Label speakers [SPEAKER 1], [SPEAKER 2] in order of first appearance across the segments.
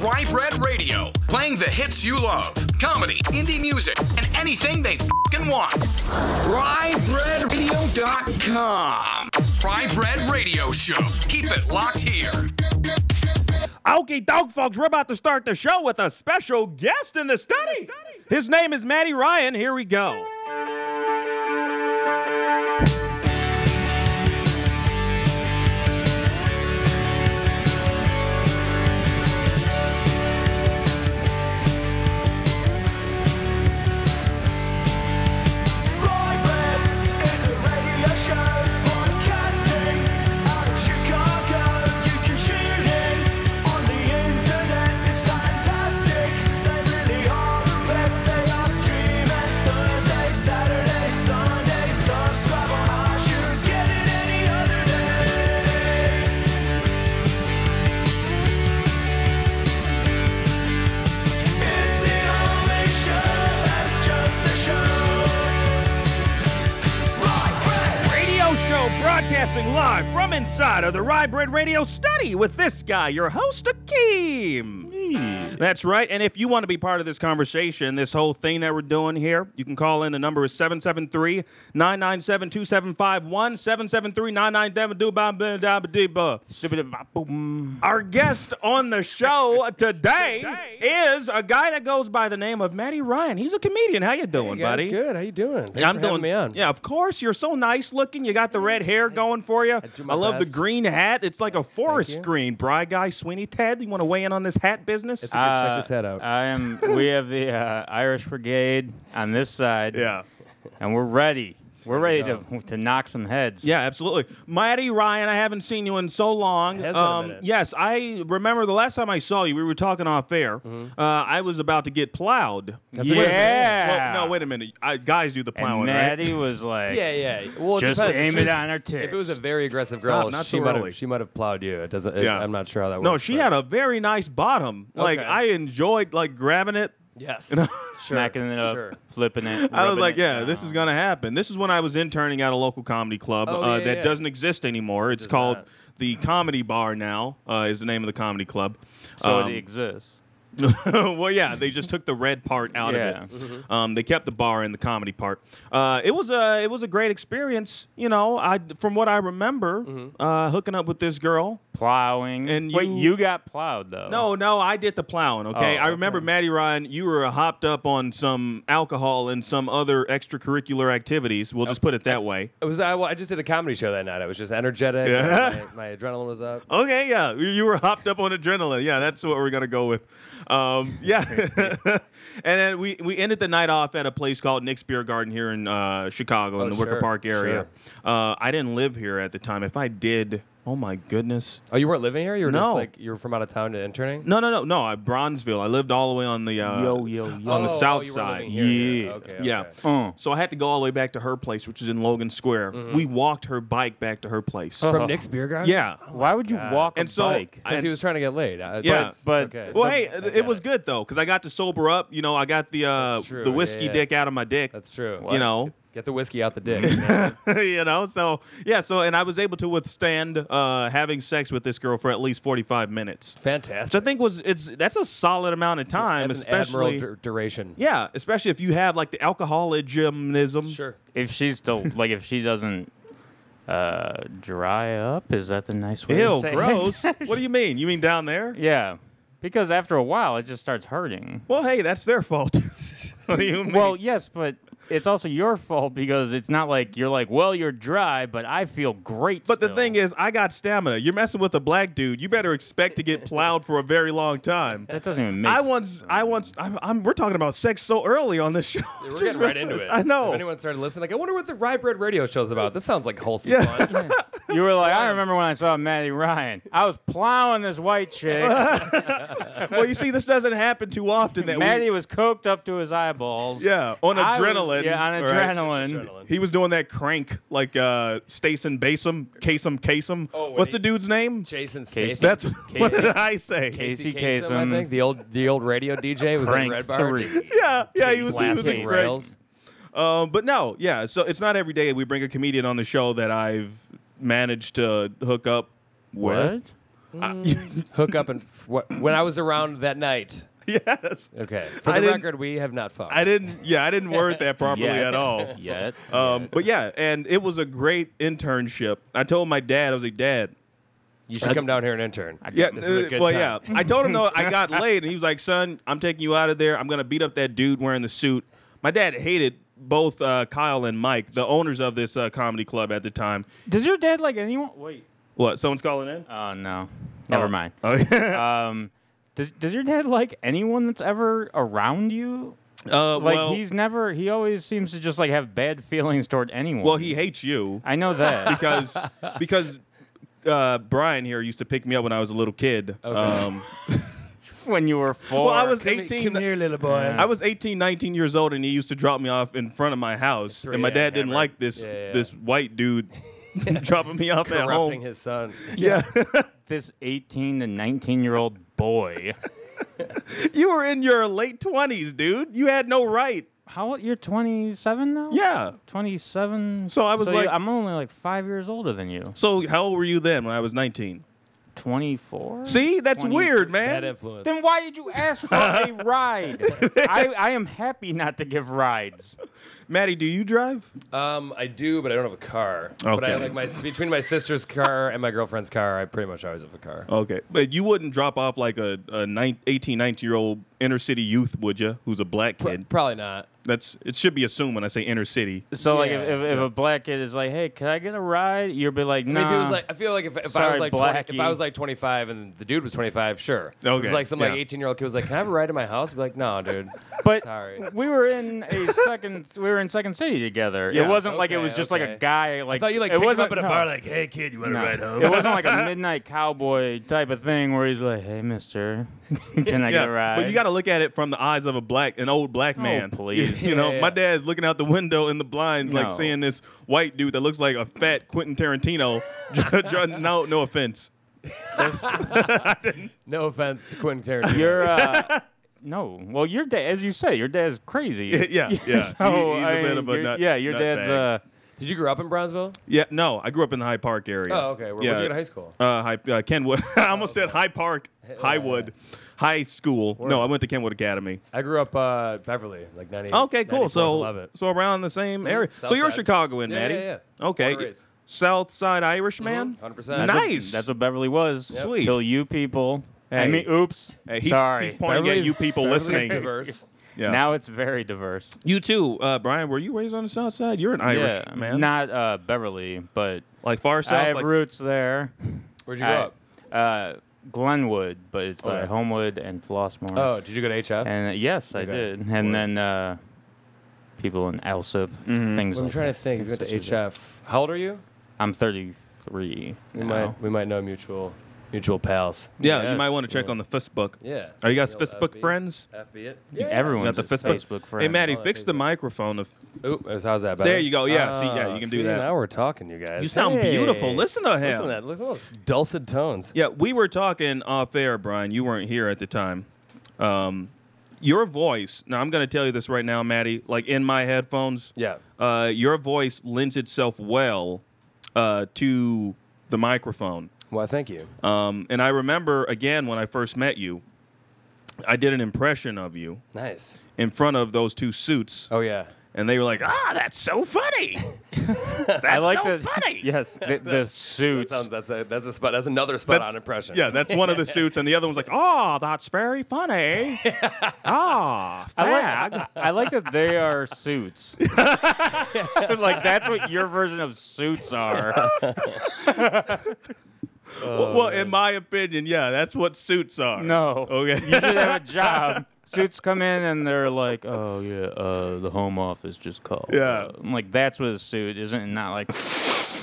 [SPEAKER 1] Rye Bread Radio, playing the hits you love, comedy, indie music, and anything they fing want. RyeBreadRadio.com. Rye Bread Radio Show. Keep it locked here.
[SPEAKER 2] Okay, dog folks, we're about to start the show with a special guest in the study. His name is Matty Ryan. Here we go.
[SPEAKER 3] Broadcasting
[SPEAKER 2] live from inside of the Rye Bread Radio study with this guy, your host, Akeem. That's right. And if you want to be part of this conversation, this whole thing that we're doing here, you can call in. The number is 773 997 2751 773 997 Our guest on the show today is a guy that goes by the name of Matty Ryan. He's a comedian. How you doing,
[SPEAKER 4] Hey guys,
[SPEAKER 2] buddy?
[SPEAKER 4] good. How you doing? Thanks
[SPEAKER 2] I'm
[SPEAKER 4] for
[SPEAKER 2] doing
[SPEAKER 4] having me on.
[SPEAKER 2] Yeah, of course. You're so nice looking. You got the red hair going for you.
[SPEAKER 4] do
[SPEAKER 2] I,
[SPEAKER 4] my
[SPEAKER 2] love the green hat. It's like a forest green. Bry guy, Sweeney Ted. You want to weigh in on this hat business?
[SPEAKER 4] It's a good check this head out.
[SPEAKER 5] I am. We have the uh, Irish Brigade on this side.
[SPEAKER 2] yeah.
[SPEAKER 5] and we're ready. We're ready to to knock some heads.
[SPEAKER 2] Yeah, absolutely. Matty Ryan, I haven't seen you in so long.
[SPEAKER 4] It has been a
[SPEAKER 2] um,
[SPEAKER 4] minute.
[SPEAKER 2] yes, I remember the last time I saw you, we were talking off air.
[SPEAKER 4] Mm-hmm.
[SPEAKER 2] Uh, I was about to get plowed.
[SPEAKER 4] That's
[SPEAKER 5] Yeah.
[SPEAKER 4] what I'm saying.
[SPEAKER 2] Well, no, wait a minute. I, guys do the
[SPEAKER 5] and
[SPEAKER 2] plowing, right?
[SPEAKER 5] Maddie was like,
[SPEAKER 4] Yeah, yeah. Well,
[SPEAKER 5] just
[SPEAKER 4] depends. If
[SPEAKER 5] aim it
[SPEAKER 4] was-
[SPEAKER 5] on her tits.
[SPEAKER 4] If it was a very aggressive
[SPEAKER 2] Stop,
[SPEAKER 4] girl,
[SPEAKER 2] not
[SPEAKER 4] she
[SPEAKER 2] so
[SPEAKER 4] might
[SPEAKER 2] early.
[SPEAKER 4] have she might have plowed you. It doesn't. it-
[SPEAKER 2] Yeah.
[SPEAKER 4] I'm not sure how that works.
[SPEAKER 2] No, she
[SPEAKER 4] but-
[SPEAKER 2] had a very nice bottom. Like
[SPEAKER 4] Okay.
[SPEAKER 2] I enjoyed like grabbing it.
[SPEAKER 4] Yes. sure.
[SPEAKER 5] smacking it up,
[SPEAKER 4] Sure.
[SPEAKER 5] flipping it.
[SPEAKER 2] I was like,
[SPEAKER 5] it
[SPEAKER 2] yeah, this is gonna happen. This is when I was interning at a local comedy club
[SPEAKER 4] Oh,
[SPEAKER 2] uh,
[SPEAKER 4] yeah,
[SPEAKER 2] that
[SPEAKER 4] yeah.
[SPEAKER 2] doesn't exist anymore. It's
[SPEAKER 4] does
[SPEAKER 2] called
[SPEAKER 4] not.
[SPEAKER 2] the Comedy Bar now. Uh, is the name of the comedy club.
[SPEAKER 5] So
[SPEAKER 2] Um,
[SPEAKER 5] it exists.
[SPEAKER 2] well, yeah, they just took the red part out
[SPEAKER 5] Yeah.
[SPEAKER 2] of it. Um, they kept the bar and the comedy part. Uh, it was a it was a great experience. You know, I from what I remember, uh, hooking up with this girl.
[SPEAKER 5] Plowing.
[SPEAKER 2] and
[SPEAKER 5] Wait,
[SPEAKER 2] you-
[SPEAKER 5] you got plowed though.
[SPEAKER 2] No, no, I did the plowing. Okay,
[SPEAKER 5] Oh,
[SPEAKER 2] I remember Maddie Ryan. You were hopped up on some alcohol and some other extracurricular activities. We'll just put it that way.
[SPEAKER 4] It was. I, well, I just did a comedy show that night. I was just energetic.
[SPEAKER 2] Yeah.
[SPEAKER 4] My, my adrenaline was up.
[SPEAKER 2] Okay, yeah, you- you were hopped up on adrenaline. Yeah, that's what we're gonna go with. Um, yeah, and then we we ended the night off at a place called Nick's Beer Garden here in uh, Chicago in
[SPEAKER 4] Oh,
[SPEAKER 2] the Wicker Park area. Uh, I didn't live here at the time. If I did, oh my goodness.
[SPEAKER 4] Oh, you weren't living here. You were
[SPEAKER 2] No.
[SPEAKER 4] just like you were from out of town to interning.
[SPEAKER 2] No, no, no, no. I Bronzeville. I lived all the way on the uh,
[SPEAKER 5] Yo, yo, yo.
[SPEAKER 2] on the
[SPEAKER 4] Oh,
[SPEAKER 2] south
[SPEAKER 4] oh, you weren't
[SPEAKER 2] side.
[SPEAKER 4] living here, here.
[SPEAKER 5] Yeah.
[SPEAKER 4] Okay.
[SPEAKER 2] Yeah.
[SPEAKER 4] okay.
[SPEAKER 5] Uh,
[SPEAKER 2] So I had to go all the way back to her place, which is in Logan Square.
[SPEAKER 4] Mm-hmm.
[SPEAKER 2] We walked her bike back to her place.
[SPEAKER 4] From Nick's beer garden.
[SPEAKER 2] Yeah.
[SPEAKER 5] why would you
[SPEAKER 4] God.
[SPEAKER 5] walk a
[SPEAKER 2] And so-
[SPEAKER 5] bike?
[SPEAKER 4] Because he was trying to get laid. Uh,
[SPEAKER 2] Yeah,
[SPEAKER 4] but, it's,
[SPEAKER 5] but-
[SPEAKER 4] it's okay.
[SPEAKER 2] Well,
[SPEAKER 4] But-
[SPEAKER 2] hey,
[SPEAKER 4] I
[SPEAKER 2] it
[SPEAKER 4] get
[SPEAKER 2] was good though because I got to sober up. You know, I got the uh,
[SPEAKER 4] true,
[SPEAKER 2] the
[SPEAKER 4] yeah,
[SPEAKER 2] whiskey
[SPEAKER 4] yeah.
[SPEAKER 2] dick out of my dick.
[SPEAKER 4] That's true.
[SPEAKER 2] You know,
[SPEAKER 4] Get the whiskey out the dick.
[SPEAKER 2] you know. So yeah, so and I was able to withstand uh, having sex with this girl for at least forty five minutes, which I think was it's that's a solid amount of time,
[SPEAKER 4] That's an admiral
[SPEAKER 2] especially
[SPEAKER 4] dur- duration.
[SPEAKER 2] yeah, especially if you have like the alcoholism.
[SPEAKER 4] Sure.
[SPEAKER 5] if she's still like, if she doesn't uh, dry up, is that the nice way
[SPEAKER 2] Ew,
[SPEAKER 5] to say it?
[SPEAKER 2] gross. what do you mean? You mean down there?
[SPEAKER 5] Yeah, because after a while, it just starts hurting.
[SPEAKER 2] Well, hey, that's their fault. what do you mean?
[SPEAKER 5] Well, yes, but it's also your fault because it's not like you're like, well, you're dry, but I feel great.
[SPEAKER 2] But the thing is, I got stamina. You're messing with a black dude. You better expect to get plowed for a very long time.
[SPEAKER 5] that doesn't even make.
[SPEAKER 2] I once, I once, I'm, I'm, we're talking about sex so early on this show.
[SPEAKER 4] We're getting right into it.
[SPEAKER 2] I know.
[SPEAKER 4] If anyone started listening, like, I wonder what the Rye Bread radio show's about. This sounds like wholesome
[SPEAKER 2] Yeah.
[SPEAKER 4] fun.
[SPEAKER 5] You were like, I remember when I saw Maddie Ryan. I was plowing this white chick.
[SPEAKER 2] well, you see, this doesn't happen too often. That
[SPEAKER 5] Maddie
[SPEAKER 2] we,
[SPEAKER 5] was coked up to his eyeballs.
[SPEAKER 2] yeah, on
[SPEAKER 5] I was-
[SPEAKER 2] adrenaline.
[SPEAKER 5] yeah, on
[SPEAKER 2] all right?
[SPEAKER 5] adrenaline.
[SPEAKER 4] Adrenaline.
[SPEAKER 2] He was doing that crank like uh, Stason Basom, Kasem Kasem.
[SPEAKER 4] Oh, when
[SPEAKER 2] What's
[SPEAKER 4] he-
[SPEAKER 2] the dude's name?
[SPEAKER 4] Jason
[SPEAKER 5] Casey.
[SPEAKER 4] Statham.
[SPEAKER 2] That's what did I say?
[SPEAKER 5] Casey
[SPEAKER 4] Kasem, I
[SPEAKER 5] Kasem.
[SPEAKER 4] think the old the old radio DJ was
[SPEAKER 5] Crank
[SPEAKER 4] in Red Bar.
[SPEAKER 5] three.
[SPEAKER 2] Yeah, yeah, he was, he was
[SPEAKER 4] Blasting
[SPEAKER 2] a great.
[SPEAKER 4] rails.
[SPEAKER 2] Um, but no, yeah. So it's not every day we bring a comedian on the show that I've managed to hook up with.
[SPEAKER 5] What?
[SPEAKER 6] Hook up and f- what, when I was around that night.
[SPEAKER 2] yes.
[SPEAKER 6] Okay. For
[SPEAKER 2] I
[SPEAKER 6] the
[SPEAKER 2] didn't-
[SPEAKER 6] record, we have not fucked.
[SPEAKER 2] I didn't. Yeah, I didn't word that properly
[SPEAKER 5] Yet.
[SPEAKER 2] at all.
[SPEAKER 5] Yet.
[SPEAKER 2] Um, but yeah, and it was a great internship. I told my dad, I was like, Dad,
[SPEAKER 6] You should come down here and intern.
[SPEAKER 2] Yeah,
[SPEAKER 6] This is a
[SPEAKER 2] uh,
[SPEAKER 6] good
[SPEAKER 2] well,
[SPEAKER 6] time.
[SPEAKER 2] yeah. I told him though I got laid, and he was like, "Son, I'm taking you out of there. I'm gonna beat up that dude wearing the suit." My dad hated both uh, Kyle and Mike, the owners of this uh, comedy club at the time.
[SPEAKER 5] Does your dad like anyone? Wait.
[SPEAKER 2] What? Someone's calling in?
[SPEAKER 5] Oh no. Never
[SPEAKER 2] Oh.
[SPEAKER 5] mind.
[SPEAKER 2] Oh.
[SPEAKER 5] Um, does does your dad like anyone that's ever around you?
[SPEAKER 2] uh,
[SPEAKER 5] Like
[SPEAKER 2] well,
[SPEAKER 5] he's never. He always seems to just like have bad feelings toward anyone.
[SPEAKER 2] well, he hates you
[SPEAKER 5] I know that.
[SPEAKER 2] because because uh, Brian here used to pick me up when I was a little kid. Um,
[SPEAKER 5] when you were four.
[SPEAKER 2] well, I was
[SPEAKER 6] Come,
[SPEAKER 2] 18.
[SPEAKER 6] come here, little boy.
[SPEAKER 2] I was 18, 19 years old, and he used to drop me off in front of my house. And my
[SPEAKER 6] 3
[SPEAKER 2] dad didn't
[SPEAKER 6] hammer.
[SPEAKER 2] like this
[SPEAKER 6] Yeah, yeah.
[SPEAKER 2] this white dude dropping me off at
[SPEAKER 6] Corrupting
[SPEAKER 2] home.
[SPEAKER 6] his son.
[SPEAKER 2] yeah.
[SPEAKER 5] This 18 to 19 year old boy.
[SPEAKER 2] You were in your late twenties, dude. You had no right.
[SPEAKER 5] How old? You're 27 now?
[SPEAKER 2] Yeah.
[SPEAKER 5] 27.
[SPEAKER 2] So I was
[SPEAKER 5] you-
[SPEAKER 2] like-
[SPEAKER 5] I'm only like five years older than you.
[SPEAKER 2] So how old were you then when I was nineteen?
[SPEAKER 5] 24.
[SPEAKER 2] See, that's
[SPEAKER 5] 20
[SPEAKER 2] weird,
[SPEAKER 6] Bad
[SPEAKER 2] man.
[SPEAKER 6] influence.
[SPEAKER 5] Then why did you ask for a ride? I, I am happy not to give rides.
[SPEAKER 2] Maddie, do you drive?
[SPEAKER 6] Um, I do, but I don't have a car. But I like my between my sister's car and my girlfriend's car. I pretty much always have a car.
[SPEAKER 2] Okay, but you wouldn't drop off like a, a nine, 18, 19 year old inner city youth, would you? Who's a black
[SPEAKER 6] Pro-
[SPEAKER 2] kid?
[SPEAKER 6] probably not.
[SPEAKER 2] That's it. Should be assumed when I say inner city.
[SPEAKER 5] So like if,
[SPEAKER 6] Yeah.
[SPEAKER 5] if, if a black kid is like, hey, can I get a ride? You'll be like, no.
[SPEAKER 6] mean, if it was like, I feel like if, if I
[SPEAKER 5] Sorry,
[SPEAKER 6] was like 20, if
[SPEAKER 5] Blackie.
[SPEAKER 6] I was like 25 and the dude was 25, sure. If it
[SPEAKER 2] Okay,
[SPEAKER 6] was like some like
[SPEAKER 2] yeah.
[SPEAKER 6] 18 year old kid was like, "Can I have a ride to my house?" I'd be like, "No, dude."
[SPEAKER 5] but
[SPEAKER 6] Sorry.
[SPEAKER 5] we were in a second. We were in Second City together.
[SPEAKER 2] Yeah.
[SPEAKER 5] It wasn't like it
[SPEAKER 6] Okay,
[SPEAKER 5] was just like
[SPEAKER 6] okay.
[SPEAKER 5] a guy. Like
[SPEAKER 6] I thought you like
[SPEAKER 5] it
[SPEAKER 6] picked him
[SPEAKER 5] wasn't
[SPEAKER 6] up at a
[SPEAKER 5] no.
[SPEAKER 6] bar, like, "Hey kid, you want
[SPEAKER 5] No.
[SPEAKER 6] ride home?"
[SPEAKER 5] It wasn't like a midnight cowboy type of thing where he's like, "Hey, Mister, can I get a ride?"
[SPEAKER 2] but you got to look at it from the eyes of a black, an old black
[SPEAKER 5] Oh,
[SPEAKER 2] man.
[SPEAKER 5] please.
[SPEAKER 2] you know,
[SPEAKER 6] Yeah,
[SPEAKER 2] my dad's looking out the window in the blinds, like seeing this white dude that looks like a fat Quentin Tarantino. no, no offense.
[SPEAKER 6] no offense to Quentin Tarantino.
[SPEAKER 5] You're uh, no. Well, your dad, as you say, your dad's crazy.
[SPEAKER 2] yeah, yeah.
[SPEAKER 5] So,
[SPEAKER 2] He- he's a
[SPEAKER 5] I
[SPEAKER 2] bit
[SPEAKER 5] mean,
[SPEAKER 2] of a nut-
[SPEAKER 5] yeah, your dad's. Uh,
[SPEAKER 6] Did you grow up in Bronzeville?
[SPEAKER 2] Yeah, no, I grew up in the Hyde Park area.
[SPEAKER 6] Oh, okay. Where,
[SPEAKER 2] yeah.
[SPEAKER 6] Where'd you go to high school?
[SPEAKER 2] Uh, High, uh, Kenwood. I almost said Hyde Park, Highwood, High School. No, I went to Kenwood Academy.
[SPEAKER 6] I grew up uh, Beverly, like 90.
[SPEAKER 2] Okay, cool. So,
[SPEAKER 6] love it.
[SPEAKER 2] so around the same area.
[SPEAKER 6] South
[SPEAKER 2] so you're a
[SPEAKER 6] side.
[SPEAKER 2] Chicagoan,
[SPEAKER 6] Yeah,
[SPEAKER 2] Maddie.
[SPEAKER 6] yeah, yeah.
[SPEAKER 2] Okay.
[SPEAKER 6] Born and raised.
[SPEAKER 2] South Side Irish man.
[SPEAKER 6] 100%.
[SPEAKER 5] that's what-
[SPEAKER 2] Nice.
[SPEAKER 5] that's what Beverly was.
[SPEAKER 2] Sweet.
[SPEAKER 5] Till you people. I
[SPEAKER 2] Hey.
[SPEAKER 5] mean, oops.
[SPEAKER 2] Hey, he's,
[SPEAKER 5] Sorry.
[SPEAKER 2] he's pointing at you people
[SPEAKER 6] Beverly's
[SPEAKER 2] listening.
[SPEAKER 6] diverse.
[SPEAKER 2] Yeah.
[SPEAKER 5] Now it's very diverse.
[SPEAKER 2] you too, uh, Brian. Were you raised on the South Side? You're an Irish
[SPEAKER 5] yeah,
[SPEAKER 2] man.
[SPEAKER 5] Not uh, Beverly, but
[SPEAKER 2] like far south.
[SPEAKER 5] I have
[SPEAKER 2] like,
[SPEAKER 5] roots there.
[SPEAKER 6] Where'd you grow up?
[SPEAKER 5] Uh, Glenwood, but it's by
[SPEAKER 6] Okay.
[SPEAKER 5] Homewood and Flossmoor.
[SPEAKER 6] Oh, did you go to HF?
[SPEAKER 5] And uh, yes, I did. And
[SPEAKER 6] Word.
[SPEAKER 5] then uh, people in Alsip,
[SPEAKER 2] Mm-hmm.
[SPEAKER 5] things
[SPEAKER 6] Well, I'm
[SPEAKER 5] like
[SPEAKER 6] trying
[SPEAKER 5] that.
[SPEAKER 6] to think. You went to
[SPEAKER 5] such as that.
[SPEAKER 6] HF. How old are you?
[SPEAKER 5] I'm 33.
[SPEAKER 6] We
[SPEAKER 5] now.
[SPEAKER 6] might we might know mutual mutual pals.
[SPEAKER 2] yeah, you might want to check on the Facebook.
[SPEAKER 6] Yeah.
[SPEAKER 2] Are you guys
[SPEAKER 6] The old
[SPEAKER 2] Facebook
[SPEAKER 6] FB.
[SPEAKER 2] friends?
[SPEAKER 6] FB it.
[SPEAKER 5] Everyone's
[SPEAKER 2] You got the Facebook-
[SPEAKER 5] Facebook friend.
[SPEAKER 2] Hey, Maddie,
[SPEAKER 6] on
[SPEAKER 2] fix the microphone. If
[SPEAKER 6] Ooh, how's that better?
[SPEAKER 2] There you go. Yeah, see, yeah, you can do
[SPEAKER 6] see,
[SPEAKER 2] that.
[SPEAKER 6] Now we're talking, you guys.
[SPEAKER 2] you sound
[SPEAKER 6] Hey.
[SPEAKER 2] beautiful. Listen to him.
[SPEAKER 6] Listen to that. Look at those dulcet tones.
[SPEAKER 2] Yeah, we were talking off air, Brian. You weren't here at the time. Um, your voice. Now, I'm going to tell you this right now, Maddie. Like in my headphones,
[SPEAKER 6] Yeah.
[SPEAKER 2] uh, your voice lends itself well uh, to the microphone.
[SPEAKER 6] Well, thank you.
[SPEAKER 2] Um, and I remember again when I first met you, I did an impression of you
[SPEAKER 6] Nice.
[SPEAKER 2] in front of those two suits,
[SPEAKER 6] Oh yeah.
[SPEAKER 2] and they were like, "Ah, that's so funny. that's
[SPEAKER 5] I like
[SPEAKER 2] so
[SPEAKER 5] the
[SPEAKER 2] funny."
[SPEAKER 5] yes, the, the
[SPEAKER 6] That
[SPEAKER 5] suits.
[SPEAKER 6] sounds, that's a that's a spot. That's another spot
[SPEAKER 2] That's-
[SPEAKER 6] on impression.
[SPEAKER 2] Yeah, that's one of the suits, and the other one's like, "Oh, that's very funny." Ah,
[SPEAKER 5] I like, I like that they are suits. like that's what your version of suits are.
[SPEAKER 2] Well, well, in my opinion, yeah, that's what suits are.
[SPEAKER 5] No.
[SPEAKER 2] Okay.
[SPEAKER 5] You should have a job. Suits come in and they're like, "Oh yeah, uh, the home office just called."
[SPEAKER 2] Yeah.
[SPEAKER 5] Uh, I'm like that's what a suit isn't, and not like,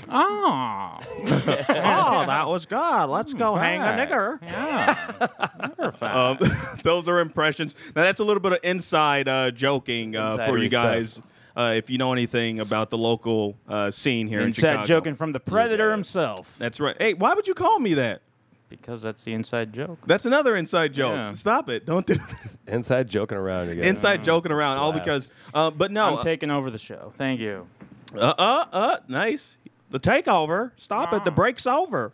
[SPEAKER 5] "Oh,
[SPEAKER 2] oh, that was good. Let's go hang a nigger.
[SPEAKER 5] yeah,
[SPEAKER 2] Um, those are impressions. Now that's a little bit of inside uh, joking uh, for you
[SPEAKER 6] stuff.
[SPEAKER 2] Guys. Uh, if you know anything about the local uh, scene here in
[SPEAKER 5] Inside
[SPEAKER 2] Chicago,
[SPEAKER 5] joking from the predator himself.
[SPEAKER 2] That's right. Hey, why would you call me that?
[SPEAKER 5] because that's the inside joke.
[SPEAKER 2] That's another inside joke.
[SPEAKER 5] Yeah.
[SPEAKER 2] Stop it. Don't do this.
[SPEAKER 6] Inside joking around again.
[SPEAKER 2] inside joking around. All
[SPEAKER 6] Blast.
[SPEAKER 2] because, uh, but no.
[SPEAKER 5] I'm taking over the show. Thank you.
[SPEAKER 2] Uh, uh, uh, nice. The takeover. Stop it. The
[SPEAKER 5] Ah.
[SPEAKER 2] break's over.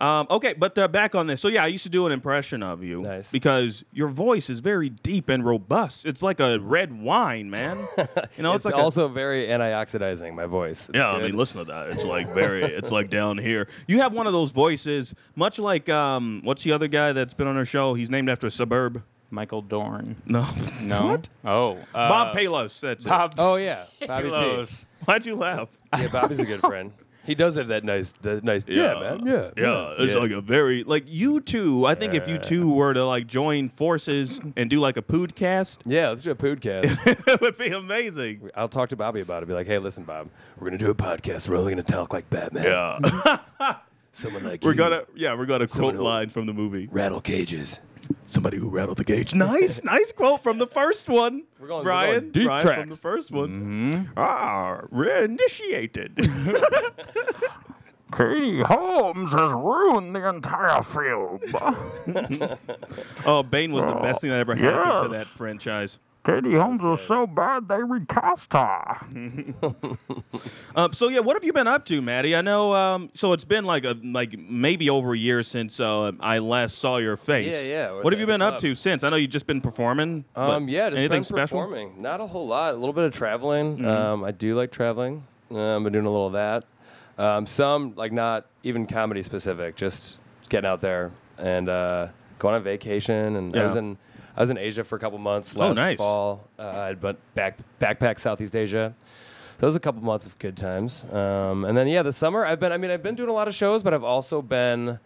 [SPEAKER 2] Um, okay, but uh, back on this. So yeah, I used to do an impression of you
[SPEAKER 6] Nice.
[SPEAKER 2] because your voice is very deep and robust. It's like a red wine, man. You know,
[SPEAKER 6] it's
[SPEAKER 2] it's, like a-
[SPEAKER 6] also very antioxidizing. My voice. It's
[SPEAKER 2] yeah, I
[SPEAKER 6] good.
[SPEAKER 2] mean, listen to that. It's like very, it's like down here. You have one of those voices, much like um, what's the other guy that's been on our show? He's named after a suburb.
[SPEAKER 5] Michael Dorn.
[SPEAKER 2] No,
[SPEAKER 5] No.
[SPEAKER 2] What?
[SPEAKER 5] Oh. Uh,
[SPEAKER 2] Bob Palos. That's it.
[SPEAKER 5] Bob
[SPEAKER 6] Oh yeah, Bobby P.
[SPEAKER 5] Palos.
[SPEAKER 2] Why'd you laugh?
[SPEAKER 6] Yeah, Bobby's a good friend. He does have that nice, that nice. Yeah, man. Yeah,
[SPEAKER 2] yeah. It's like a very like you two. I think if you two were to like join forces and do like a podcast,
[SPEAKER 6] Yeah, let's do a podcast.
[SPEAKER 2] it would be amazing.
[SPEAKER 6] I'll talk to Bobby about it. Be like, hey, listen, Bob, we're gonna do a podcast. We're only gonna talk like Batman.
[SPEAKER 2] Yeah,
[SPEAKER 6] Someone like
[SPEAKER 2] we're
[SPEAKER 6] you.
[SPEAKER 2] gonna yeah we're gonna
[SPEAKER 6] Someone
[SPEAKER 2] quote
[SPEAKER 6] who-
[SPEAKER 2] line from the movie.
[SPEAKER 6] rattle cages.
[SPEAKER 2] Somebody who rattled the cage. Nice, nice quote from the first one.
[SPEAKER 6] We're going- we're
[SPEAKER 2] Brian,
[SPEAKER 6] going deep
[SPEAKER 2] Brian from the first one. Ah, reinitiated.
[SPEAKER 5] Katie Holmes has ruined the entire film.
[SPEAKER 2] oh, Bane was the best thing that ever happened to that franchise.
[SPEAKER 5] Katie Holmes was so bad they recast her.
[SPEAKER 2] Um, so yeah, what have you been up to, Maddie? I know. Um, so it's been like a like maybe over a year since uh, I last saw your face.
[SPEAKER 6] Yeah, yeah,
[SPEAKER 2] What have you been up
[SPEAKER 6] club.
[SPEAKER 2] to since? I know you've just been performing.
[SPEAKER 6] Um, yeah, just
[SPEAKER 2] anything
[SPEAKER 6] been
[SPEAKER 2] special?
[SPEAKER 6] performing. Not a whole lot. A little bit of traveling.
[SPEAKER 2] Mm-hmm.
[SPEAKER 6] Um, I do like traveling. Uh, I've been doing a little of that. Um, some like not even comedy specific. Just getting out there and uh, going on vacation. And I was in I was in Asia for a couple months
[SPEAKER 2] Oh,
[SPEAKER 6] last
[SPEAKER 2] nice.
[SPEAKER 6] fall. Uh, but back backpack Southeast Asia. So it was a couple months of good times. Um, and then yeah, the summer I've been. I mean, I've been doing a lot of shows, but I've also been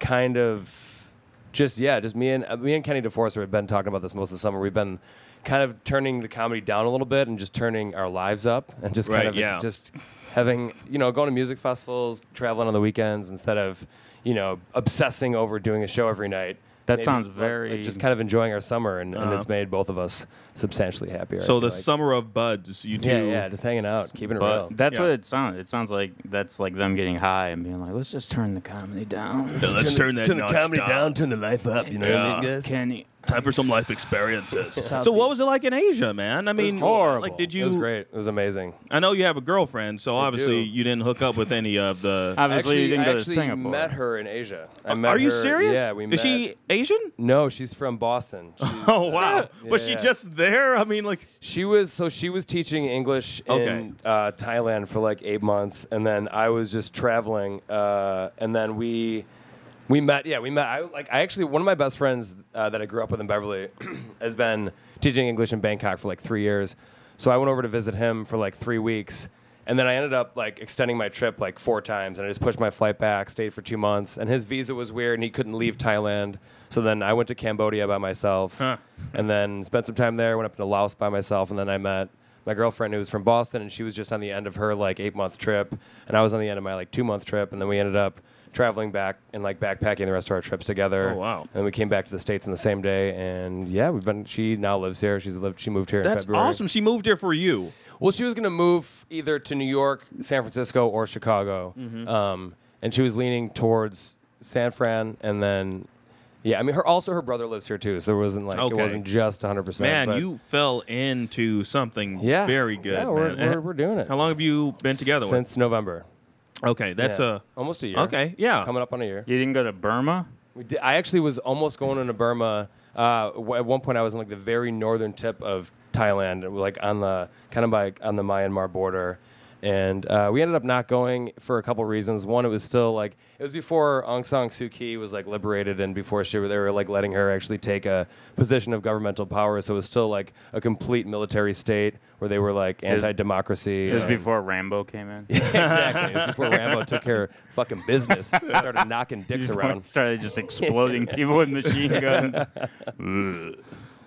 [SPEAKER 6] kind of just yeah, just me and uh, me and Kenny DeForest have been talking about this most of the summer. We've been kind of turning the comedy down a little bit and just turning our lives up and just kind of
[SPEAKER 2] yeah.
[SPEAKER 6] just having you know going to music festivals, traveling on the weekends instead of you know obsessing over doing a show every night.
[SPEAKER 5] That
[SPEAKER 6] Maybe,
[SPEAKER 5] sounds
[SPEAKER 6] like,
[SPEAKER 5] very-
[SPEAKER 6] just kind of enjoying our summer and, and
[SPEAKER 2] Uh-huh.
[SPEAKER 6] it's made both of us substantially happier. I
[SPEAKER 2] So
[SPEAKER 6] feel
[SPEAKER 2] the
[SPEAKER 6] like.
[SPEAKER 2] summer of buds, you two.
[SPEAKER 6] yeah, yeah, just hanging out, keeping it real.
[SPEAKER 5] But that's
[SPEAKER 2] Yeah.
[SPEAKER 5] what it sounds. It sounds like that's like them getting high and being like, "Let's just turn the comedy down."
[SPEAKER 2] Yeah, let's turn, that notch down.
[SPEAKER 6] turn the life up. You know
[SPEAKER 2] what I mean,
[SPEAKER 6] guys?
[SPEAKER 5] Kenny,
[SPEAKER 2] Time for some life experiences. so, what was it like in Asia, man? I mean,
[SPEAKER 5] horrible.
[SPEAKER 2] like, did you?
[SPEAKER 6] It was great. It was amazing.
[SPEAKER 2] I know you have a girlfriend, so obviously
[SPEAKER 6] do.
[SPEAKER 2] you didn't hook up with any of the.
[SPEAKER 5] obviously
[SPEAKER 6] actually,
[SPEAKER 5] you didn't
[SPEAKER 6] I
[SPEAKER 5] go to
[SPEAKER 6] actually
[SPEAKER 5] Singapore.
[SPEAKER 6] met her in Asia. I met
[SPEAKER 2] Are you
[SPEAKER 6] her-
[SPEAKER 2] serious?
[SPEAKER 6] Yeah, we met.
[SPEAKER 2] Is
[SPEAKER 6] met.
[SPEAKER 2] she Asian?
[SPEAKER 6] No, she's from Boston. She's,
[SPEAKER 2] Oh wow! was she
[SPEAKER 6] Yeah.
[SPEAKER 2] just there? I mean, like,
[SPEAKER 6] she was so she was teaching English
[SPEAKER 2] Okay.
[SPEAKER 6] in uh, Thailand for like eight months, and then I was just traveling, uh, and then we we met. Yeah, we met. I like I actually one of my best friends uh, that I grew up with in Beverly has been teaching English in Bangkok for like three years. So I went over to visit him for like three weeks. And then I ended up like extending my trip like four times, and I just pushed my flight back, stayed for two months, and his visa was weird, and he couldn't leave Thailand. So then I went to Cambodia by myself,
[SPEAKER 2] Huh.
[SPEAKER 6] and then spent some time there. Went up to Laos by myself, and then I met my girlfriend who was from Boston, and she was just on the end of her like eight month trip, and I was on the end of my like two month trip, and then we ended up traveling back and like backpacking the rest of our trips together.
[SPEAKER 2] Oh, wow.
[SPEAKER 6] And we came back to the states in the same day, and yeah, we've been. She now lives here. She's lived. She moved here in
[SPEAKER 2] that's
[SPEAKER 6] February.
[SPEAKER 2] awesome. She moved here for you.
[SPEAKER 6] Well, she was going to move either to New York, San Francisco, or Chicago.
[SPEAKER 2] Mm-hmm.
[SPEAKER 6] Um, and she was leaning towards San Fran, and then, yeah, I mean, her also her brother lives here too, so it wasn't like
[SPEAKER 2] Okay.
[SPEAKER 6] it wasn't just 100. percent
[SPEAKER 2] Man, you fell into something
[SPEAKER 6] yeah,
[SPEAKER 2] very good.
[SPEAKER 6] Yeah, we're, we're, we're doing it.
[SPEAKER 2] How long have you been together
[SPEAKER 6] Since November.
[SPEAKER 2] With? Okay, that's
[SPEAKER 6] Yeah.
[SPEAKER 2] a
[SPEAKER 6] almost a year.
[SPEAKER 2] okay. Yeah,
[SPEAKER 6] coming up on a year.
[SPEAKER 5] You didn't go to Burma.
[SPEAKER 6] We did, I actually was almost going into Burma. Uh, w- at one point, I was in like the very northern tip of Thailand, like on the kind of by on the Myanmar border, and uh, we ended up not going for a couple reasons. One, it was still like it was before Aung San Suu Kyi was like liberated, and before she they were like letting her actually take a position of governmental power. So it was still like a complete military state where they were like anti-democracy.
[SPEAKER 5] It was before Rambo came in.
[SPEAKER 6] exactly before Rambo took care of fucking business, started knocking dicks
[SPEAKER 5] Before
[SPEAKER 6] around.
[SPEAKER 5] started just exploding people with machine guns.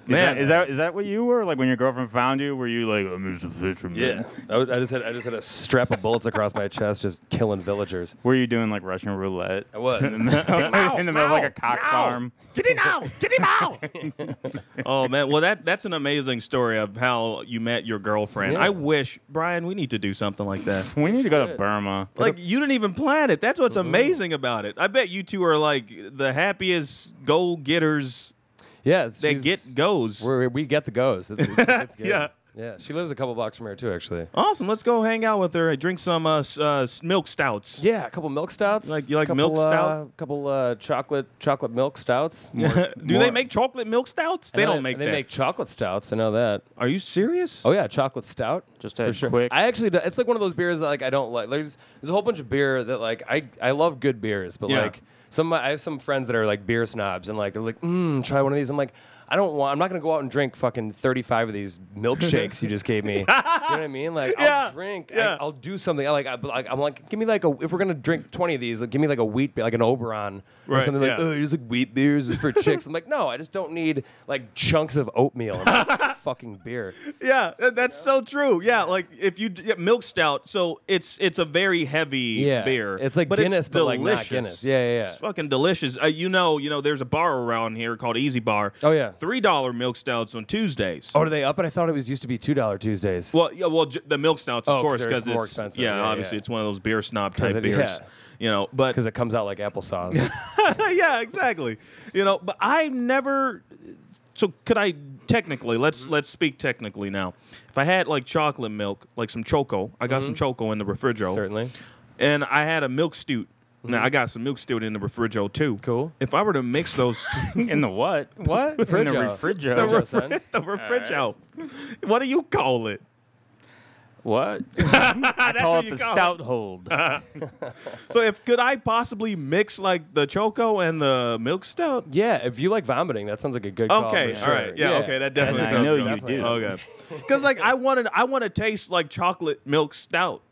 [SPEAKER 5] Ugh. Is
[SPEAKER 2] Man.
[SPEAKER 5] that, is that is that what you were like when your girlfriend found you? Were you like, I'm just a fisherman?
[SPEAKER 6] Yeah, I, was- I just had I just had a strap of bullets across my chest, just killing villagers.
[SPEAKER 5] Were you doing like Russian roulette?
[SPEAKER 6] I was.
[SPEAKER 5] in the middle, in the middle of like a cock farm.
[SPEAKER 2] Get him out! Get him out! oh man, well that that's an amazing story of how you met your girlfriend.
[SPEAKER 6] Yeah.
[SPEAKER 2] I wish Brian, we need to do something like that.
[SPEAKER 5] We need to go to Burma.
[SPEAKER 2] Like you didn't even plan it. That's what's mm-hmm. amazing about it. I bet you two are like the happiest goal getters
[SPEAKER 6] Yeah, it's,
[SPEAKER 2] that
[SPEAKER 6] she's-
[SPEAKER 2] get goes.
[SPEAKER 6] We're, we get the goes. It's, it's, it's good.
[SPEAKER 2] yeah.
[SPEAKER 6] Yeah, she lives a couple blocks from here too, actually.
[SPEAKER 2] Awesome. Let's go hang out with her. And Drink some uh, uh, milk stouts.
[SPEAKER 6] Yeah, a couple milk stouts.
[SPEAKER 2] Like- you like
[SPEAKER 6] couple,
[SPEAKER 2] milk stout?
[SPEAKER 6] Uh, couple uh, chocolate chocolate milk stouts.
[SPEAKER 2] Do they make chocolate milk stouts? They
[SPEAKER 6] I
[SPEAKER 2] don't make
[SPEAKER 6] They
[SPEAKER 2] that.
[SPEAKER 6] make chocolate stouts. I know that.
[SPEAKER 2] Are you serious?
[SPEAKER 6] Oh yeah, chocolate stout.
[SPEAKER 5] Just
[SPEAKER 6] for
[SPEAKER 5] a
[SPEAKER 6] sure.
[SPEAKER 5] quick-
[SPEAKER 6] I actually, it's like one of those beers that like I don't like. Like, there's, there's a whole bunch of beer that like I I love good beers, but
[SPEAKER 2] Yeah.
[SPEAKER 6] like some I have some friends that are like beer snobs and like they're like, mm, try one of these. I'm like. I don't want. I'm not gonna go out and drink fucking 35 of these milkshakes you just gave me. you know what I mean? Like,
[SPEAKER 2] Yeah,
[SPEAKER 6] I'll drink.
[SPEAKER 2] yeah.
[SPEAKER 6] I, will do something. I like. I, like. I'm like, give me like a. If we're gonna drink 20 of these, like, give me like a wheat, beer, like an Oberon or
[SPEAKER 2] Right,
[SPEAKER 6] something like.
[SPEAKER 2] yeah.
[SPEAKER 6] Oh, you just like wheat beers is for chicks. I'm like, no, I just don't need like chunks of oatmeal in my fucking beer.
[SPEAKER 2] Yeah, that- that's so true. Yeah, like if you yeah, milk stout, so it's it's a very heavy
[SPEAKER 6] Yeah,
[SPEAKER 2] beer.
[SPEAKER 6] it's like
[SPEAKER 2] but
[SPEAKER 6] Guinness,
[SPEAKER 2] it's
[SPEAKER 6] but, like, not
[SPEAKER 2] delicious.
[SPEAKER 6] Guinness. Yeah, yeah, yeah.
[SPEAKER 2] It's fucking delicious. Uh, you know, you know, there's a bar around here called Easy Bar.
[SPEAKER 6] Oh, yeah.
[SPEAKER 2] Three dollar milk stouts on Tuesdays.
[SPEAKER 6] Oh, do they up it? I thought it was used to be two dollar Tuesdays.
[SPEAKER 2] Well, yeah, well, j- the milk stouts, of
[SPEAKER 6] Oh, 'cause
[SPEAKER 2] course,
[SPEAKER 6] they're-
[SPEAKER 2] because
[SPEAKER 6] it's more expensive.
[SPEAKER 2] Yeah,
[SPEAKER 6] Yeah,
[SPEAKER 2] obviously,
[SPEAKER 6] yeah.
[SPEAKER 2] it's one of those beer snob
[SPEAKER 6] 'Cause
[SPEAKER 2] type
[SPEAKER 6] it-
[SPEAKER 2] beers.
[SPEAKER 6] yeah.
[SPEAKER 2] You know, but
[SPEAKER 6] because it comes out like applesauce.
[SPEAKER 2] yeah, exactly. You know, but I never. So could I technically? Let's
[SPEAKER 6] Mm-hmm.
[SPEAKER 2] let's speak technically now. If I had like chocolate milk, like some choco, I got some choco in the refrigerator,
[SPEAKER 6] Mm-hmm. Certainly.
[SPEAKER 2] and I had a milk stew. Now I got some milk stew in the refrigerator too.
[SPEAKER 6] Cool.
[SPEAKER 2] If I were to mix those two,
[SPEAKER 5] In the what? What? In the
[SPEAKER 6] Refrigerator.
[SPEAKER 5] refrigerator.
[SPEAKER 6] Refrigerator, son.
[SPEAKER 2] the refrigerator, what do you call it?
[SPEAKER 5] What?
[SPEAKER 2] I
[SPEAKER 5] Call it the stout hold.
[SPEAKER 2] So if could I possibly mix like the choco and the milk stout?
[SPEAKER 6] Yeah, if you like vomiting, that sounds like a good call.
[SPEAKER 2] Okay,
[SPEAKER 6] for
[SPEAKER 2] all
[SPEAKER 6] sure.
[SPEAKER 2] right, yeah, okay, that definitely.
[SPEAKER 5] I
[SPEAKER 2] sounds
[SPEAKER 5] know
[SPEAKER 2] good.
[SPEAKER 5] you do.
[SPEAKER 2] Okay, because like I wanted, I want to taste like chocolate milk stout.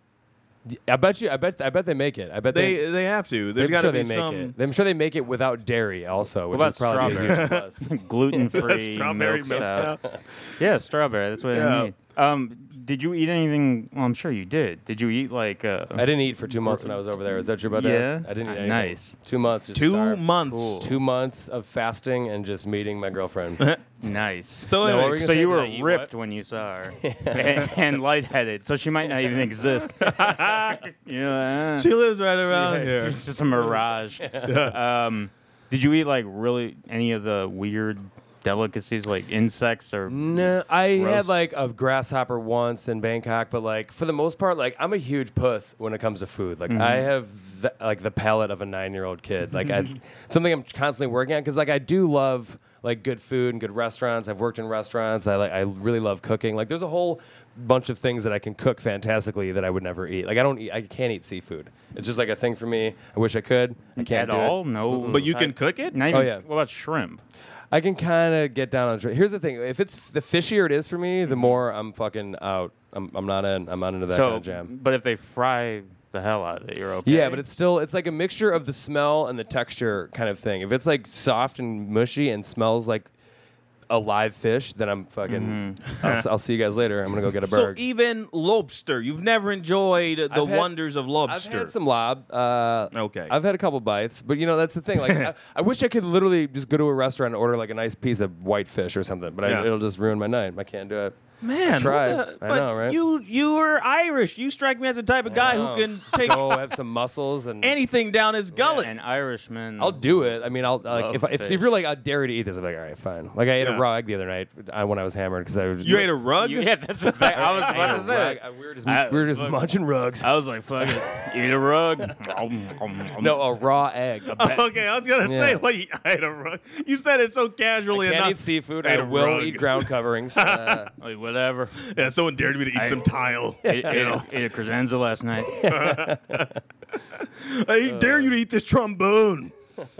[SPEAKER 6] I bet you. I bet. I bet they make it. I bet
[SPEAKER 2] They
[SPEAKER 6] they.
[SPEAKER 2] they have to. There's
[SPEAKER 6] I'm
[SPEAKER 2] got
[SPEAKER 6] sure
[SPEAKER 2] to
[SPEAKER 6] they
[SPEAKER 2] be
[SPEAKER 6] make
[SPEAKER 2] some.
[SPEAKER 6] it. I'm sure they make it without dairy, also, which
[SPEAKER 5] about
[SPEAKER 6] is probably a huge plus.
[SPEAKER 5] Gluten free
[SPEAKER 2] Strawberry
[SPEAKER 5] milk stout.
[SPEAKER 2] stout.
[SPEAKER 5] Yeah, strawberry. That's what
[SPEAKER 2] Yeah.
[SPEAKER 5] I need. Um, did you eat anything? Well, I'm sure you did. Did you eat like? Uh,
[SPEAKER 6] I didn't eat for two months when I was over there. Is that your about that?
[SPEAKER 5] Yeah?
[SPEAKER 6] I didn't eat
[SPEAKER 5] Uh,
[SPEAKER 6] anything.
[SPEAKER 5] nice.
[SPEAKER 6] Two months. Just
[SPEAKER 2] Two
[SPEAKER 6] starved.
[SPEAKER 2] months.
[SPEAKER 5] Cool.
[SPEAKER 6] Two months of fasting and just meeting my girlfriend.
[SPEAKER 5] nice.
[SPEAKER 2] So
[SPEAKER 6] No,
[SPEAKER 2] anyway,
[SPEAKER 6] you
[SPEAKER 5] So
[SPEAKER 6] say?
[SPEAKER 5] you were ripped
[SPEAKER 6] what?
[SPEAKER 5] when you saw her, and, and lightheaded, so she might not even exist. you know, uh,
[SPEAKER 2] she lives right around here.
[SPEAKER 5] It's just a mirage. um, did you eat like really any of the weird delicacies, like insects or?
[SPEAKER 6] No, I
[SPEAKER 5] Gross.
[SPEAKER 6] had like a grasshopper once in Bangkok, but like for the most part, like I'm a huge puss when it comes to food. Like I mm-hmm. have the, like the palate of a nine year old kid. Like I, mm-hmm. something I'm constantly working on because like I do love like good food and good restaurants. I've worked in restaurants. I like I really love cooking. Like there's a whole bunch of things that I can cook fantastically that I would never eat. Like I don't eat. I can't eat seafood. It's just like a thing for me. I wish I could. I can't
[SPEAKER 5] At
[SPEAKER 6] do
[SPEAKER 5] all?
[SPEAKER 6] It.
[SPEAKER 5] No.
[SPEAKER 2] But you can cook it.
[SPEAKER 5] Not oh, even,
[SPEAKER 6] Oh, yeah.
[SPEAKER 5] What about shrimp?
[SPEAKER 6] I can kind of get down on. Here's the thing: if it's the fishier it is for me, the mm-hmm. more I'm fucking out. I'm, I'm not in. I'm not into that
[SPEAKER 5] so,
[SPEAKER 6] kind of jam.
[SPEAKER 5] but if they fry the hell out of it, you're okay.
[SPEAKER 6] Yeah, but it's still it's like a mixture of the smell and the texture kind of thing. If it's like soft and mushy and smells like a live fish, then I'm fucking. I'll, s- I'll see you guys later. I'm gonna go get a
[SPEAKER 2] So
[SPEAKER 6] burger.
[SPEAKER 2] even lobster, you've never enjoyed the
[SPEAKER 6] I've had-
[SPEAKER 2] wonders of lobster.
[SPEAKER 6] I've
[SPEAKER 2] lobster.
[SPEAKER 6] had some lob. Uh,
[SPEAKER 2] Okay.
[SPEAKER 6] I've had a couple bites, but you know that's the thing. Like, I, I wish I could literally just go to a restaurant and order like a nice piece of white fish or something, but
[SPEAKER 2] Yeah.
[SPEAKER 6] I, it'll just ruin my night. I can't do it.
[SPEAKER 2] Man,
[SPEAKER 6] Try.
[SPEAKER 2] what the-
[SPEAKER 6] I
[SPEAKER 2] but
[SPEAKER 6] know, right?
[SPEAKER 2] You you are Irish. You strike me as the type of guy
[SPEAKER 6] Oh,
[SPEAKER 2] who can take
[SPEAKER 6] go have some muscles and
[SPEAKER 2] anything down his gullet.
[SPEAKER 5] An Irishman.
[SPEAKER 6] I'll do it. I mean, I'll like if, if, if you're like, I dare you to eat this. I'm like, all right, fine. Like I ate
[SPEAKER 2] Yeah.
[SPEAKER 6] a rug the other night uh, when I was hammered because I was.
[SPEAKER 2] you ate a rug?
[SPEAKER 5] You, yeah, that's exactly. I was about to say.
[SPEAKER 6] I- we were just,
[SPEAKER 5] I-
[SPEAKER 6] we were just
[SPEAKER 5] look-
[SPEAKER 6] munching rugs.
[SPEAKER 5] I was like, "Fuck it, eat a rug."
[SPEAKER 6] no, a raw egg. A ba-
[SPEAKER 2] okay, I was gonna say, what? You I ate a rug. You said it so casually
[SPEAKER 6] I can't
[SPEAKER 2] enough.
[SPEAKER 6] eat seafood.
[SPEAKER 2] Ate
[SPEAKER 6] I
[SPEAKER 2] a
[SPEAKER 6] will
[SPEAKER 2] rug.
[SPEAKER 6] eat ground coverings. Uh,
[SPEAKER 5] like whatever.
[SPEAKER 2] Yeah, someone dared me to eat
[SPEAKER 5] I-
[SPEAKER 2] some tile.
[SPEAKER 5] ate, ate, a, ate a credenza last night.
[SPEAKER 2] I dare you to eat this trombone.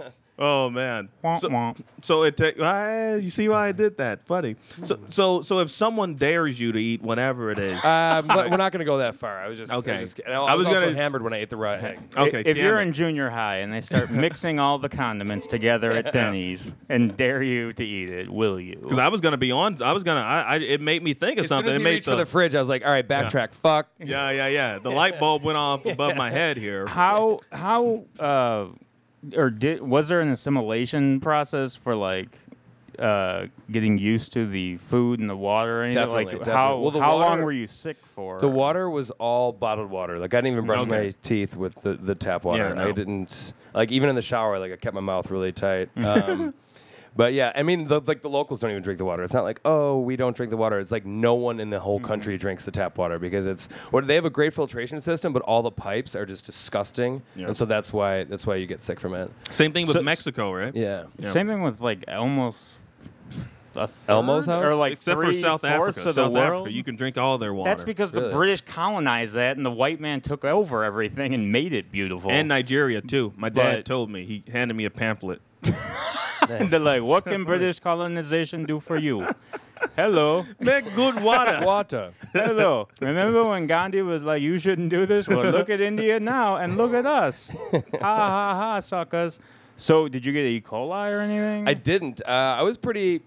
[SPEAKER 2] Oh man. So,
[SPEAKER 5] Womp womp.
[SPEAKER 2] so it take. ah, you see why I did that? Funny. So so so if someone dares you to eat whatever it is.
[SPEAKER 6] um, but we're not going to go that far. I was just
[SPEAKER 2] Okay.
[SPEAKER 6] I was, just, and I
[SPEAKER 2] I
[SPEAKER 6] was,
[SPEAKER 2] was
[SPEAKER 6] also
[SPEAKER 2] gonna-
[SPEAKER 6] hammered when I ate the raw egg.
[SPEAKER 2] okay.
[SPEAKER 5] if
[SPEAKER 2] damn
[SPEAKER 5] you're
[SPEAKER 2] it.
[SPEAKER 5] in junior high and they start mixing all the condiments together at Denny's and dare you to eat it, will you?
[SPEAKER 2] Because I was gonna be on. I was gonna. I, I it made me think of
[SPEAKER 6] As soon
[SPEAKER 2] something.
[SPEAKER 6] as
[SPEAKER 2] it
[SPEAKER 6] he
[SPEAKER 2] made
[SPEAKER 6] reached for the fridge, I was like, all right, backtrack. Fuck.
[SPEAKER 2] yeah, yeah, yeah. The light bulb went off above my head here.
[SPEAKER 5] how how uh or did was there an assimilation process for like uh getting used to the food and the water or anything
[SPEAKER 6] Definitely,
[SPEAKER 5] like
[SPEAKER 6] definitely.
[SPEAKER 5] how
[SPEAKER 6] Well,
[SPEAKER 5] how long were you sick for
[SPEAKER 6] The water was all bottled water. Like I didn't even brush
[SPEAKER 2] Okay.
[SPEAKER 6] my teeth with the, the tap water.
[SPEAKER 2] Yeah, no.
[SPEAKER 6] I didn't like even in the shower. Like I kept my mouth really tight. Um, But yeah, I mean, the, like the locals don't even drink the water. It's not like, oh, we don't drink the water. It's like no one in the
[SPEAKER 2] Mm-hmm.
[SPEAKER 6] whole country drinks the tap water because it's or they have a great filtration system, but all the pipes are just disgusting,
[SPEAKER 2] Yeah.
[SPEAKER 6] and so that's why that's why you get sick from it.
[SPEAKER 2] Same thing with
[SPEAKER 5] So-
[SPEAKER 2] Mexico, right?
[SPEAKER 6] Yeah.
[SPEAKER 2] Yeah.
[SPEAKER 5] Same thing with like almost A third,
[SPEAKER 6] Elmo's house?
[SPEAKER 5] or like
[SPEAKER 2] Except for
[SPEAKER 5] three
[SPEAKER 2] South
[SPEAKER 5] fourths
[SPEAKER 2] Africa.
[SPEAKER 5] of the
[SPEAKER 2] South
[SPEAKER 5] world.
[SPEAKER 2] Africa, you can drink all their water.
[SPEAKER 5] That's because
[SPEAKER 6] Really?
[SPEAKER 5] the British colonized that, and the white man took over everything and made it beautiful.
[SPEAKER 2] and Nigeria too. My dad
[SPEAKER 5] But-
[SPEAKER 2] told me he handed me a pamphlet.
[SPEAKER 5] And they're like, "What can British colonization do for you?" Hello,
[SPEAKER 2] Make good water.
[SPEAKER 6] Water.
[SPEAKER 5] hello. Remember when Gandhi was like, "You shouldn't do this"? Well, look at India now, and look at us. ha ha ha, suckers. So, did you get E. coli or anything?
[SPEAKER 6] I didn't. Uh, I was pretty.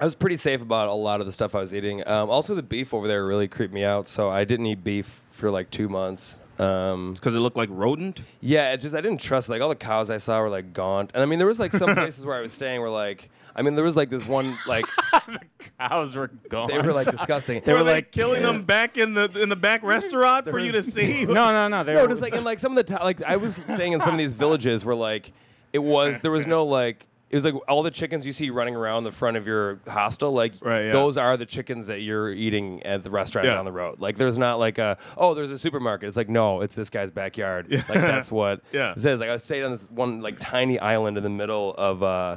[SPEAKER 6] I was pretty safe about a lot of the stuff I was eating. Um, also, the beef over there really creeped me out, so I didn't eat beef for like two months. Um,
[SPEAKER 2] Because it looked like rodent.
[SPEAKER 6] yeah, it just I didn't trust. Like all the cows I saw were like gaunt, and I mean there was like some places where I was staying were like. I mean, there was like this one like the
[SPEAKER 5] Cows were gone.
[SPEAKER 6] they were like disgusting.
[SPEAKER 5] They were
[SPEAKER 2] Were they
[SPEAKER 5] like-
[SPEAKER 2] killing them back in the in the back restaurant for you to see?
[SPEAKER 5] no, no, no. They
[SPEAKER 6] no,
[SPEAKER 5] were
[SPEAKER 6] just like in like some of the to- like I was staying in some of these villages where like it was there was no like it was like all the chickens you see running around the front of your hostel like
[SPEAKER 2] Right, yeah.
[SPEAKER 6] those are the chickens that you're eating at the restaurant
[SPEAKER 2] Yeah.
[SPEAKER 6] down the road. Like there's not like a oh there's a supermarket. It's like no, it's this guy's backyard. Like that's what
[SPEAKER 2] Yeah.
[SPEAKER 6] it says. Like I stayed on this one like tiny island in the middle of uh,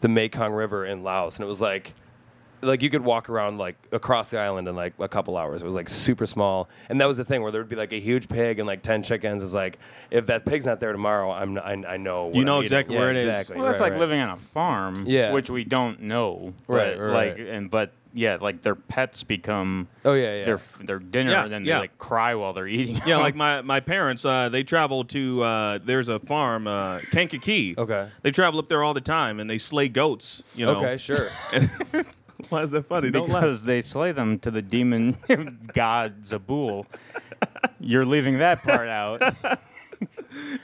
[SPEAKER 6] the Mekong River in Laos, and it was like like you could walk around like across the island in like a couple hours. It was like super small, and that was the thing where there would be like a huge pig and like ten chickens. It's like if that pig's not there tomorrow, I'm I, I know what
[SPEAKER 2] You know
[SPEAKER 6] I'm eating.
[SPEAKER 2] exactly
[SPEAKER 6] Yeah,
[SPEAKER 2] where it is.
[SPEAKER 6] exactly.
[SPEAKER 5] Well, that's
[SPEAKER 6] Right,
[SPEAKER 5] like
[SPEAKER 6] right.
[SPEAKER 5] living on a farm,
[SPEAKER 6] Yeah.
[SPEAKER 5] which we don't know,
[SPEAKER 6] Right,
[SPEAKER 5] but,
[SPEAKER 6] right,
[SPEAKER 5] Like,
[SPEAKER 6] right.
[SPEAKER 5] and but yeah, like their pets become
[SPEAKER 6] Oh yeah, yeah.
[SPEAKER 5] their their dinner,
[SPEAKER 2] Yeah,
[SPEAKER 5] and then
[SPEAKER 2] yeah.
[SPEAKER 5] they like cry while they're eating.
[SPEAKER 2] Yeah, like my, my parents, uh, they travel to, uh, there's a farm, uh, Kankakee.
[SPEAKER 6] Okay.
[SPEAKER 2] They travel up there all the time and they slay goats, you know.
[SPEAKER 6] okay, sure.
[SPEAKER 2] Why is that funny? Don't laugh.
[SPEAKER 5] because they slay them to the demon god Zabul. You're leaving that part out.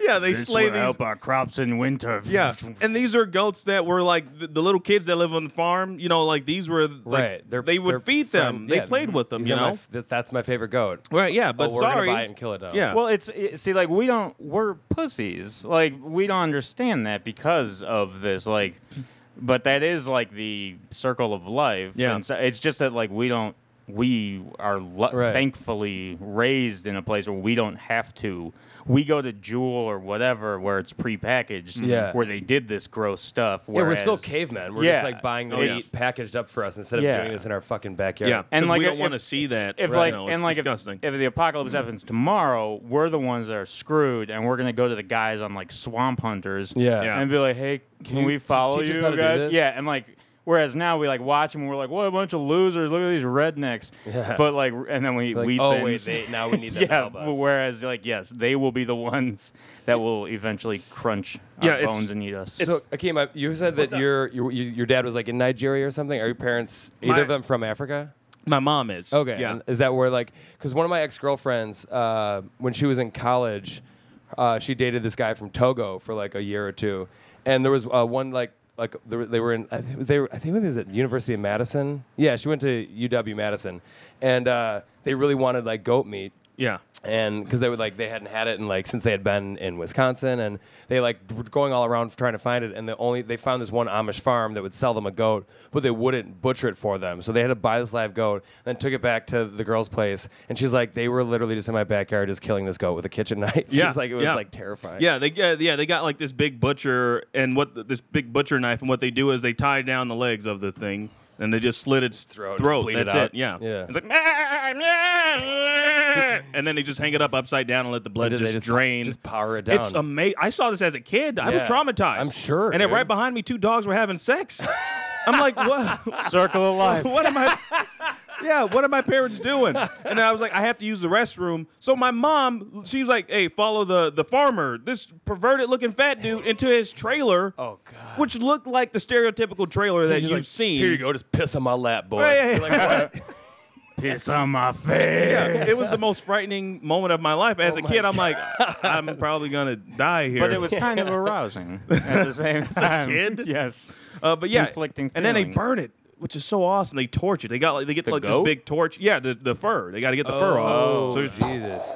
[SPEAKER 2] Yeah, they
[SPEAKER 5] This
[SPEAKER 2] slay
[SPEAKER 5] will
[SPEAKER 2] these.
[SPEAKER 5] help our crops in winter.
[SPEAKER 2] Yeah, and these are goats that were like the, the little kids that live on the farm. You know, like these were like,
[SPEAKER 6] right. They're,
[SPEAKER 2] they would
[SPEAKER 6] they're
[SPEAKER 2] feed them.
[SPEAKER 6] friend-
[SPEAKER 2] they played with them. You
[SPEAKER 6] are my
[SPEAKER 2] know.
[SPEAKER 6] f- that's my favorite goat.
[SPEAKER 2] Right? Yeah, but
[SPEAKER 6] oh, we're
[SPEAKER 2] sorry.
[SPEAKER 6] gonna buy it and kill it now.
[SPEAKER 2] Yeah.
[SPEAKER 5] Well, it's it, see, like we don't we're pussies. Like we don't understand that because of this. Like, but that is like the circle of life.
[SPEAKER 2] Yeah.
[SPEAKER 5] and so it's just that like we don't we are lu-
[SPEAKER 6] Right.
[SPEAKER 5] thankfully raised in a place where we don't have to. We go to Jewel or whatever where it's prepackaged.
[SPEAKER 6] Yeah. Mm-hmm.
[SPEAKER 5] where they did this gross stuff.
[SPEAKER 6] Yeah, we're still cavemen. We're
[SPEAKER 5] Yeah.
[SPEAKER 6] just like buying the
[SPEAKER 2] Oh,
[SPEAKER 6] meat packaged up for us instead of
[SPEAKER 5] Yeah.
[SPEAKER 6] doing this in our fucking backyard.
[SPEAKER 2] yeah,
[SPEAKER 5] And,
[SPEAKER 2] and
[SPEAKER 5] like,
[SPEAKER 2] we don't want to see that.
[SPEAKER 5] if
[SPEAKER 2] right,
[SPEAKER 5] like
[SPEAKER 2] you know,
[SPEAKER 5] and like if,
[SPEAKER 2] disgusting.
[SPEAKER 5] if the apocalypse happens tomorrow, we're the ones that are screwed, and we're gonna go to the guys on like Swamp Hunters,
[SPEAKER 6] Yeah.
[SPEAKER 2] Yeah.
[SPEAKER 5] and be like, "Hey, can,
[SPEAKER 6] you
[SPEAKER 5] we follow
[SPEAKER 6] teach
[SPEAKER 5] you
[SPEAKER 6] how to do
[SPEAKER 5] guys?" Yeah, and like. Whereas now we like watch them and we're like, what a bunch of losers! Look at these rednecks.
[SPEAKER 6] Yeah.
[SPEAKER 5] But like, and then we
[SPEAKER 6] It's like,
[SPEAKER 5] we
[SPEAKER 6] oh
[SPEAKER 5] thins.
[SPEAKER 6] wait, they, now we need them to
[SPEAKER 5] yeah.
[SPEAKER 6] help us.
[SPEAKER 5] Whereas like, yes, they will be the ones that will eventually crunch our
[SPEAKER 2] Yeah, it's-
[SPEAKER 5] bones and eat us.
[SPEAKER 6] So, Akeem, you said that your, your your your dad was like in Nigeria or something. Are your parents either
[SPEAKER 2] My-
[SPEAKER 6] of them from Africa?
[SPEAKER 2] my mom is.
[SPEAKER 6] Okay.
[SPEAKER 2] Yeah.
[SPEAKER 6] and Is that where like because one of my ex girlfriends, uh, when she was in college, uh, she dated this guy from Togo for like a year or two, and there was uh, one like like they were, in I think they were, I think it was at University of Madison. Yeah, she went to UW Madison, and uh, they really wanted like goat meat
[SPEAKER 2] yeah.
[SPEAKER 6] And because they would like they hadn't had it in like since they had been in Wisconsin, and they like were going all around trying to find it, and the only they found this one Amish farm that would sell them a goat, but they wouldn't butcher it for them, so they had to buy this live goat, then took it back to the girl's place, and she's like, they were literally just in my backyard just killing this goat with a kitchen knife.
[SPEAKER 2] Yeah,
[SPEAKER 6] she's like, it was
[SPEAKER 2] yeah.
[SPEAKER 6] like terrifying.
[SPEAKER 2] Yeah, they yeah, yeah they got like this big butcher and what this big butcher knife and what they do is they tie down the legs of the thing and they just slit its
[SPEAKER 6] Throat,
[SPEAKER 2] throat.
[SPEAKER 6] just bleed it
[SPEAKER 2] That's
[SPEAKER 6] out.
[SPEAKER 2] it. Yeah.
[SPEAKER 6] Yeah.
[SPEAKER 2] It's like and then they just hang it up upside down and let the blood
[SPEAKER 6] They
[SPEAKER 2] just,
[SPEAKER 6] just
[SPEAKER 2] drain.
[SPEAKER 6] just power it down.
[SPEAKER 2] It's amazing. I saw this as a kid. I was traumatized.
[SPEAKER 6] I'm sure,
[SPEAKER 2] And then
[SPEAKER 6] dude.
[SPEAKER 2] right behind me, two dogs were having sex. I'm like, what?
[SPEAKER 5] Circle of life.
[SPEAKER 2] what am I? Yeah, what are my parents doing? And I was like, I have to use the restroom. So my mom, she was like, Hey, follow the the farmer, this perverted looking fat dude, into his trailer.
[SPEAKER 6] oh god.
[SPEAKER 2] Which looked like the stereotypical trailer that
[SPEAKER 6] She's
[SPEAKER 2] you've
[SPEAKER 6] like,
[SPEAKER 2] seen.
[SPEAKER 6] Here you go, just piss on my lap, boy.
[SPEAKER 2] Yeah, yeah,
[SPEAKER 6] You're like.
[SPEAKER 5] Piss on my face.
[SPEAKER 2] Yeah, it was the most frightening moment of my life. As
[SPEAKER 6] Oh
[SPEAKER 2] a kid, I'm like, I'm probably gonna die here.
[SPEAKER 5] But it was kind of arousing at the same time.
[SPEAKER 2] kid?
[SPEAKER 5] Yes.
[SPEAKER 2] uh, but yeah,
[SPEAKER 5] conflicting
[SPEAKER 2] and then they burn it, which is so awesome. They torch it. They got like they get
[SPEAKER 5] The
[SPEAKER 2] like
[SPEAKER 5] goat?
[SPEAKER 2] this big torch. Yeah, the, the fur. They got to get the fur
[SPEAKER 6] Oh,
[SPEAKER 2] off. So there's
[SPEAKER 6] Jesus.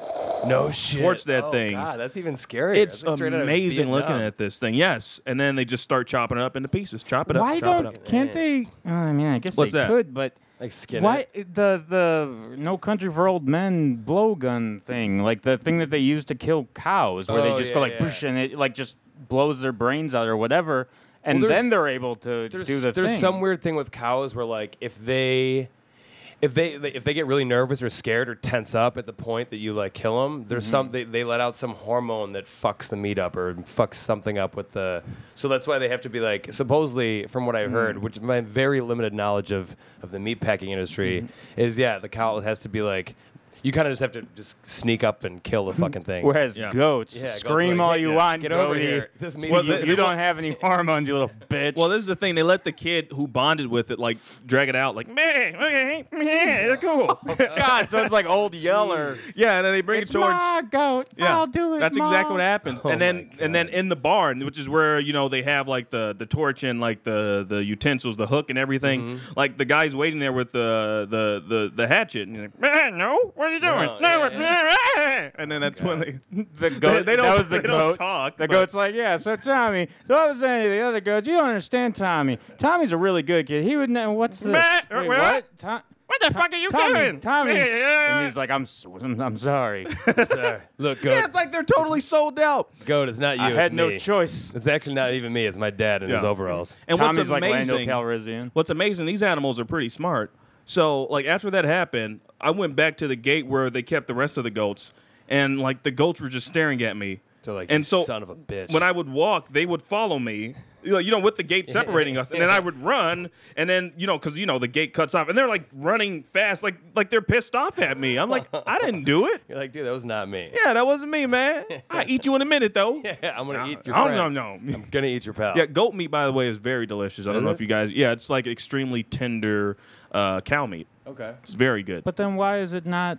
[SPEAKER 6] No shit.
[SPEAKER 2] Torch that
[SPEAKER 6] oh,
[SPEAKER 2] thing.
[SPEAKER 6] God, that's even scarier.
[SPEAKER 2] It's
[SPEAKER 6] like straight out of
[SPEAKER 2] amazing looking at this thing. Yes, and then they just start chopping it up into pieces. Chop it up.
[SPEAKER 5] Why
[SPEAKER 2] chop
[SPEAKER 5] don't?
[SPEAKER 2] it up.
[SPEAKER 5] Can't they? uh, I mean, I guess
[SPEAKER 2] What's
[SPEAKER 5] they
[SPEAKER 2] that?
[SPEAKER 5] could, but
[SPEAKER 6] Like skin.
[SPEAKER 5] why
[SPEAKER 6] it.
[SPEAKER 5] the the No Country for Old Men blowgun thing, like the thing that they use to kill cows, where
[SPEAKER 6] Oh,
[SPEAKER 5] they just go like
[SPEAKER 6] yeah.
[SPEAKER 5] push and it like just blows their brains out or whatever, and
[SPEAKER 6] Well,
[SPEAKER 5] then they're able to do the
[SPEAKER 6] there's
[SPEAKER 5] thing.
[SPEAKER 6] some weird thing with cows where like if they if they if they get really nervous or scared or tense up at the point that you like kill them, there's
[SPEAKER 5] Mm-hmm.
[SPEAKER 6] some they, they let out some hormone that fucks the meat up or fucks something up with the. So that's why they have to be like supposedly from what I
[SPEAKER 5] Mm.
[SPEAKER 6] heard, which my very limited knowledge of of the meat packing industry
[SPEAKER 5] Mm-hmm.
[SPEAKER 6] is yeah the cow has to be like. You kind of just have to just sneak up and kill the fucking thing.
[SPEAKER 5] Whereas
[SPEAKER 2] Yeah.
[SPEAKER 5] goats,
[SPEAKER 6] Yeah, goats
[SPEAKER 5] scream
[SPEAKER 6] like,
[SPEAKER 5] all
[SPEAKER 6] "Hey,
[SPEAKER 5] you
[SPEAKER 6] yeah,
[SPEAKER 5] want,
[SPEAKER 6] Get over
[SPEAKER 5] goaty.
[SPEAKER 6] here. This meat
[SPEAKER 2] Well,
[SPEAKER 6] is
[SPEAKER 2] the-
[SPEAKER 5] You don't have any hormones, you little bitch.
[SPEAKER 2] Well, this is the thing. They let the kid who bonded with it like drag it out, like meh, okay, meh, they're cool.
[SPEAKER 5] God, so it's like old Yeller.
[SPEAKER 2] yeah, and then they bring
[SPEAKER 5] It's
[SPEAKER 2] it towards.
[SPEAKER 5] my goat.
[SPEAKER 2] Yeah,
[SPEAKER 5] I'll do it.
[SPEAKER 2] That's exactly what happens.
[SPEAKER 6] Oh
[SPEAKER 2] and then
[SPEAKER 6] my
[SPEAKER 2] and then in the barn, which is where you know they have like the the torch and like the the utensils, the hook and everything.
[SPEAKER 6] Mm-hmm.
[SPEAKER 2] Like the guy's waiting there with the the the, the hatchet. And you're like, "Eh, no, what are you doing?
[SPEAKER 6] No,
[SPEAKER 2] no,
[SPEAKER 6] yeah,
[SPEAKER 2] eh." and then that's when they
[SPEAKER 5] The goat.
[SPEAKER 2] they don't-
[SPEAKER 5] that was the
[SPEAKER 2] they don't
[SPEAKER 5] goat.
[SPEAKER 2] talk,
[SPEAKER 5] the
[SPEAKER 2] but-
[SPEAKER 5] goat's like, yeah. So Tommy. So I was saying to the other goats, you don't understand Tommy. Tommy's a really good kid. He would know what's this?
[SPEAKER 2] Meh,
[SPEAKER 5] Wait,
[SPEAKER 2] what?
[SPEAKER 5] what? Tom,
[SPEAKER 2] What the fuck are you
[SPEAKER 5] Tommy,
[SPEAKER 2] doing?
[SPEAKER 5] Tommy.
[SPEAKER 2] Yeah.
[SPEAKER 5] And he's like, I'm, s- I'm, I'm sorry.
[SPEAKER 6] Sorry. Look, goat.
[SPEAKER 2] Yeah, it's like they're totally sold out.
[SPEAKER 6] goat, it's not you.
[SPEAKER 5] I
[SPEAKER 6] it's
[SPEAKER 5] had no
[SPEAKER 6] me.
[SPEAKER 5] choice.
[SPEAKER 6] It's actually not even me. It's my dad in his
[SPEAKER 2] Yeah.
[SPEAKER 6] overalls.
[SPEAKER 2] And
[SPEAKER 5] Tommy's
[SPEAKER 2] what's
[SPEAKER 5] like Lando
[SPEAKER 2] amazing,
[SPEAKER 5] Calrissian.
[SPEAKER 2] what's amazing, these animals are pretty smart. So, like after that happened, I went back to the gate where they kept the rest of the goats, and like the goats were just staring at me.
[SPEAKER 6] They're like,
[SPEAKER 2] and
[SPEAKER 6] "You
[SPEAKER 2] so
[SPEAKER 6] son of a bitch.
[SPEAKER 2] when I would walk, they would follow me. You know, you know, with the gate separating us, and then I would run, and then you know, because you know the gate cuts off, and they're like running fast, like like they're pissed off at me. I'm like, I didn't do it.
[SPEAKER 6] You're like, dude, that was not me.
[SPEAKER 2] Yeah, that wasn't me, man. I eat you in a minute though.
[SPEAKER 6] Yeah, I'm gonna eat your
[SPEAKER 2] Oh
[SPEAKER 6] friend.
[SPEAKER 2] no, no.
[SPEAKER 6] I'm gonna eat your pal.
[SPEAKER 2] Yeah, goat meat, by the way, is very delicious. I don't know if you guys. Yeah, it's like extremely tender uh, cow meat.
[SPEAKER 6] Okay.
[SPEAKER 2] It's very good.
[SPEAKER 5] But then why is it not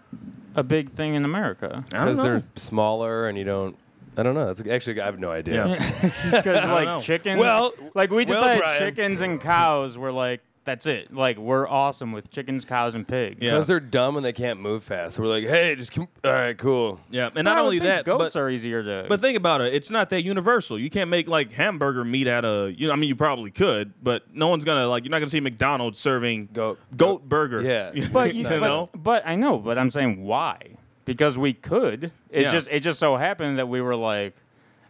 [SPEAKER 5] a big thing in America?
[SPEAKER 2] I don't
[SPEAKER 6] Because
[SPEAKER 2] know.
[SPEAKER 6] they're smaller and you don't. I don't know. That's actually I have no idea.
[SPEAKER 2] Yeah.
[SPEAKER 5] Because
[SPEAKER 2] know.
[SPEAKER 5] like chickens,
[SPEAKER 6] Well-
[SPEAKER 5] like we
[SPEAKER 6] well,
[SPEAKER 5] decided
[SPEAKER 6] Brian.
[SPEAKER 5] chickens and cows were like that's it. Like we're awesome with chickens, cows, and pigs.
[SPEAKER 2] Yeah.
[SPEAKER 6] Because they're dumb and they can't move fast. So we're like, hey, just come. All right, cool.
[SPEAKER 2] yeah, and
[SPEAKER 5] I
[SPEAKER 2] not
[SPEAKER 5] would
[SPEAKER 2] only
[SPEAKER 5] think
[SPEAKER 2] that,
[SPEAKER 5] goats
[SPEAKER 2] but,
[SPEAKER 5] are easier to.
[SPEAKER 2] but think about it. It's not that universal. You can't make like hamburger meat out of. You know, I mean, you probably could, but no one's gonna like. You're not gonna see McDonald's serving
[SPEAKER 6] Goat.
[SPEAKER 2] goat burger.
[SPEAKER 6] Yeah.
[SPEAKER 5] but
[SPEAKER 2] you
[SPEAKER 5] you, but,
[SPEAKER 2] know.
[SPEAKER 5] but I know. But I'm saying why? Because we could. It's
[SPEAKER 2] Yeah.
[SPEAKER 5] just it just so happened that we were like.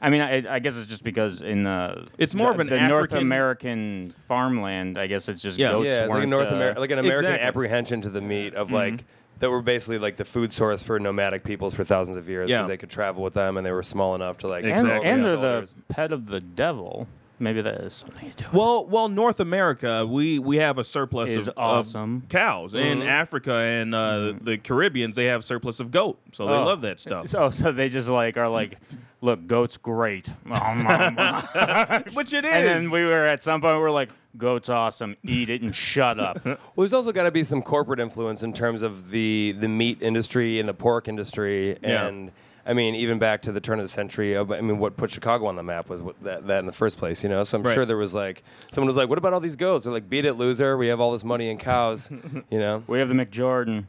[SPEAKER 5] I mean, I, I guess it's just because in the
[SPEAKER 2] It's more
[SPEAKER 5] the,
[SPEAKER 2] of an
[SPEAKER 5] the North American farmland. I guess it's just
[SPEAKER 2] Yeah.
[SPEAKER 5] goats
[SPEAKER 6] yeah, like a
[SPEAKER 5] weren't,
[SPEAKER 6] North
[SPEAKER 5] uh,
[SPEAKER 6] America, like an American
[SPEAKER 2] Exactly. Mm-hmm.
[SPEAKER 6] apprehension to the meat of like that were basically like the food source for nomadic peoples for thousands of years because
[SPEAKER 2] Yeah.
[SPEAKER 6] they could travel with them and they were small enough to like.
[SPEAKER 5] and,
[SPEAKER 6] throw
[SPEAKER 5] and they're the pet of the devil. Maybe that is something to do. with
[SPEAKER 2] Well, well, North America, we we have a surplus
[SPEAKER 5] Is
[SPEAKER 2] of, of
[SPEAKER 5] awesome.
[SPEAKER 2] cows. In Africa and uh, the Caribbeans, they have surplus of goat, so they
[SPEAKER 5] Oh.
[SPEAKER 2] love that stuff.
[SPEAKER 5] So, so they just like are like, look, goat's great.
[SPEAKER 2] Oh, Which it is.
[SPEAKER 5] And then we were at some point we are like, goat's awesome. Eat it and shut up.
[SPEAKER 6] Well, there's also got to be some corporate influence in terms of the the meat industry and the pork industry,
[SPEAKER 2] Yeah.
[SPEAKER 6] and I mean, even back to the turn of the century. I mean, what put Chicago on the map was what, that, that in the first place, you know. So I'm
[SPEAKER 2] Right.
[SPEAKER 6] sure there was like someone was like, "What about all these goats?" They're like, "Beat it, loser. We have all this money in cows," you know.
[SPEAKER 5] we have the McJordan.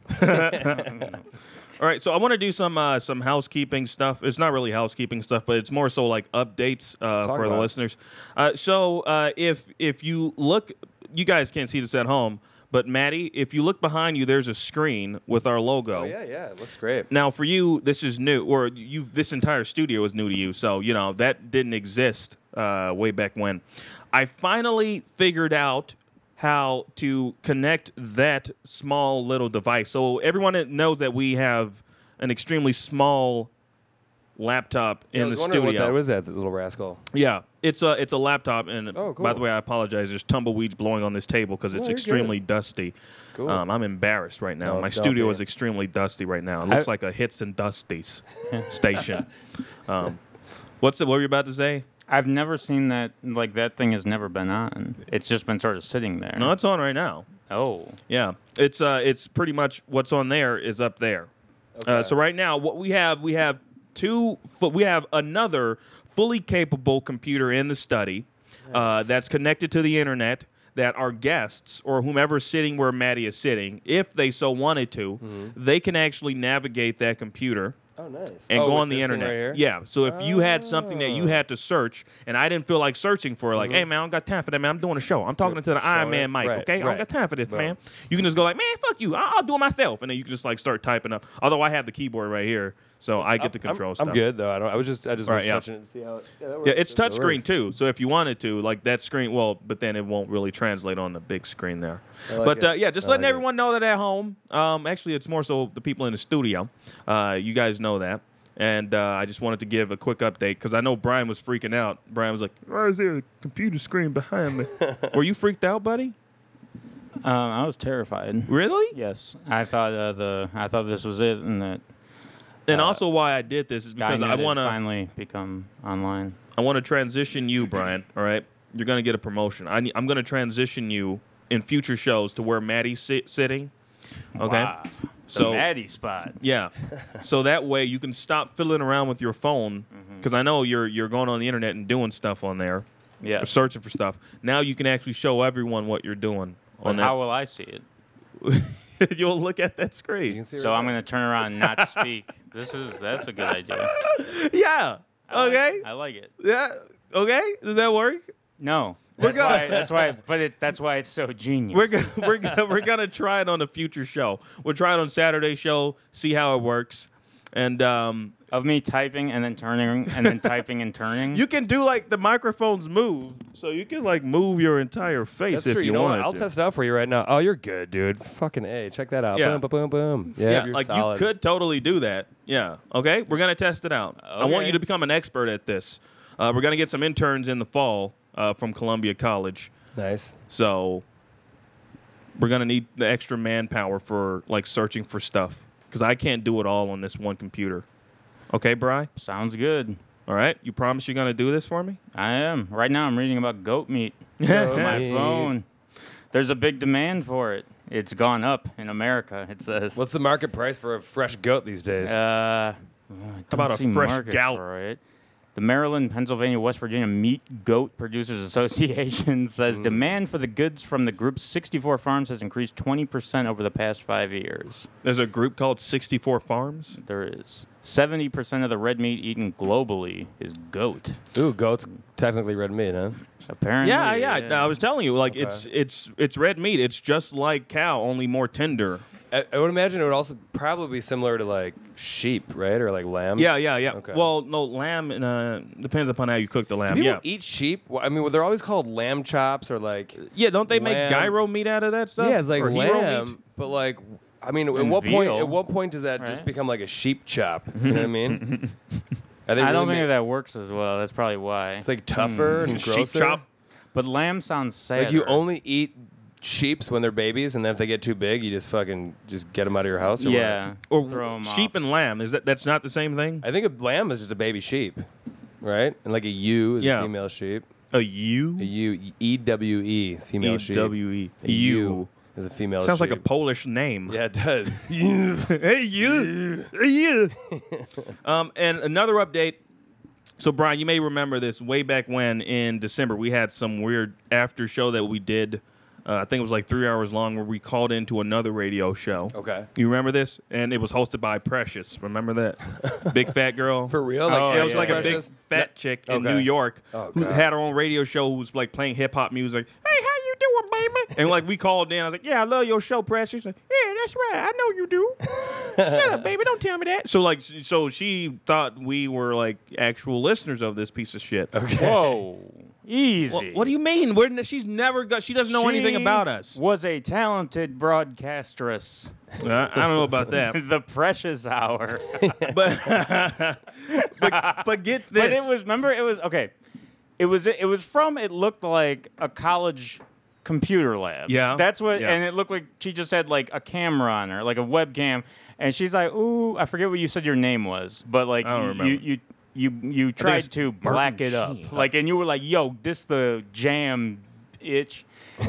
[SPEAKER 2] All right, so I want to do some uh, some housekeeping stuff. It's not really housekeeping stuff, but it's more so like updates uh, for the
[SPEAKER 6] it.
[SPEAKER 2] listeners. Uh, so uh, if if you look, you guys can't see this at home, but Maddie, if you look behind you, there's a screen with our logo.
[SPEAKER 6] Oh yeah, yeah, it looks great.
[SPEAKER 2] Now, for you, this is new, or you this entire studio is new to you. So you know that didn't exist uh, way back when. I finally figured out how to connect that small little device. So everyone knows that we have an extremely small laptop
[SPEAKER 6] Yeah,
[SPEAKER 2] in the studio.
[SPEAKER 6] What that was that the little rascal?
[SPEAKER 2] Yeah, it's a it's a laptop, and
[SPEAKER 6] Oh,
[SPEAKER 2] by the way, I apologize. There's tumbleweeds blowing on this table because it's
[SPEAKER 6] you're
[SPEAKER 2] extremely dusty.
[SPEAKER 6] Cool.
[SPEAKER 2] Um, I'm embarrassed right now.
[SPEAKER 6] Oh,
[SPEAKER 2] My studio
[SPEAKER 6] be.
[SPEAKER 2] is extremely dusty right now. It looks
[SPEAKER 5] I-
[SPEAKER 2] like a hits and dusties station. Um, what's it? What were you about to say?
[SPEAKER 5] I've never seen that. Like that thing has never been on. It's just been sort of sitting there.
[SPEAKER 2] No, it's on right now.
[SPEAKER 5] Oh,
[SPEAKER 2] Yeah, it's uh, it's pretty much what's on there is up there. Uh,
[SPEAKER 6] Okay.
[SPEAKER 2] so right now, what we have, we have two, fu- we have another fully capable computer in the study uh, that's connected to the internet. That our guests or whomever's sitting where Maddie is sitting, if they so wanted to,
[SPEAKER 6] Mm-hmm.
[SPEAKER 2] they can actually navigate that computer
[SPEAKER 6] Oh, nice.
[SPEAKER 2] and
[SPEAKER 6] Oh,
[SPEAKER 2] go on the internet.
[SPEAKER 6] right
[SPEAKER 2] yeah. So if you had something that you had to search, and I didn't feel like searching for, like, hey man, I don't got time for that, man. I'm doing a show. I'm talking to the
[SPEAKER 6] Mm-hmm.
[SPEAKER 2] Iron
[SPEAKER 6] it.
[SPEAKER 2] Man mic.
[SPEAKER 6] Right,
[SPEAKER 2] okay, I don't got time for this,
[SPEAKER 6] Boom.
[SPEAKER 2] man. You can just go like, man, fuck you. I'll, I'll do it myself, and then you can just like start typing up. Although I have the keyboard right here, so I get to
[SPEAKER 6] I'm-
[SPEAKER 2] control
[SPEAKER 6] I'm,
[SPEAKER 2] stuff.
[SPEAKER 6] I'm good though. I don't. I was just. I just
[SPEAKER 2] Right,
[SPEAKER 6] was
[SPEAKER 2] yeah.
[SPEAKER 6] touching it to see how. It, yeah, that
[SPEAKER 2] Yeah, it's
[SPEAKER 6] That
[SPEAKER 2] touchscreen too. So if you wanted to, like that screen, well, but then it won't really translate on the big screen there.
[SPEAKER 6] Like
[SPEAKER 2] but uh, yeah, just
[SPEAKER 6] I
[SPEAKER 2] letting
[SPEAKER 6] like it.
[SPEAKER 2] everyone know that at home. Um, actually, it's more so the people in the studio. Uh, you guys know that. And uh, I just wanted to give a quick update because I know Brian was freaking out. Brian was like, "Why is there a computer screen behind me?" Were you freaked out, buddy?
[SPEAKER 5] Um, I was terrified.
[SPEAKER 2] Really?
[SPEAKER 5] Yes, I thought uh, the I thought this was it, and that
[SPEAKER 2] And
[SPEAKER 5] Uh,
[SPEAKER 2] also, why I did this is because I want to
[SPEAKER 5] finally become online.
[SPEAKER 2] I want to transition you, Brian. all right, you're gonna get a promotion. I, I'm gonna transition you in future shows to where Maddie's sit- sitting. Okay,
[SPEAKER 5] Wow.
[SPEAKER 2] so
[SPEAKER 5] the Maddie spot.
[SPEAKER 2] yeah, so that way you can stop fiddling around with your phone
[SPEAKER 5] Mm-hmm.
[SPEAKER 2] because I know you're you're going on the internet and doing stuff on there,
[SPEAKER 5] Yeah.
[SPEAKER 2] searching for stuff. Now you can actually show everyone what you're doing on
[SPEAKER 5] But how will I see it?
[SPEAKER 2] that. You'll look at that
[SPEAKER 6] You can
[SPEAKER 2] screen.
[SPEAKER 6] see
[SPEAKER 5] So
[SPEAKER 6] right
[SPEAKER 5] I'm
[SPEAKER 6] there.
[SPEAKER 5] gonna turn around and not speak. This is that's a good idea.
[SPEAKER 2] Yeah.
[SPEAKER 5] I like-
[SPEAKER 2] Okay.
[SPEAKER 5] I like it.
[SPEAKER 2] Yeah. Okay. Does that work?
[SPEAKER 5] No.
[SPEAKER 2] We're
[SPEAKER 5] That's
[SPEAKER 2] go-
[SPEAKER 5] why, that's why, but it, that's why it's so genius.
[SPEAKER 2] We're gonna, we're gonna, we're gonna try it on a future show. We'll try it on Saturday show, see how it works, and um,
[SPEAKER 5] of me typing and then turning and then typing and turning.
[SPEAKER 2] you can do like the microphones move, so you can like move your entire face
[SPEAKER 6] That's
[SPEAKER 2] if
[SPEAKER 6] true.
[SPEAKER 2] you,
[SPEAKER 6] You know what?
[SPEAKER 2] wanted
[SPEAKER 6] I'll
[SPEAKER 2] to.
[SPEAKER 6] test it out for you right now. Oh, you're good, dude. Fucking a. Check that out.
[SPEAKER 2] Yeah.
[SPEAKER 6] Boom, boom, boom, boom. Yeah,
[SPEAKER 2] Yeah, like
[SPEAKER 6] solid.
[SPEAKER 2] you could totally do that. Yeah. Okay. We're gonna test it out. I want you to become an expert at this. Uh, we're gonna get some interns in the fall uh, from Columbia College,
[SPEAKER 6] Nice.
[SPEAKER 2] so we're gonna need the extra manpower for like searching for stuff because I can't do it all on this one computer. Okay, Bry.
[SPEAKER 5] Sounds good.
[SPEAKER 2] All right. You promise you're gonna do this for me?
[SPEAKER 5] I am. Right now, I'm reading about goat meat on my phone. There's a big demand for it. It's gone up in America. It says.
[SPEAKER 6] What's the market price for a fresh goat these days?
[SPEAKER 5] Uh,
[SPEAKER 2] about a fresh gout?
[SPEAKER 5] For it. The Maryland, Pennsylvania, West Virginia Meat Goat Producers Association says
[SPEAKER 2] Hmm.
[SPEAKER 5] demand for the goods from the group's 64 farms has increased 20% over the past five years.
[SPEAKER 2] There's a group called 64 Farms.
[SPEAKER 5] There is 70% of the red meat eaten globally is goat.
[SPEAKER 6] Ooh, goat's technically red meat, huh?
[SPEAKER 5] Apparently,
[SPEAKER 2] Yeah, yeah. I was telling you, like
[SPEAKER 6] Okay.
[SPEAKER 2] it's it's it's red meat. It's just like cow, only more tender.
[SPEAKER 6] I, I would imagine it would also probably be similar to like sheep, right, or like lamb.
[SPEAKER 2] Yeah, yeah, yeah.
[SPEAKER 6] Okay.
[SPEAKER 2] Well, no, lamb uh, depends upon how you cook the
[SPEAKER 6] Do
[SPEAKER 2] lamb.
[SPEAKER 6] people
[SPEAKER 2] Yeah,
[SPEAKER 6] eat sheep? Well, I mean, well, they're always called lamb chops or like.
[SPEAKER 2] yeah. Don't they make gyro meat out of that stuff?
[SPEAKER 6] Yeah, it's like
[SPEAKER 2] Or hero
[SPEAKER 6] lamb,
[SPEAKER 2] meat?
[SPEAKER 6] but like. I mean, at
[SPEAKER 5] And
[SPEAKER 6] what point?
[SPEAKER 5] veal,
[SPEAKER 6] At what point does that just
[SPEAKER 5] right?
[SPEAKER 6] become like a sheep chop? You know what I mean? Are they
[SPEAKER 5] I don't
[SPEAKER 6] really
[SPEAKER 5] think
[SPEAKER 6] ma-
[SPEAKER 5] that works as well. That's probably why.
[SPEAKER 6] It's like tougher hmm. and
[SPEAKER 2] Sheep
[SPEAKER 6] grosser.
[SPEAKER 2] chop.
[SPEAKER 5] but lamb sounds sad.
[SPEAKER 6] Like you only eat sheeps when they're babies, and then if they get too big, you just fucking just get them out of your house. Or what?
[SPEAKER 5] yeah,
[SPEAKER 2] Or
[SPEAKER 5] throw 'em
[SPEAKER 2] sheep
[SPEAKER 5] off.
[SPEAKER 2] and lamb. Is that that's not the same thing?
[SPEAKER 6] I think a lamb is just a baby sheep, right? And like a ewe is
[SPEAKER 2] Yeah.
[SPEAKER 6] a female sheep.
[SPEAKER 2] A ewe.
[SPEAKER 6] A ewe, E W E, female
[SPEAKER 2] E
[SPEAKER 6] sheep.
[SPEAKER 2] W E.
[SPEAKER 6] A ewe is a female.
[SPEAKER 2] Sounds like a. Polish name.
[SPEAKER 6] Yeah, it does.
[SPEAKER 2] hey you, hey you. um, and another update. So Brian, you may remember this way back when in December we had some weird after show that we did. Uh, I think it was like three hours long, where we called into another radio show.
[SPEAKER 6] okay.
[SPEAKER 2] You remember this? And it was hosted by Precious. Remember that big fat girl?
[SPEAKER 6] For real? Like,
[SPEAKER 5] Oh,
[SPEAKER 2] it was
[SPEAKER 5] yeah,
[SPEAKER 2] like a big fat chick in
[SPEAKER 6] Okay.
[SPEAKER 2] New York
[SPEAKER 6] Oh,
[SPEAKER 2] who had her own radio show who was like playing hip hop music. Hey, how doing, baby? and like we called in, I was like, Yeah, I love your show, Precious. She's like, yeah, that's right. I know you do. Shut up, baby. Don't tell me that. So like, so she thought we were like actual listeners of this piece of shit.
[SPEAKER 5] Whoa, easy.
[SPEAKER 2] Well, what do you mean? We're, she's never got. She doesn't know anything about us.
[SPEAKER 5] Was a talented broadcastress.
[SPEAKER 2] Uh, I don't know about that.
[SPEAKER 5] the precious hour.
[SPEAKER 2] but, but but get this.
[SPEAKER 5] But it was remember it was okay. It was it was from it looked like a college computer lab.
[SPEAKER 2] Yeah.
[SPEAKER 5] That's what
[SPEAKER 2] Yeah.
[SPEAKER 5] and it looked like she just had like a camera on her, like a webcam. And she's like, Ooh, I forget what you said your name was, but like you, you you you tried to
[SPEAKER 2] Martin
[SPEAKER 5] black it up.
[SPEAKER 2] Sheen.
[SPEAKER 5] Like and you were like, yo, this the jam itch.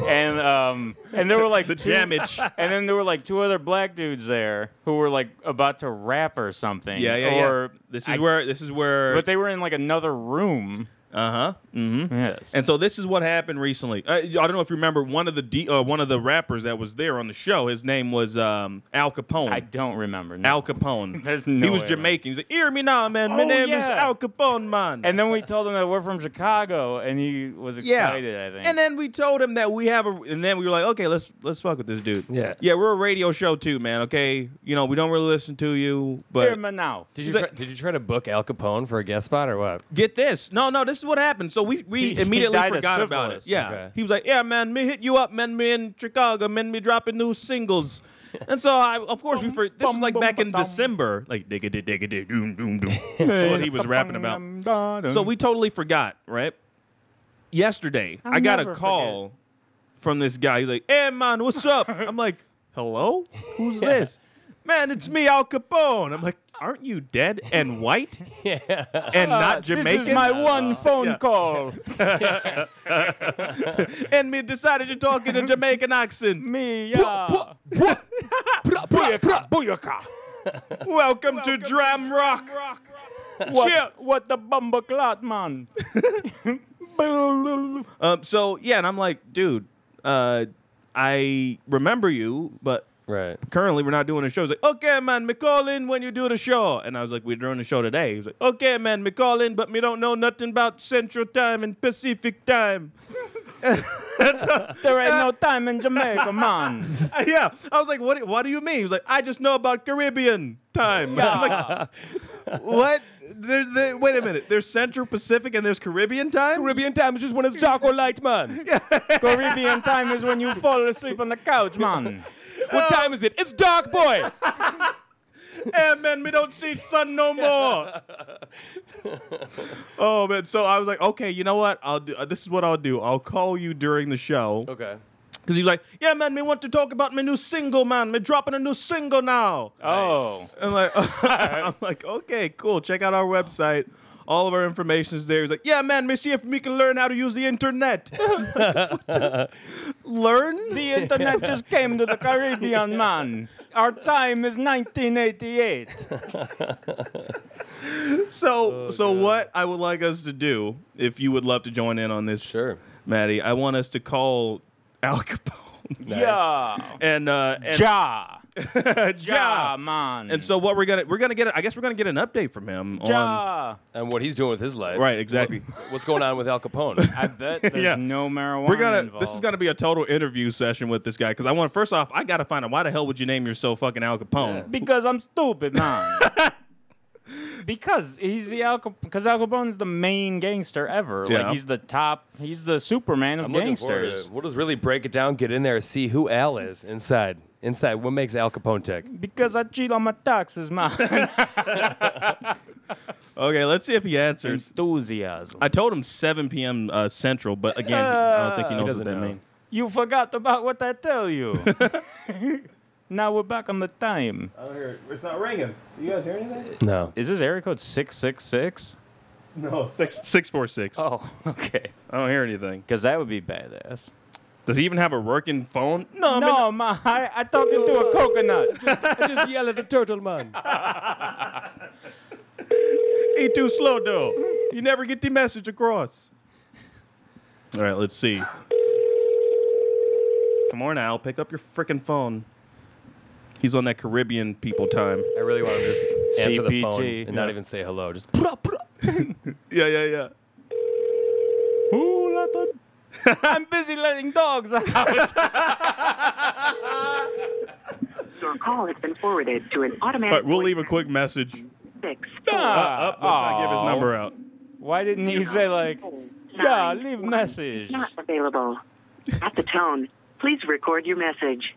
[SPEAKER 5] and um and there were like
[SPEAKER 2] the
[SPEAKER 5] two-
[SPEAKER 2] jam itch.
[SPEAKER 5] and then there were like two other black dudes there who were like about to rap or something.
[SPEAKER 2] Yeah, yeah,
[SPEAKER 5] or
[SPEAKER 2] yeah. This is
[SPEAKER 5] I-
[SPEAKER 2] where this is where
[SPEAKER 5] but they were in like another room.
[SPEAKER 2] Uh huh. Mm-hmm.
[SPEAKER 5] Yes.
[SPEAKER 2] And so this is what happened recently. Uh, I don't know if you remember one of the D, uh, one of the rappers that was there on the show. His name was um, Al Capone.
[SPEAKER 5] I don't remember. no.
[SPEAKER 2] Al Capone.
[SPEAKER 5] There's no
[SPEAKER 2] he was
[SPEAKER 5] way,
[SPEAKER 2] Jamaican. He's like, hear me now, man. My
[SPEAKER 5] Oh,
[SPEAKER 2] name is. Al Capone, man.
[SPEAKER 5] And then we told him that we're from Chicago, and he was
[SPEAKER 2] yeah.
[SPEAKER 5] excited. I think.
[SPEAKER 2] And then we told him that we have a, and then we were like, okay, let's let's fuck with this dude.
[SPEAKER 6] Yeah.
[SPEAKER 2] Yeah, we're a radio show too, man. Okay, you know we don't really listen to you, but Hear
[SPEAKER 5] me now.
[SPEAKER 6] Did you try,
[SPEAKER 2] like-
[SPEAKER 6] did you try to book Al Capone for a guest spot or what?
[SPEAKER 2] get this. No, no, this is what happened. So we we
[SPEAKER 5] He- he
[SPEAKER 2] immediately
[SPEAKER 5] died of
[SPEAKER 2] forgot about it.
[SPEAKER 5] syphilis.
[SPEAKER 2] Yeah.
[SPEAKER 6] Okay.
[SPEAKER 2] He was like, yeah, man, me hit you up, man. Me in Chicago, man. Me dropping new singles. And so, I, of course, we for this was like back in December, like digga digga digga digga doom doom doom. That's what he was rapping about. So we totally forgot, right? Yesterday,
[SPEAKER 5] I'll
[SPEAKER 2] I got a
[SPEAKER 5] never
[SPEAKER 2] call from this guy. He's like, "Hey man, what's up?" I'm like, "Hello, who's this?" Man, it's me, Al Capone. I'm like, "Aren't you dead and white
[SPEAKER 6] Yeah.
[SPEAKER 2] and not Jamaican?"
[SPEAKER 5] This is my one phone
[SPEAKER 2] yeah.
[SPEAKER 5] call.
[SPEAKER 2] and me decided to talk in a Jamaican accent.
[SPEAKER 5] Me, yeah. Booyaka, booyaka.
[SPEAKER 2] Welcome to Jam Rock.
[SPEAKER 5] What,
[SPEAKER 2] Cheer.
[SPEAKER 5] what the bumper clot, man?
[SPEAKER 2] Um, so yeah, and I'm like, dude, uh, I remember you, but
[SPEAKER 6] Right.
[SPEAKER 2] currently we're not doing a show. He's like, okay, man, me call in when you do the show. And I was like, we're doing the show today. He's like, okay, man, me call in, but me don't know nothing about Central Time and Pacific Time.
[SPEAKER 5] there ain't no uh, time in Jamaica, man.
[SPEAKER 2] yeah, I was like, what? What do you mean? He was like, I just know about Caribbean time. I'm like, what? There's, there, wait a minute. There's Central Pacific and there's Caribbean time.
[SPEAKER 6] Caribbean time is just when it's dark or light, man.
[SPEAKER 5] Caribbean time is when you fall asleep on the couch, man.
[SPEAKER 6] What time is it? It's dark, boy.
[SPEAKER 2] hey man, me don't see sun no more. oh man, so I was like, okay, you know what? I'll do. Uh, this is what I'll do. I'll call you during the show
[SPEAKER 6] Okay.
[SPEAKER 2] because he's like, yeah, man, me want to talk about my new single, man. Me dropping a new single now.
[SPEAKER 5] Oh.
[SPEAKER 2] I'm like, I'm like, okay, cool. Check out our website. All of our information is there. He's like, yeah, man, me see if we can learn how to use the internet. learn?
[SPEAKER 5] The internet just came to the Caribbean, man. Our time is 1988.
[SPEAKER 2] So, so what I would like us to do, if you would love to join in on this,
[SPEAKER 6] Sure.
[SPEAKER 2] Maddie, I want us to call Al Capone.
[SPEAKER 6] Nice.
[SPEAKER 5] Yeah.
[SPEAKER 2] and uh and
[SPEAKER 5] Ja. Ja,
[SPEAKER 2] Ja.
[SPEAKER 5] man.
[SPEAKER 2] And so what we're gonna we're gonna get I guess we're gonna get an update from him on
[SPEAKER 5] Ja.
[SPEAKER 6] And what he's doing with his life.
[SPEAKER 2] right exactly.
[SPEAKER 6] What's going on with Al Capone?
[SPEAKER 5] I bet there's
[SPEAKER 2] Yeah.
[SPEAKER 5] no marijuana
[SPEAKER 2] We're gonna
[SPEAKER 5] involved.
[SPEAKER 2] this is gonna be a total interview session with this guy because I want first off I gotta find out why the hell would you name yourself fucking Al Capone?
[SPEAKER 5] Because I'm stupid, man. because he's the Al Cap- because Al Capone's the main gangster ever.
[SPEAKER 2] Yeah.
[SPEAKER 5] Like he's the top. He's the Superman of
[SPEAKER 6] I'm looking forward to
[SPEAKER 5] gangsters.
[SPEAKER 6] it. We'll just really break it down, get in there, see who Al is inside. Inside, what makes Al Capone tick?
[SPEAKER 5] Because I cheat on my taxes, man.
[SPEAKER 2] Okay, let's see if he answers.
[SPEAKER 5] Enthusiasm.
[SPEAKER 2] I told him 7 p.m. Uh, Central, but again, I don't think he
[SPEAKER 5] He
[SPEAKER 2] knows what
[SPEAKER 6] doesn't
[SPEAKER 2] that
[SPEAKER 6] know.
[SPEAKER 2] means.
[SPEAKER 5] you forgot about what I tell you. now we're back on the time.
[SPEAKER 2] I don't hear it. It's not ringing. You guys hear anything?
[SPEAKER 6] No.
[SPEAKER 5] Is this area code six six six?
[SPEAKER 2] No, six six four six.
[SPEAKER 5] Oh, okay.
[SPEAKER 2] I don't hear anything.
[SPEAKER 5] Because that would be badass.
[SPEAKER 2] Does he even have a working phone? No,
[SPEAKER 5] No, man, I, I talking to a coconut.
[SPEAKER 6] I just yell at the turtle man.
[SPEAKER 2] He too slow though. You never get the message across. All right, let's see. Come on, Al, pick up your freaking phone. He's on that Caribbean people time.
[SPEAKER 6] I really want to just answer the phone
[SPEAKER 5] CPT.
[SPEAKER 6] and not even say hello. Just
[SPEAKER 2] Yeah, yeah, yeah.
[SPEAKER 5] Who let the... I'm busy letting dogs out.
[SPEAKER 7] Your call has been forwarded to an
[SPEAKER 2] All
[SPEAKER 7] automatic.
[SPEAKER 2] right, we'll leave a quick message.
[SPEAKER 7] Six,
[SPEAKER 5] Ah,
[SPEAKER 2] Up, let's not give his number out.
[SPEAKER 5] Why didn't he say like, yeah, leave message?
[SPEAKER 7] Not available. At the tone, please record your message.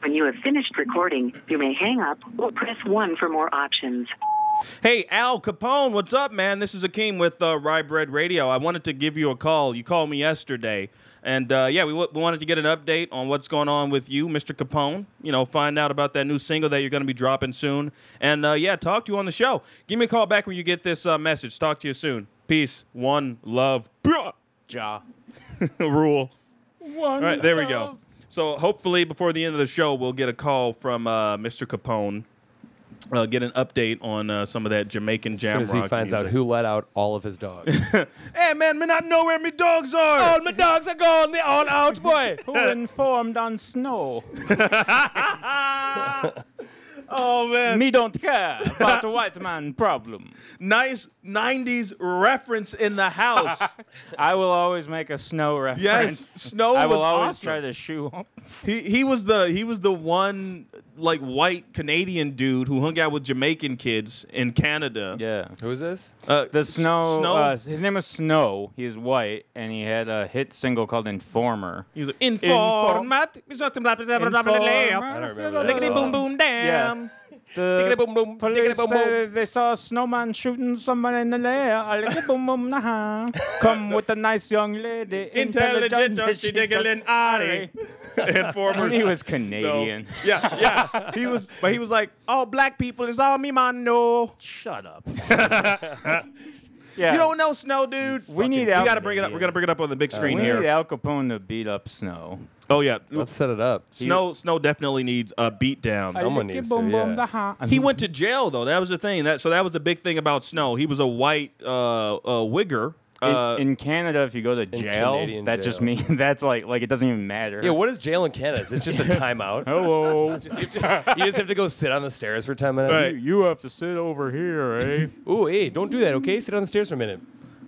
[SPEAKER 7] When you have finished recording, you may hang up or press 1 for more options.
[SPEAKER 2] Hey, Al Capone, what's up, man? This is Akeem with uh, Rye Bread Radio. I wanted to give you a call. You called me yesterday. And uh, yeah, we, w- we wanted to get an update on what's going on with you, Mr. Capone. You know, find out about that new single that you're going to be dropping soon. And uh, yeah, talk to you on the show. Give me a call back when you get this uh, message. Talk to you soon. Peace, one, love,
[SPEAKER 5] Ja.
[SPEAKER 2] rule.
[SPEAKER 5] One
[SPEAKER 2] All right, there we go. So hopefully before the end of the show, we'll get a call from uh, Mr. Capone uh, get an update on uh, some of that Jamaican
[SPEAKER 6] As soon
[SPEAKER 2] jam
[SPEAKER 6] as he
[SPEAKER 2] rock
[SPEAKER 6] finds out who let out all of his dogs.
[SPEAKER 2] Hey man, me not know where my dogs are.
[SPEAKER 6] all my dogs are gone. They're all out, boy.
[SPEAKER 5] Who informed on snow?
[SPEAKER 2] oh man,
[SPEAKER 5] Me don't care about the white man problem.
[SPEAKER 2] nice '90s reference in the house.
[SPEAKER 5] I will always make a snow reference.
[SPEAKER 2] yes, Snow
[SPEAKER 5] I will
[SPEAKER 2] was
[SPEAKER 5] always
[SPEAKER 2] awesome.
[SPEAKER 5] try to shoe.
[SPEAKER 2] He he was the he was the one like white Canadian dude who hung out with Jamaican kids in Canada.
[SPEAKER 5] Yeah.
[SPEAKER 6] Who is this?
[SPEAKER 2] Uh,
[SPEAKER 5] The Snow.
[SPEAKER 2] Snow?
[SPEAKER 5] Uh, his name was Snow. He is white, and he had a hit single called "Informer."
[SPEAKER 2] he was like, informat. He's not blah, blah, blah, blah, blah, blah, blah.
[SPEAKER 6] I don't remember that at all.
[SPEAKER 2] boom boom damn. Yeah.
[SPEAKER 5] The
[SPEAKER 6] Tickety-boom, boom,
[SPEAKER 5] police
[SPEAKER 6] tickety-boom,
[SPEAKER 5] say
[SPEAKER 6] boom.
[SPEAKER 5] they saw a snowman shooting someone in the air. A licky boom boom nah. Come with a nice young lady,
[SPEAKER 2] Intelligent,
[SPEAKER 5] yet
[SPEAKER 2] she diggling Ari. Informers.
[SPEAKER 5] He was
[SPEAKER 2] So,
[SPEAKER 5] Canadian.
[SPEAKER 2] yeah, yeah. He was, but he was like, "All black people is all me, man. No,
[SPEAKER 5] Shut up. yeah.
[SPEAKER 2] you don't know Snow, dude.
[SPEAKER 5] We need
[SPEAKER 2] We
[SPEAKER 5] Al-
[SPEAKER 2] gotta bring it up. We're gonna bring it up on the big screen
[SPEAKER 5] we
[SPEAKER 2] here.
[SPEAKER 5] need Al Capone to beat up Snow.
[SPEAKER 2] oh yeah,
[SPEAKER 6] Let's set it up.
[SPEAKER 2] Snow. Snow definitely needs a beat down.
[SPEAKER 6] Someone needs
[SPEAKER 5] boom
[SPEAKER 6] to,
[SPEAKER 5] boom
[SPEAKER 6] yeah.
[SPEAKER 2] He went to jail though. That was the thing. That so that was a big thing about Snow. He was a white uh, uh, wigger.
[SPEAKER 5] In,
[SPEAKER 2] Uh,
[SPEAKER 5] in Canada, if you go to jail,
[SPEAKER 6] Canadian
[SPEAKER 5] that just means that's like like it doesn't even matter.
[SPEAKER 6] Yeah, what is jail in Canada? It's just a timeout?
[SPEAKER 5] Hello.
[SPEAKER 6] you just have to go sit on the stairs for 10 minutes?
[SPEAKER 2] Right.
[SPEAKER 5] you have to sit over here, eh?
[SPEAKER 6] Ooh, hey, don't do that, okay? Sit on the stairs for a minute.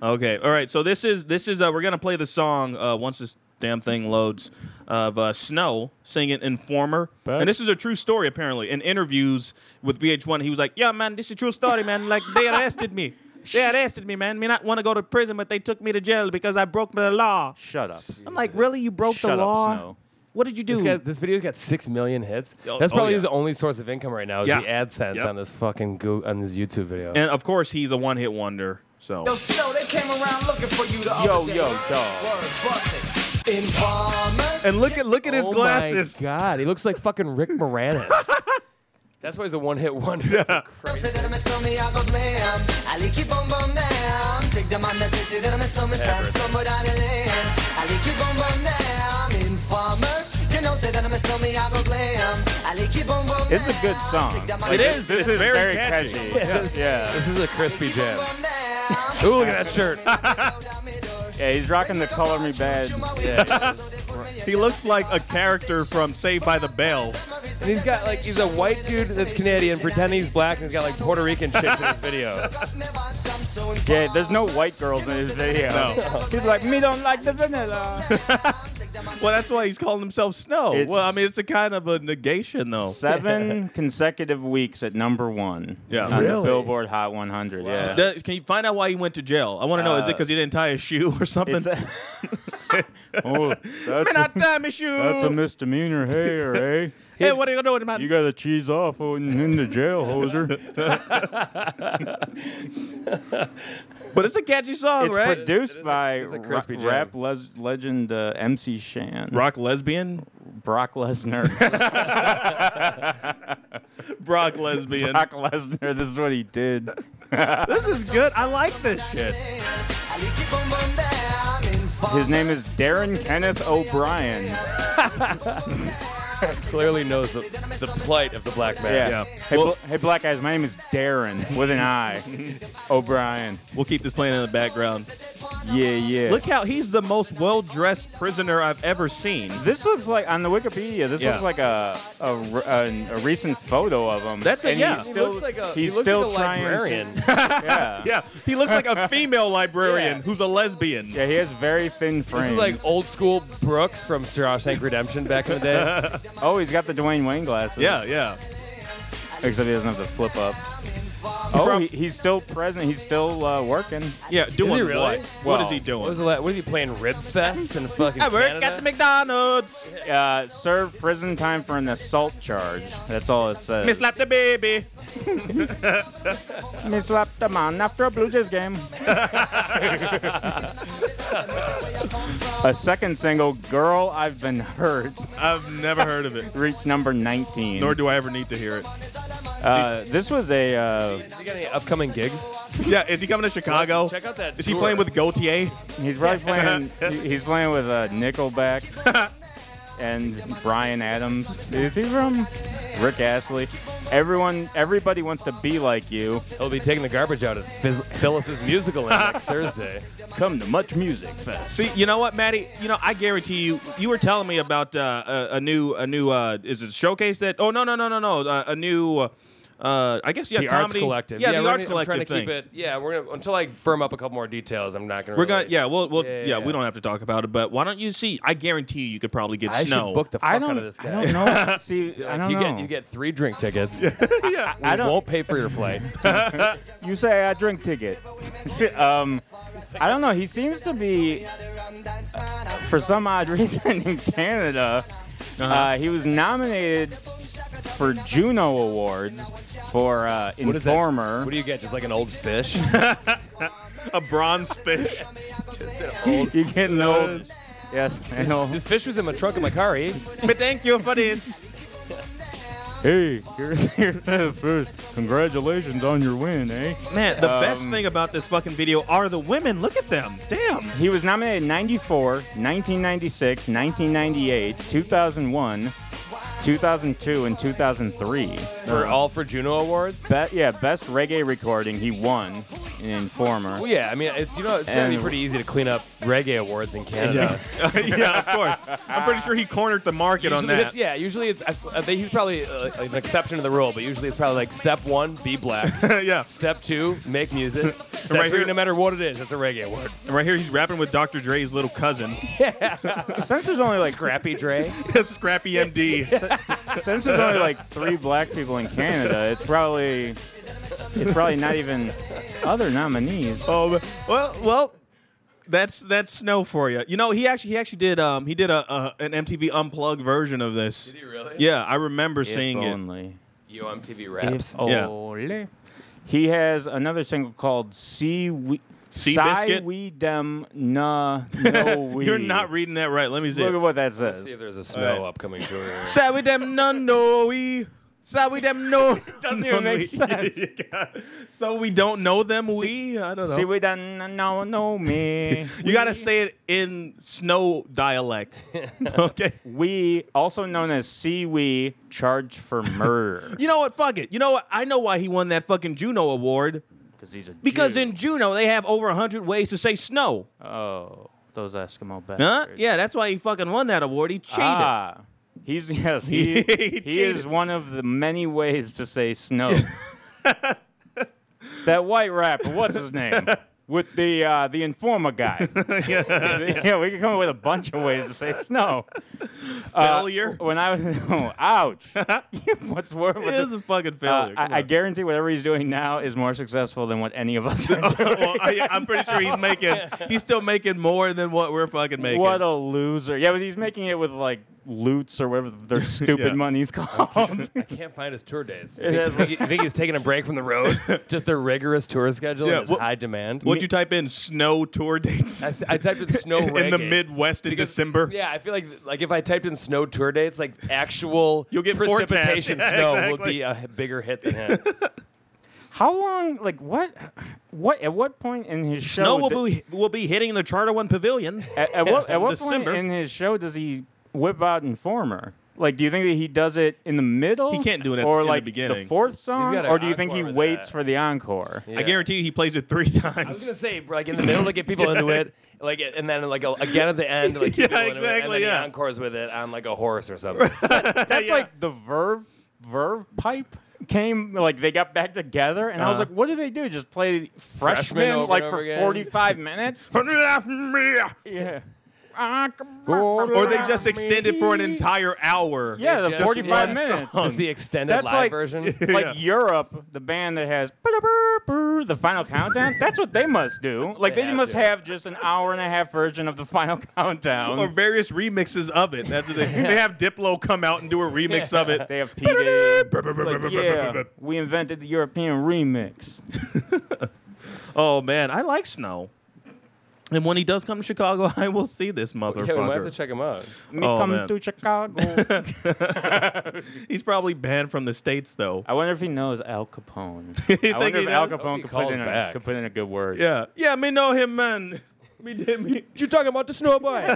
[SPEAKER 2] Okay. All right. So this is this is uh, we're gonna play the song uh, once this damn thing loads of uh, Snow singing "Informer," and this is a true story apparently. In interviews with VH1, he was like, "Yeah, man, this is a true story, man. Like they arrested me." They arrested me, man. Me not want to go to prison, but they took me to jail because I broke the law.
[SPEAKER 5] Shut up.
[SPEAKER 2] I'm like, really? You broke
[SPEAKER 5] Shut
[SPEAKER 2] the
[SPEAKER 5] up,
[SPEAKER 2] law?
[SPEAKER 5] Snow.
[SPEAKER 2] What did you do?
[SPEAKER 6] This, guy, this video's got 6 million hits.
[SPEAKER 2] Oh,
[SPEAKER 6] That's
[SPEAKER 2] oh,
[SPEAKER 6] probably
[SPEAKER 2] yeah.
[SPEAKER 6] his only source of income right now is
[SPEAKER 2] Yeah.
[SPEAKER 6] the AdSense
[SPEAKER 2] Yep.
[SPEAKER 6] on this fucking go- on this YouTube video.
[SPEAKER 2] and of course, he's a one-hit wonder. So
[SPEAKER 3] Yo, Snow, they came around looking for you the
[SPEAKER 5] Yo,
[SPEAKER 3] other day.
[SPEAKER 5] yo, dog.
[SPEAKER 3] Word, bust it. Informer.
[SPEAKER 2] and look at look at his
[SPEAKER 6] oh
[SPEAKER 2] glasses.
[SPEAKER 6] my god, he looks like fucking Rick Moranis. That's why he's a one-hit wonder.
[SPEAKER 3] Say that I'm a stormy, I go glam. I like you boom boom down. Take the man that says say that I'm a stormy, stab somewhere down the lane. I like you boom boom down. Informer. You know, say that I'm a stormy, I go glam. I like you boom boom
[SPEAKER 5] It's a good song.
[SPEAKER 3] Take the man
[SPEAKER 2] It
[SPEAKER 3] that
[SPEAKER 2] is.
[SPEAKER 3] says
[SPEAKER 2] It's
[SPEAKER 5] This is
[SPEAKER 2] very
[SPEAKER 5] very
[SPEAKER 2] catchy.
[SPEAKER 5] catchy. Yeah.
[SPEAKER 6] This is a crispy jam.
[SPEAKER 3] boom.
[SPEAKER 6] Ooh, look at that shirt.
[SPEAKER 5] Yeah, he's rocking the Color Me Badd.
[SPEAKER 2] He looks like a character from Saved by the Bell.
[SPEAKER 6] And he's got like he's a white dude that's Canadian, pretending he's black, and he's got like Puerto Rican chicks in his video.
[SPEAKER 5] Yeah, there's no white girls in his video.
[SPEAKER 2] No.
[SPEAKER 5] He's like, me don't like the vanilla.
[SPEAKER 2] Well, that's why he's calling himself Snow.
[SPEAKER 5] It's-
[SPEAKER 2] well, I mean, it's a kind of a negation, though.
[SPEAKER 5] Seven consecutive weeks at number one.
[SPEAKER 2] Yeah.
[SPEAKER 5] on
[SPEAKER 2] Really?
[SPEAKER 5] the Billboard Hot 100. Yeah.
[SPEAKER 2] The- can you find out why he went to jail? I want to know. is it because he didn't tie his shoe or something?
[SPEAKER 5] Oh, that's
[SPEAKER 2] not
[SPEAKER 5] a,
[SPEAKER 2] tie my shoe.
[SPEAKER 5] that's a misdemeanor here, eh?
[SPEAKER 2] hey, what are you doing, man?
[SPEAKER 5] You got to cheese off in, in the jail, hoser.
[SPEAKER 2] but it's a catchy song,
[SPEAKER 5] It's
[SPEAKER 2] right?
[SPEAKER 5] produced
[SPEAKER 6] It is a-
[SPEAKER 5] by
[SPEAKER 6] it's a
[SPEAKER 5] ra-
[SPEAKER 6] jam.
[SPEAKER 5] rap les- legend uh, MC Shan.
[SPEAKER 2] Rock lesbian,
[SPEAKER 5] Brock Lesnar.
[SPEAKER 2] Brock lesbian.
[SPEAKER 5] Brock Lesnar, this is what he did.
[SPEAKER 2] This is good. I like this shit.
[SPEAKER 3] I like you boom boom down. Informer.
[SPEAKER 5] His name is Darren Kenneth O'Brien.
[SPEAKER 6] Clearly knows the, the plight of the black man.
[SPEAKER 5] Yeah.
[SPEAKER 2] Yeah.
[SPEAKER 5] Hey,
[SPEAKER 2] Well-
[SPEAKER 5] bl- hey, black guys, my name is Darren with an I. O'Brien.
[SPEAKER 2] We'll keep this playing in the background.
[SPEAKER 5] Yeah, yeah.
[SPEAKER 2] Look how he's the most well-dressed prisoner I've ever seen.
[SPEAKER 5] This looks like on the Wikipedia. This
[SPEAKER 2] Yeah.
[SPEAKER 5] looks like a a recent photo of him.
[SPEAKER 2] That's a-
[SPEAKER 5] and
[SPEAKER 2] yeah.
[SPEAKER 5] He's
[SPEAKER 6] He
[SPEAKER 5] still,
[SPEAKER 6] looks like a
[SPEAKER 5] he's
[SPEAKER 6] he looks
[SPEAKER 5] still
[SPEAKER 6] like a
[SPEAKER 5] trying
[SPEAKER 6] librarian.
[SPEAKER 5] To, yeah.
[SPEAKER 2] Yeah, he looks like a female librarian
[SPEAKER 5] Yeah.
[SPEAKER 2] who's a lesbian.
[SPEAKER 5] Yeah, he has very thin frames.
[SPEAKER 6] This is like old school Brooks from Shawshank Redemption back in the day.
[SPEAKER 5] Oh, he's got the Dwayne Wayne glasses.
[SPEAKER 2] Yeah, yeah.
[SPEAKER 5] Except he doesn't have the flip ups. Oh, he, he's still present. He's still uh, working.
[SPEAKER 2] Yeah, doing
[SPEAKER 6] he really?
[SPEAKER 2] what? what
[SPEAKER 5] Well,
[SPEAKER 2] is he
[SPEAKER 6] What
[SPEAKER 2] doing?
[SPEAKER 6] was, the la- what is he playing? Rib fests in fucking
[SPEAKER 2] I work
[SPEAKER 6] Canada?
[SPEAKER 2] at the McDonald's.
[SPEAKER 5] Uh, served prison time for an assault charge. That's all it says.
[SPEAKER 2] Me slap the baby.
[SPEAKER 5] Me slapped the man after a Blue Jays game. a second single, Girl I've Been Hurt,
[SPEAKER 2] I've never heard of it.
[SPEAKER 5] reached number 19.
[SPEAKER 2] Nor do I ever need to hear it.
[SPEAKER 5] uh, this was a. Uh,
[SPEAKER 6] Has he got any upcoming gigs?
[SPEAKER 2] Yeah, is he coming to Chicago?
[SPEAKER 6] Check out that
[SPEAKER 2] Is he
[SPEAKER 6] tour.
[SPEAKER 2] playing with Gotye?
[SPEAKER 5] he's probably playing. he- he's playing with uh, Nickelback and Bryan Adams. Is he from Rick Astley? Everyone, everybody wants to be like you.
[SPEAKER 6] He'll be taking the garbage out of Phys- Phyllis's musical next Thursday.
[SPEAKER 5] Come to Much Music Fest.
[SPEAKER 2] See, you know what, Maddie? You know, I guarantee you. You were telling me about uh, a, a new, a new. Uh, is it a showcase that? Oh no, no, no, no, no. Uh, a new. Uh, I guess yeah,
[SPEAKER 6] the Arts
[SPEAKER 2] comedy.
[SPEAKER 6] Collective.
[SPEAKER 2] Yeah, the
[SPEAKER 6] we're
[SPEAKER 2] Arts
[SPEAKER 6] gonna- I'm
[SPEAKER 2] Collective
[SPEAKER 6] trying to
[SPEAKER 2] thing.
[SPEAKER 6] keep it. Yeah, we're gonna until I firm up a couple more details. I'm not gonna.
[SPEAKER 2] We're
[SPEAKER 6] really,
[SPEAKER 2] gonna. Yeah, we'll. we'll
[SPEAKER 6] Yeah,
[SPEAKER 2] yeah,
[SPEAKER 6] yeah,
[SPEAKER 2] we don't have to talk about it. But why don't you see? I guarantee you, you could probably get
[SPEAKER 6] I
[SPEAKER 2] snow.
[SPEAKER 6] should book the fuck
[SPEAKER 5] I
[SPEAKER 6] out
[SPEAKER 5] don't.
[SPEAKER 6] of this guy.
[SPEAKER 5] I don't know. See, I don't
[SPEAKER 6] you
[SPEAKER 5] know.
[SPEAKER 6] get you get three drink tickets.
[SPEAKER 2] yeah.
[SPEAKER 5] I don't.
[SPEAKER 6] won't pay for your flight.
[SPEAKER 5] You say I drink ticket. um, I don't know. He seems to be, for some odd reason, in Canada. Uh
[SPEAKER 2] Uh-huh.
[SPEAKER 5] he was nominated for Juno Awards for uh,
[SPEAKER 6] What is that?
[SPEAKER 5] Informer.
[SPEAKER 6] What do you get? Just like an old fish?
[SPEAKER 2] a bronze fish.
[SPEAKER 5] you get an old. Yes, I know.
[SPEAKER 6] this fish was in my trunk of my car. Eh?
[SPEAKER 2] but thank you for this.
[SPEAKER 5] Hey, here's, here's the first. Congratulations on your win, eh?
[SPEAKER 2] Man, the best
[SPEAKER 5] Um,
[SPEAKER 2] thing about this fucking video are the women. Look at them. Damn.
[SPEAKER 5] He was nominated in 94, 1996, 1998, 2001, 2002, and 2003.
[SPEAKER 6] For all for Juno Awards.
[SPEAKER 5] Be- yeah, best reggae recording. He won in former.
[SPEAKER 6] Well, yeah. I mean, it, you know, it's gonna be
[SPEAKER 5] And-
[SPEAKER 6] pretty easy to clean up reggae awards in Canada.
[SPEAKER 2] yeah, of course. I'm pretty sure he cornered the market on
[SPEAKER 6] Usually
[SPEAKER 2] that.
[SPEAKER 6] it's, yeah, usually it's. I, I think he's probably uh, like an exception to the rule, but usually it's probably like step one, be black.
[SPEAKER 2] yeah.
[SPEAKER 6] step two, make music. Step
[SPEAKER 2] right
[SPEAKER 6] three,
[SPEAKER 2] here-
[SPEAKER 6] no matter what it is, it's a reggae award.
[SPEAKER 2] And right here, he's rapping with Dr. Dre's little cousin,
[SPEAKER 5] Since there's only like
[SPEAKER 6] Scrappy Dre.
[SPEAKER 2] Scrappy MD.
[SPEAKER 5] Since there's only like three black people in Canada, it's probably it's probably not even other nominees.
[SPEAKER 2] Oh, but- well, well, that's that's snow for you. You know, he actually he actually did um he did a, a an MTV unplugged version of this.
[SPEAKER 6] Did he really?
[SPEAKER 2] Yeah, I remember seeing
[SPEAKER 5] if
[SPEAKER 2] it.
[SPEAKER 5] only.
[SPEAKER 6] Yo MTV raps.
[SPEAKER 5] If
[SPEAKER 2] Yeah.
[SPEAKER 5] only. He has another single called "See We."
[SPEAKER 2] Sea
[SPEAKER 5] Sigh
[SPEAKER 2] Biscuit?
[SPEAKER 5] we dem na no we.
[SPEAKER 2] You're not reading that right. Let me see.
[SPEAKER 5] Look
[SPEAKER 2] it.
[SPEAKER 5] at what that
[SPEAKER 6] See if
[SPEAKER 5] says.
[SPEAKER 6] there's a snow
[SPEAKER 2] Alright.
[SPEAKER 6] upcoming tour.
[SPEAKER 2] Say we them no no we. Say we them no.
[SPEAKER 5] Doesn't even make sense.
[SPEAKER 2] so we don't know them. We. I don't know.
[SPEAKER 5] See we dem no no me.
[SPEAKER 2] you gotta say it in snow dialect. okay.
[SPEAKER 5] We, also known as See We, charged for murder.
[SPEAKER 2] You know what? Fuck it. You know what? I know why he won that fucking Juno award.
[SPEAKER 5] Because he's a
[SPEAKER 2] Because
[SPEAKER 5] Jew.
[SPEAKER 2] in Juno they have over hundred ways to say snow.
[SPEAKER 5] oh, those Eskimo
[SPEAKER 2] Huh?
[SPEAKER 5] bastards.
[SPEAKER 2] Yeah, that's why he fucking won that award. He cheated.
[SPEAKER 5] Ah, he's yes, he,
[SPEAKER 2] He
[SPEAKER 5] he is
[SPEAKER 2] cheated.
[SPEAKER 5] one of the many ways to say snow. that white rapper, what's his name? With the uh, the informer guy. yeah, we can come up with a bunch of ways to say snow. Uh,
[SPEAKER 2] Failure.
[SPEAKER 5] when I was, oh, ouch. what's worse?
[SPEAKER 2] It
[SPEAKER 5] What's
[SPEAKER 2] is a fucking
[SPEAKER 5] uh,
[SPEAKER 2] failure. Come
[SPEAKER 5] I, I guarantee whatever he's doing now is more successful than what any of us are doing.
[SPEAKER 2] well, I, I'm pretty sure he's making. He's still making more than what we're fucking making.
[SPEAKER 5] What a loser. Yeah, but he's making it with like loots or whatever their stupid
[SPEAKER 2] Yeah.
[SPEAKER 5] money's called.
[SPEAKER 6] I can't find his tour dates. You think, think, you think he's taking a break from the road? Just the rigorous tour schedule
[SPEAKER 2] Yeah,
[SPEAKER 6] and his
[SPEAKER 2] what-
[SPEAKER 6] high demand.
[SPEAKER 2] What'd you type in? Snow tour dates
[SPEAKER 6] I typed in snow
[SPEAKER 2] in the. Midwest in
[SPEAKER 6] Because-
[SPEAKER 2] December.
[SPEAKER 6] Yeah, I feel like like if I typed in snow tour dates, like actual
[SPEAKER 2] You'll get
[SPEAKER 6] precipitation
[SPEAKER 2] forecast.
[SPEAKER 6] snow
[SPEAKER 2] Exactly.
[SPEAKER 6] would be a bigger hit than him.
[SPEAKER 5] How long? Like what? What? At what point in his show?
[SPEAKER 2] Snow will
[SPEAKER 5] do-
[SPEAKER 2] be will be hitting the Charter One Pavilion.
[SPEAKER 5] at, at what? At what point in his show does he whip out Informer? Like, do you think that he does it in the middle?
[SPEAKER 2] He can't do it at-
[SPEAKER 5] or
[SPEAKER 2] in the
[SPEAKER 5] like
[SPEAKER 2] beginning.
[SPEAKER 5] fourth song,
[SPEAKER 6] got an
[SPEAKER 5] or do you think he
[SPEAKER 6] encore with
[SPEAKER 5] waits
[SPEAKER 6] that.
[SPEAKER 5] for the encore?
[SPEAKER 2] I guarantee you, he plays it three times.
[SPEAKER 6] I was gonna say, like in the middle to get people into it, like and then like a, again at the end, like keep
[SPEAKER 2] Yeah,
[SPEAKER 6] people into it, and
[SPEAKER 2] exactly,
[SPEAKER 6] then
[SPEAKER 2] yeah.
[SPEAKER 6] he encores with it on like a horse or something.
[SPEAKER 5] That's
[SPEAKER 2] Yeah.
[SPEAKER 5] like the Verve Verve pipe came like they got back together and I was
[SPEAKER 2] Uh-huh.
[SPEAKER 5] like, what do they do? Just play freshman,
[SPEAKER 6] Freshman over
[SPEAKER 5] like
[SPEAKER 6] and
[SPEAKER 5] for
[SPEAKER 6] again?
[SPEAKER 5] forty five minutes? yeah. Or
[SPEAKER 2] or they just extend it for an entire hour.
[SPEAKER 5] Yeah, the
[SPEAKER 6] Just
[SPEAKER 5] 45
[SPEAKER 6] one
[SPEAKER 5] minutes.
[SPEAKER 6] Just the extended
[SPEAKER 5] That's
[SPEAKER 6] live
[SPEAKER 5] like-
[SPEAKER 6] version.
[SPEAKER 5] like
[SPEAKER 2] Yeah.
[SPEAKER 5] Europe, the band that has the final countdown. That's what they must do. Like
[SPEAKER 6] They
[SPEAKER 5] they,
[SPEAKER 6] have
[SPEAKER 5] must
[SPEAKER 6] to.
[SPEAKER 5] have just an hour and a half version of the final countdown.
[SPEAKER 2] Or various remixes of it. That's what they, they have Diplo come out and do a remix of it.
[SPEAKER 5] they have P Day. Like, yeah, we invented the European remix.
[SPEAKER 2] Oh man, I like Snow. And when he does come to Chicago, I will see this motherfucker.
[SPEAKER 6] Yeah, we might have to check him out.
[SPEAKER 5] Me
[SPEAKER 2] Oh,
[SPEAKER 5] come
[SPEAKER 2] man.
[SPEAKER 5] to Chicago.
[SPEAKER 2] He's probably banned from the states though.
[SPEAKER 5] I wonder if he knows Al Capone.
[SPEAKER 2] think
[SPEAKER 5] I wonder
[SPEAKER 2] he
[SPEAKER 5] if Al
[SPEAKER 2] knows?
[SPEAKER 5] Capone
[SPEAKER 6] he
[SPEAKER 5] could put, in a,
[SPEAKER 6] back.
[SPEAKER 5] could put in a good word.
[SPEAKER 2] Yeah, yeah, me know him, man. Me did me.
[SPEAKER 6] You talking about the snow boy?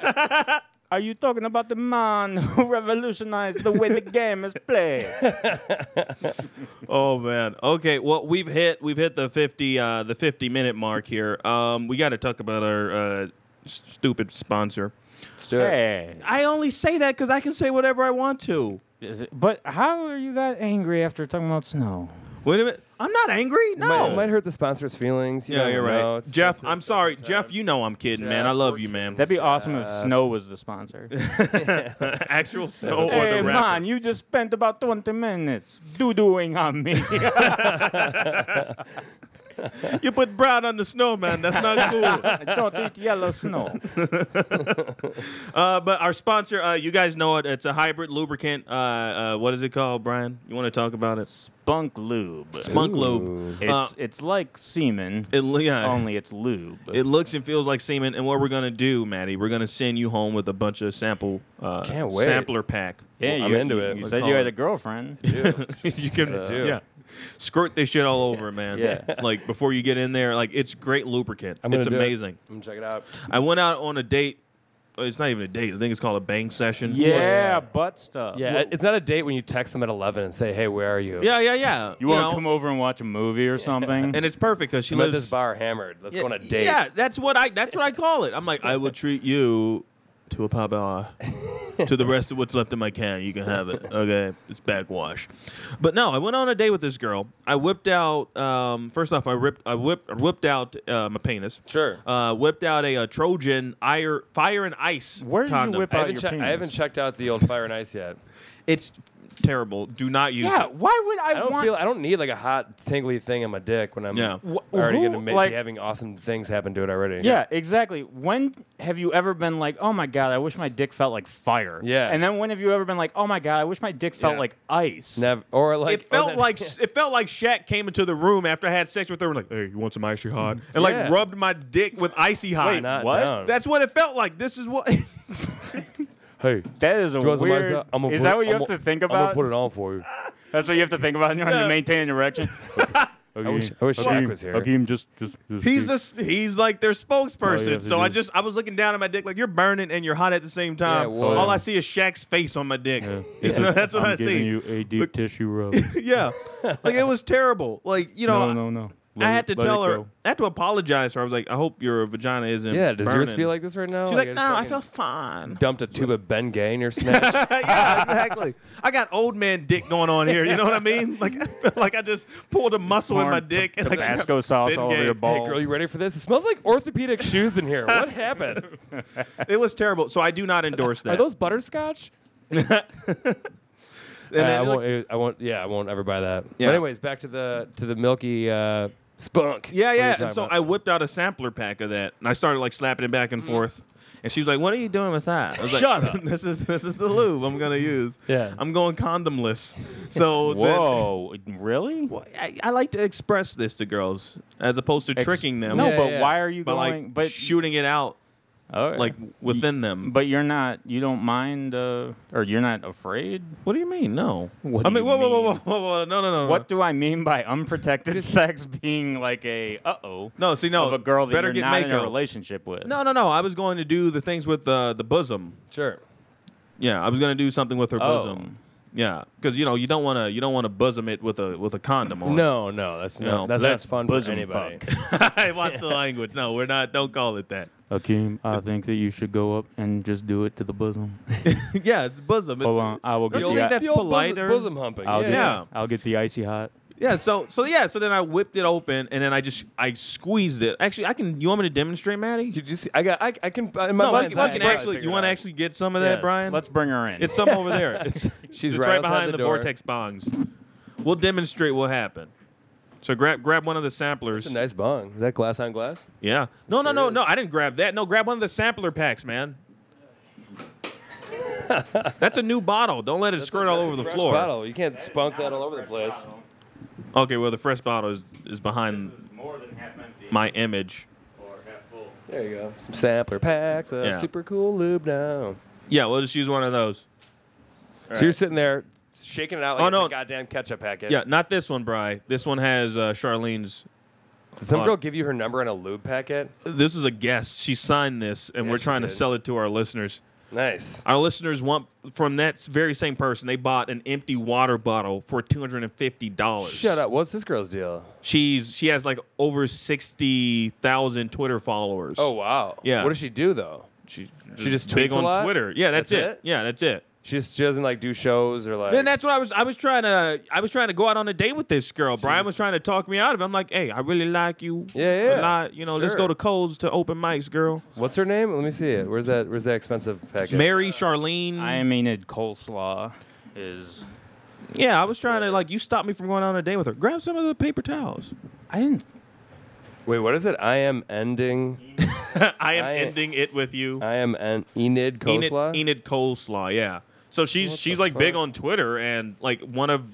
[SPEAKER 5] Are you talking about the man who revolutionized the way the game is played?
[SPEAKER 2] Oh man. Okay. Well, we've hit we've hit the fifty uh, the fifty minute mark here. Um, we got to talk about our uh, s- stupid sponsor.
[SPEAKER 6] Let's do it.
[SPEAKER 5] hey,
[SPEAKER 2] I only say that because I can say whatever I want to.
[SPEAKER 5] is it, but how are you that angry after talking about snow?
[SPEAKER 2] Wait a minute. I'm not angry.
[SPEAKER 6] Might,
[SPEAKER 2] No.
[SPEAKER 6] it might hurt the sponsor's feelings. You
[SPEAKER 2] yeah,
[SPEAKER 6] don't
[SPEAKER 2] you're
[SPEAKER 6] know.
[SPEAKER 2] right.
[SPEAKER 6] It's
[SPEAKER 2] Jeff,
[SPEAKER 6] sensitive
[SPEAKER 2] I'm sorry.
[SPEAKER 6] stuff
[SPEAKER 2] Jeff, you know I'm kidding, man. I love you, man.
[SPEAKER 5] That'd be awesome if snow was the sponsor.
[SPEAKER 2] Actual snow or
[SPEAKER 5] hey
[SPEAKER 2] the
[SPEAKER 5] man,
[SPEAKER 2] rapper.
[SPEAKER 5] you just spent about 20 minutes doo-dooing on me.
[SPEAKER 2] You put brown on the snow, man. That's not cool.
[SPEAKER 5] Don't eat yellow snow.
[SPEAKER 2] Uh, but our sponsor, uh, you guys know it. It's a hybrid lubricant. Uh, uh, what is it called, Brian? You want to talk about it?
[SPEAKER 5] Spunk lube.
[SPEAKER 2] Spunk lube.
[SPEAKER 5] It's
[SPEAKER 2] Uh,
[SPEAKER 5] it's like semen,
[SPEAKER 2] it, yeah.
[SPEAKER 5] only it's lube.
[SPEAKER 2] It looks and feels like semen. And what we're gonna do, Maddie, we're gonna send you home with a bunch of sample uh,
[SPEAKER 6] Can't wait.
[SPEAKER 2] sampler pack.
[SPEAKER 5] yeah,
[SPEAKER 6] I'm
[SPEAKER 5] you,
[SPEAKER 6] into
[SPEAKER 5] you-
[SPEAKER 6] it.
[SPEAKER 5] You
[SPEAKER 6] Let's
[SPEAKER 5] said
[SPEAKER 2] call
[SPEAKER 5] you had
[SPEAKER 2] it.
[SPEAKER 5] a girlfriend.
[SPEAKER 2] you can
[SPEAKER 6] I do.
[SPEAKER 2] yeah. Squirt this shit all over, man.
[SPEAKER 5] Yeah.
[SPEAKER 2] Like before you get in there, like it's great lubricant.
[SPEAKER 6] I'm gonna
[SPEAKER 2] it's
[SPEAKER 6] do it.
[SPEAKER 2] amazing.
[SPEAKER 6] I'm gonna check it out.
[SPEAKER 2] I went out on a date. oh, It's not even a date. I think it's called a bang session.
[SPEAKER 5] Yeah, butt stuff.
[SPEAKER 6] Yeah, it's not a date when you text them at 11 and say, "Hey, where are you?"
[SPEAKER 2] Yeah, yeah, yeah.
[SPEAKER 5] You want to
[SPEAKER 2] know,
[SPEAKER 5] come over and watch a movie or something?
[SPEAKER 2] And it's perfect because she
[SPEAKER 6] I'm at
[SPEAKER 2] lives
[SPEAKER 6] this bar hammered. Let's go on a date.
[SPEAKER 2] Yeah, that's what I that's what I call it. I'm like, I will treat you to a pop bar. to the rest of what's left in my can, you can have it. Okay, it's backwash. But no, I went on a date with this girl. I whipped out. Um, first off, I ripped. I whipped. I whipped out uh, my penis.
[SPEAKER 6] Sure.
[SPEAKER 2] Uh, whipped out a, uh Trojan ire, fire and ice.
[SPEAKER 5] Where did you whip
[SPEAKER 6] I
[SPEAKER 5] out
[SPEAKER 6] haven't,
[SPEAKER 5] your
[SPEAKER 6] che- I haven't checked out the old Fire and Ice yet.
[SPEAKER 2] It's terrible. Do not use
[SPEAKER 5] yeah,
[SPEAKER 2] it.
[SPEAKER 5] why would I,
[SPEAKER 6] I don't
[SPEAKER 5] want?
[SPEAKER 6] feel I don't need like a hot tingly thing on my dick when I'm
[SPEAKER 2] Yeah.
[SPEAKER 5] Wh-
[SPEAKER 6] already
[SPEAKER 5] who,
[SPEAKER 6] gonna ma-
[SPEAKER 5] like-
[SPEAKER 6] be having awesome things happen to it already.
[SPEAKER 5] yeah, exactly. When have you ever been like, oh my god, I wish my dick felt like fire?
[SPEAKER 6] Yeah.
[SPEAKER 5] And then when have you ever been like, oh my god, I wish my dick felt
[SPEAKER 2] Yeah.
[SPEAKER 5] like ice?
[SPEAKER 6] Never or like
[SPEAKER 2] it
[SPEAKER 6] or
[SPEAKER 2] felt
[SPEAKER 6] that-
[SPEAKER 2] like it felt like Shaq came into the room after I had sex with her and like, hey, you want some icy hot? And like rubbed my dick with icy hot.
[SPEAKER 5] Wait,
[SPEAKER 6] not
[SPEAKER 5] what?
[SPEAKER 6] down.
[SPEAKER 2] That's what it felt like. This is what.
[SPEAKER 6] hey.
[SPEAKER 5] That is a
[SPEAKER 6] do some
[SPEAKER 5] weird.
[SPEAKER 6] ice? I'm gonna
[SPEAKER 5] is
[SPEAKER 6] put
[SPEAKER 5] that what you
[SPEAKER 6] I'm
[SPEAKER 5] have
[SPEAKER 6] gonna-
[SPEAKER 5] to think
[SPEAKER 6] I'm gonna put it on for you.
[SPEAKER 5] That's what you have to think about when
[SPEAKER 2] Yeah.
[SPEAKER 5] to maintain an erection.
[SPEAKER 6] I wish, I wish Shaq was here.
[SPEAKER 5] Akeem, just, just, just
[SPEAKER 2] he's this. He's like their spokesperson.
[SPEAKER 5] Oh, have to
[SPEAKER 2] so I just I was looking down at my dick like you're burning and you're hot at the same time.
[SPEAKER 6] Yeah, well-
[SPEAKER 2] All I see is Shaq's face on my dick. You know, that's what
[SPEAKER 5] I'm
[SPEAKER 2] I
[SPEAKER 5] giving
[SPEAKER 2] see.
[SPEAKER 5] you a deep
[SPEAKER 2] Look-
[SPEAKER 5] tissue rub.
[SPEAKER 2] yeah, like it was terrible. Like you know,
[SPEAKER 5] no, no, no.
[SPEAKER 2] I had to
[SPEAKER 5] let
[SPEAKER 2] tell her.
[SPEAKER 5] go.
[SPEAKER 2] I had to apologize to her. I was like, I hope your vagina isn't.
[SPEAKER 6] yeah, does yours feel like this right now?
[SPEAKER 2] She's like,
[SPEAKER 6] I
[SPEAKER 2] no,
[SPEAKER 6] just
[SPEAKER 2] I feel fine.
[SPEAKER 6] dumped a tube of Ben Gay in your snatch.
[SPEAKER 2] yeah, exactly. I got old man dick going on here. You know what I mean? Like, I feel like I just pulled a muscle in my
[SPEAKER 5] Pouring
[SPEAKER 2] dick. and like,
[SPEAKER 5] Tabasco sauce
[SPEAKER 2] been
[SPEAKER 5] all over your balls.
[SPEAKER 6] Hey, girl, you ready for this? It smells like orthopedic shoes in here. What happened?
[SPEAKER 2] It was terrible. So I do not endorse that.
[SPEAKER 6] Are those butterscotch?
[SPEAKER 2] And
[SPEAKER 6] Uh, I won't. I won't. Yeah, I won't ever buy that.
[SPEAKER 2] Yeah.
[SPEAKER 6] But anyways, back to the to the milky uh, spunk.
[SPEAKER 2] yeah,
[SPEAKER 6] What are you
[SPEAKER 2] yeah. And so
[SPEAKER 6] about?
[SPEAKER 2] I whipped out a sampler pack of that, and I started like slapping it back and mm. forth. And she was like, "What are you doing with that?" I was
[SPEAKER 5] Shut
[SPEAKER 2] like,
[SPEAKER 5] up.
[SPEAKER 2] "This is this is the lube I'm gonna use.
[SPEAKER 6] Yeah.
[SPEAKER 2] I'm going condomless." So then-
[SPEAKER 5] Whoa, really?
[SPEAKER 2] Well, I, I like to express this to girls as opposed to
[SPEAKER 5] Ex-
[SPEAKER 2] tricking them.
[SPEAKER 5] No,
[SPEAKER 6] Yeah,
[SPEAKER 5] but
[SPEAKER 6] yeah.
[SPEAKER 5] why are you
[SPEAKER 2] by
[SPEAKER 5] going?
[SPEAKER 2] like
[SPEAKER 5] but
[SPEAKER 2] shooting it out
[SPEAKER 5] oh,
[SPEAKER 2] like within them.
[SPEAKER 5] But you're not. You don't mind, uh, or you're not afraid.
[SPEAKER 2] What do you mean? No.
[SPEAKER 5] What
[SPEAKER 2] I
[SPEAKER 5] do
[SPEAKER 2] mean,
[SPEAKER 5] you
[SPEAKER 2] whoa, whoa, whoa, whoa, whoa, whoa, no, no, no, no.
[SPEAKER 5] What do I mean by unprotected sex being like a uh oh
[SPEAKER 2] No, see, no.
[SPEAKER 5] of a girl that
[SPEAKER 2] better
[SPEAKER 5] you're
[SPEAKER 2] get
[SPEAKER 5] not in a relationship with?
[SPEAKER 2] No, no, no. I was going to do the things with the the bosom.
[SPEAKER 6] sure.
[SPEAKER 2] Yeah, I was going to do something with her
[SPEAKER 5] Oh.
[SPEAKER 2] bosom. Yeah, because you know you don't want to you don't want to bosom it with a with a condom on.
[SPEAKER 6] No, no, that's
[SPEAKER 2] No,
[SPEAKER 6] no, that's
[SPEAKER 5] that's
[SPEAKER 6] not fun
[SPEAKER 5] bosom
[SPEAKER 6] for anybody.
[SPEAKER 2] I watch the language. No, we're not. Don't call it that.
[SPEAKER 5] Akeem, I think that you should go up and just do it to the bosom.
[SPEAKER 2] yeah, it's bosom. It's,
[SPEAKER 5] Hold on, I will
[SPEAKER 2] Don't
[SPEAKER 5] get
[SPEAKER 2] you
[SPEAKER 5] the.
[SPEAKER 2] think that's
[SPEAKER 6] the old
[SPEAKER 2] politer?
[SPEAKER 6] bosom, bosom humping.
[SPEAKER 5] I'll
[SPEAKER 6] yeah.
[SPEAKER 5] get.
[SPEAKER 2] Yeah.
[SPEAKER 5] I'll get the icy hot.
[SPEAKER 2] Yeah, so so yeah, so then I whipped it open and then I just I squeezed it. Actually, I can. You want me to demonstrate, Maddie?
[SPEAKER 6] Did you see? I got. I, I can. In my
[SPEAKER 2] no,
[SPEAKER 6] mind's
[SPEAKER 2] let's, let's
[SPEAKER 6] I
[SPEAKER 2] can
[SPEAKER 6] can
[SPEAKER 2] actually. You want to actually get some of
[SPEAKER 5] Yes,
[SPEAKER 2] that, Brian?
[SPEAKER 5] Let's bring her in.
[SPEAKER 2] It's some over there. It's
[SPEAKER 6] She's
[SPEAKER 2] it's
[SPEAKER 6] right
[SPEAKER 2] right
[SPEAKER 6] outside
[SPEAKER 2] behind
[SPEAKER 6] the
[SPEAKER 2] the,
[SPEAKER 6] door.
[SPEAKER 2] vortex bongs. We'll demonstrate what happened. So grab grab one of the samplers.
[SPEAKER 6] It's a nice bong. Is that glass on glass?
[SPEAKER 2] Yeah. No, no,
[SPEAKER 6] Sure
[SPEAKER 2] no,
[SPEAKER 6] is.
[SPEAKER 2] no. I didn't grab that. No, grab one of the sampler packs, man. That's a new bottle. Don't let it squirt all
[SPEAKER 6] That's a
[SPEAKER 2] over the
[SPEAKER 6] fresh
[SPEAKER 2] floor.
[SPEAKER 6] Bottle. You can't spunk that all over the place.
[SPEAKER 2] Okay, well the fresh bottle is, is behind
[SPEAKER 5] more than half empty
[SPEAKER 2] my image.
[SPEAKER 5] or half full.
[SPEAKER 6] There you go. Some sampler packs of
[SPEAKER 2] Yeah.
[SPEAKER 6] super cool lube now.
[SPEAKER 2] Yeah, we'll just use one of those.
[SPEAKER 6] So you're sitting there shaking it out like
[SPEAKER 2] Oh, no.
[SPEAKER 6] a goddamn ketchup packet.
[SPEAKER 2] Yeah, not this one, Bry. This one has uh, Charlene's.
[SPEAKER 6] Did some
[SPEAKER 2] on-
[SPEAKER 6] girl give you her number in a lube packet?
[SPEAKER 2] This is a guest. She signed this, and
[SPEAKER 6] Yeah,
[SPEAKER 2] we're
[SPEAKER 6] she
[SPEAKER 2] trying to sell it to our listeners.
[SPEAKER 6] Nice.
[SPEAKER 2] Our listeners want from that very same person. They bought an empty water bottle for two hundred and fifty dollars.
[SPEAKER 6] Shut up. What's this girl's deal?
[SPEAKER 2] She's she has like over sixty thousand Twitter followers.
[SPEAKER 6] Oh wow.
[SPEAKER 2] Yeah.
[SPEAKER 6] What does she do though?
[SPEAKER 2] she,
[SPEAKER 6] she just
[SPEAKER 2] big
[SPEAKER 6] tweets a
[SPEAKER 2] on
[SPEAKER 6] lot?
[SPEAKER 2] Twitter. Yeah, that's,
[SPEAKER 6] That's
[SPEAKER 2] it.
[SPEAKER 6] it?
[SPEAKER 2] Yeah, that's it.
[SPEAKER 6] She just she doesn't like do shows or like.
[SPEAKER 2] And that's what I was. I was trying to. I was trying to go out on a date with this girl. Brian was trying to talk me out of it. I'm like, hey, I really like you.
[SPEAKER 6] Yeah, yeah.
[SPEAKER 2] A lot. You know, let's
[SPEAKER 6] Sure.
[SPEAKER 2] go to Coles to open mics, girl.
[SPEAKER 6] What's her name? Let me see it. Where's that? Where's that expensive package?
[SPEAKER 2] Mary Charlene.
[SPEAKER 5] I mean, it coleslaw is.
[SPEAKER 2] yeah, I was trying to like. You stopped me from going out on a date with her. Grab some of the paper towels.
[SPEAKER 5] I didn't.
[SPEAKER 6] Wait, what is it? I am ending.
[SPEAKER 2] I am
[SPEAKER 6] I-
[SPEAKER 2] ending it with you.
[SPEAKER 6] I am en- Enid
[SPEAKER 2] Enid,
[SPEAKER 6] coleslaw.
[SPEAKER 2] Enid coleslaw. Yeah. So she's
[SPEAKER 6] What
[SPEAKER 2] she's
[SPEAKER 6] the
[SPEAKER 2] like big
[SPEAKER 6] fuck?
[SPEAKER 2] on Twitter, and like one of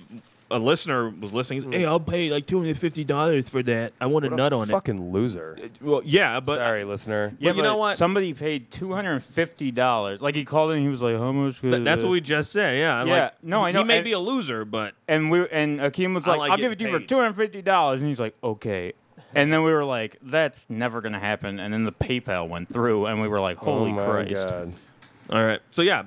[SPEAKER 2] a listener was listening. Hey, mm. I'll pay like two hundred fifty dollars for that. I want a
[SPEAKER 6] What
[SPEAKER 2] nut on it.
[SPEAKER 6] fucking loser.
[SPEAKER 2] it. Well, yeah, but
[SPEAKER 6] Sorry, listener.
[SPEAKER 2] Yeah, you know what?
[SPEAKER 5] Somebody paid two hundred and fifty dollars. Like he called in, he was like, "How much?"
[SPEAKER 2] th- that's what we just said. Yeah.
[SPEAKER 5] Yeah,
[SPEAKER 2] Like,
[SPEAKER 5] no, I
[SPEAKER 2] He
[SPEAKER 5] know,
[SPEAKER 2] may
[SPEAKER 5] and-
[SPEAKER 2] be a loser, but
[SPEAKER 5] And we and Akeem was
[SPEAKER 2] I
[SPEAKER 5] like,
[SPEAKER 2] like
[SPEAKER 5] "I'll give it to
[SPEAKER 2] getting
[SPEAKER 5] you for
[SPEAKER 2] paid.
[SPEAKER 5] two hundred fifty dollars," and he's like, "Okay." And then we were like, "That's never gonna happen." And then the PayPal went through, and we were like, oh "Holy
[SPEAKER 6] oh my
[SPEAKER 5] Christ!"
[SPEAKER 6] God.
[SPEAKER 2] all right. So yeah.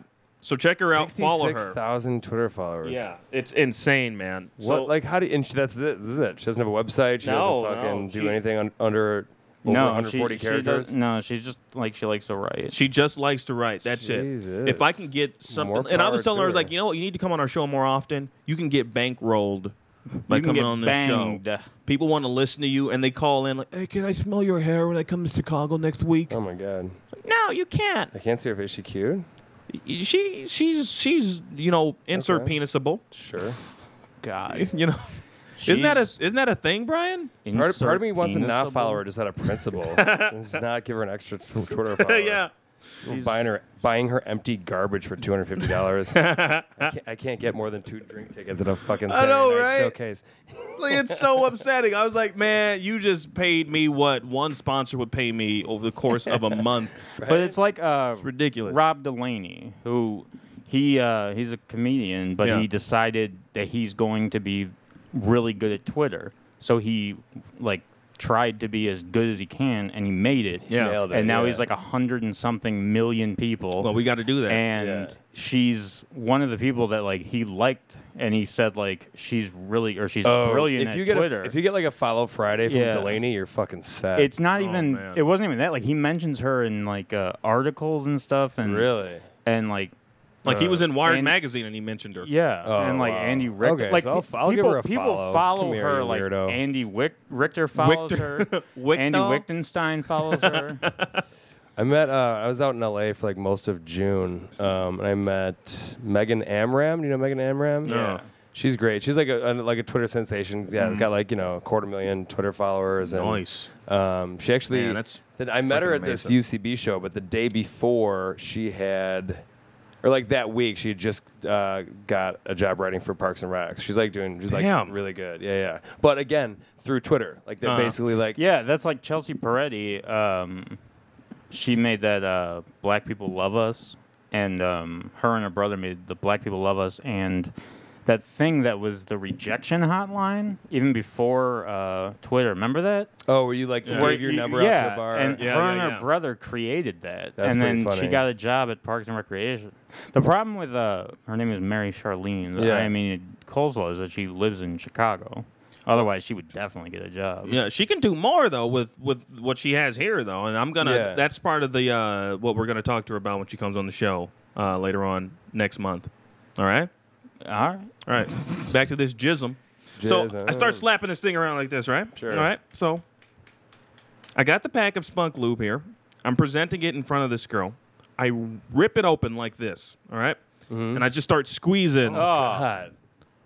[SPEAKER 2] So check her out. Follow her.
[SPEAKER 6] thousand Twitter followers.
[SPEAKER 2] Yeah, it's insane, man.
[SPEAKER 6] What?
[SPEAKER 2] So,
[SPEAKER 6] like, how do? You, and she, that's it. This is it. She doesn't have a website. She
[SPEAKER 2] No,
[SPEAKER 6] doesn't fucking
[SPEAKER 2] no,
[SPEAKER 6] do
[SPEAKER 2] she-
[SPEAKER 6] anything un, under over
[SPEAKER 5] No,
[SPEAKER 6] 140
[SPEAKER 5] she, she
[SPEAKER 6] characters.
[SPEAKER 5] does, no, she's just like she likes to write.
[SPEAKER 2] She just likes to write. That's it. If I can get something, and I was telling her, I was like, you know what, you need to come on our show more often. You can get bankrolled by
[SPEAKER 5] you can
[SPEAKER 2] coming
[SPEAKER 5] get
[SPEAKER 2] on this
[SPEAKER 5] banged.
[SPEAKER 2] show. People want to listen to you, and they call in like, "Hey, can I smell your hair when I come to Chicago next week?"
[SPEAKER 6] Oh my god.
[SPEAKER 2] no, you can't.
[SPEAKER 6] I can't see her face. She cute.
[SPEAKER 2] She, she's, she's, you know, insert
[SPEAKER 6] Okay.
[SPEAKER 2] penisable.
[SPEAKER 6] Sure.
[SPEAKER 5] God,
[SPEAKER 2] You know, isn't that a, isn't that a thing, Brian?
[SPEAKER 6] Part, part of me wants to not
[SPEAKER 5] penisable.
[SPEAKER 6] follow her just out of principle. and just not give her an extra Twitter follower.
[SPEAKER 2] yeah.
[SPEAKER 6] Buying her buying her empty garbage for two hundred fifty dollars. I, can't, I can't get more than two drink tickets at a fucking
[SPEAKER 2] I know, right?
[SPEAKER 6] showcase.
[SPEAKER 2] Like, it's so upsetting. I was like, man, you just paid me what one sponsor would pay me over the course of a month.
[SPEAKER 5] But it's like uh,
[SPEAKER 2] ridiculous.
[SPEAKER 5] Rob Delaney, who he uh, he's a comedian, but
[SPEAKER 2] Yeah.
[SPEAKER 5] he decided that he's going to be really good at Twitter. So he like tried to be as good as he can, and he made it.
[SPEAKER 2] Yeah.
[SPEAKER 6] It,
[SPEAKER 5] And now
[SPEAKER 6] yeah.
[SPEAKER 5] he's like a hundred and something million people.
[SPEAKER 2] Well, we got to do that.
[SPEAKER 5] and
[SPEAKER 6] Yeah.
[SPEAKER 5] she's one of the people that like he liked, and he said like she's really or she's brilliant
[SPEAKER 6] Oh, if
[SPEAKER 5] at
[SPEAKER 6] you get
[SPEAKER 5] Twitter.
[SPEAKER 6] A, if you get like a follow Friday from
[SPEAKER 5] Yeah.
[SPEAKER 6] Delaney, you're fucking set.
[SPEAKER 5] it's not
[SPEAKER 2] Oh,
[SPEAKER 5] even.
[SPEAKER 2] man.
[SPEAKER 5] It wasn't even that. Like he mentions her in like uh, articles and stuff, and
[SPEAKER 6] really.
[SPEAKER 5] and like
[SPEAKER 2] like he was in Wired
[SPEAKER 5] and-
[SPEAKER 2] magazine and he mentioned her.
[SPEAKER 5] yeah,
[SPEAKER 6] Oh,
[SPEAKER 5] and like
[SPEAKER 6] wow.
[SPEAKER 5] Andy Richter.
[SPEAKER 6] Okay,
[SPEAKER 5] like
[SPEAKER 6] so I'll-
[SPEAKER 5] pe-
[SPEAKER 6] I'll give
[SPEAKER 5] people,
[SPEAKER 6] her a
[SPEAKER 5] people
[SPEAKER 6] follow.
[SPEAKER 5] follow
[SPEAKER 6] Come here,
[SPEAKER 5] her.
[SPEAKER 6] you
[SPEAKER 5] Like
[SPEAKER 6] weirdo.
[SPEAKER 5] Andy Wick- Richter follows
[SPEAKER 2] Wichter-
[SPEAKER 5] her.
[SPEAKER 2] Wicknall?
[SPEAKER 5] Andy Wichtenstein follows her.
[SPEAKER 6] I met. Uh, I was out in L.A. for like most of June, um, and I met Megan Amram. Do you know Megan Amram?
[SPEAKER 2] No.
[SPEAKER 6] She's great. She's like a, a like a Twitter sensation. Yeah, it's got like you know a quarter million Twitter followers. And,
[SPEAKER 2] Nice.
[SPEAKER 6] Um, she actually.
[SPEAKER 2] Man, that's
[SPEAKER 6] that I met her
[SPEAKER 2] freaking
[SPEAKER 6] at this
[SPEAKER 2] amazing.
[SPEAKER 6] UCB show, but the day before she had, or like that week, she just uh, got a job writing for Parks and Rec. She's like doing, she's like
[SPEAKER 2] Damn.
[SPEAKER 6] really good. Yeah, yeah. But again, through Twitter, like they're
[SPEAKER 2] Uh-huh.
[SPEAKER 6] basically like,
[SPEAKER 5] yeah, that's like Chelsea Peretti. Um, she made that uh, Black People Love Us, and um, her and her brother made the Black People Love Us, and that thing that was the rejection hotline even before uh, Twitter. Remember that?
[SPEAKER 6] oh, were you like
[SPEAKER 2] Yeah.
[SPEAKER 6] gave your number
[SPEAKER 5] yeah,
[SPEAKER 6] out to a bar?
[SPEAKER 5] and
[SPEAKER 2] Yeah,
[SPEAKER 5] her
[SPEAKER 2] yeah,
[SPEAKER 5] and her
[SPEAKER 2] yeah.
[SPEAKER 5] brother created that,
[SPEAKER 6] That's
[SPEAKER 5] and
[SPEAKER 6] pretty
[SPEAKER 5] then she got a job at Parks and Recreation. The problem with uh, her name is Mary Charlene.
[SPEAKER 6] Yeah.
[SPEAKER 5] I mean, Coleslaw is that she lives in Chicago. Otherwise, she would definitely get a job.
[SPEAKER 2] Yeah, she can do more though with with what she has here though, and I'm gonna.
[SPEAKER 6] Yeah.
[SPEAKER 2] That's part of the uh, what we're gonna talk to her about when she comes on the show uh, later on next month. All right,
[SPEAKER 5] All right.
[SPEAKER 2] All right. Back to this jism. So I start slapping this thing around like this, right?
[SPEAKER 6] Sure.
[SPEAKER 2] All right. So I got the pack of Spunk Lube here. I'm presenting it in front of this girl. I rip it open like this. All right?
[SPEAKER 6] Mm-hmm.
[SPEAKER 2] And I just start squeezing
[SPEAKER 5] Oh,
[SPEAKER 6] God.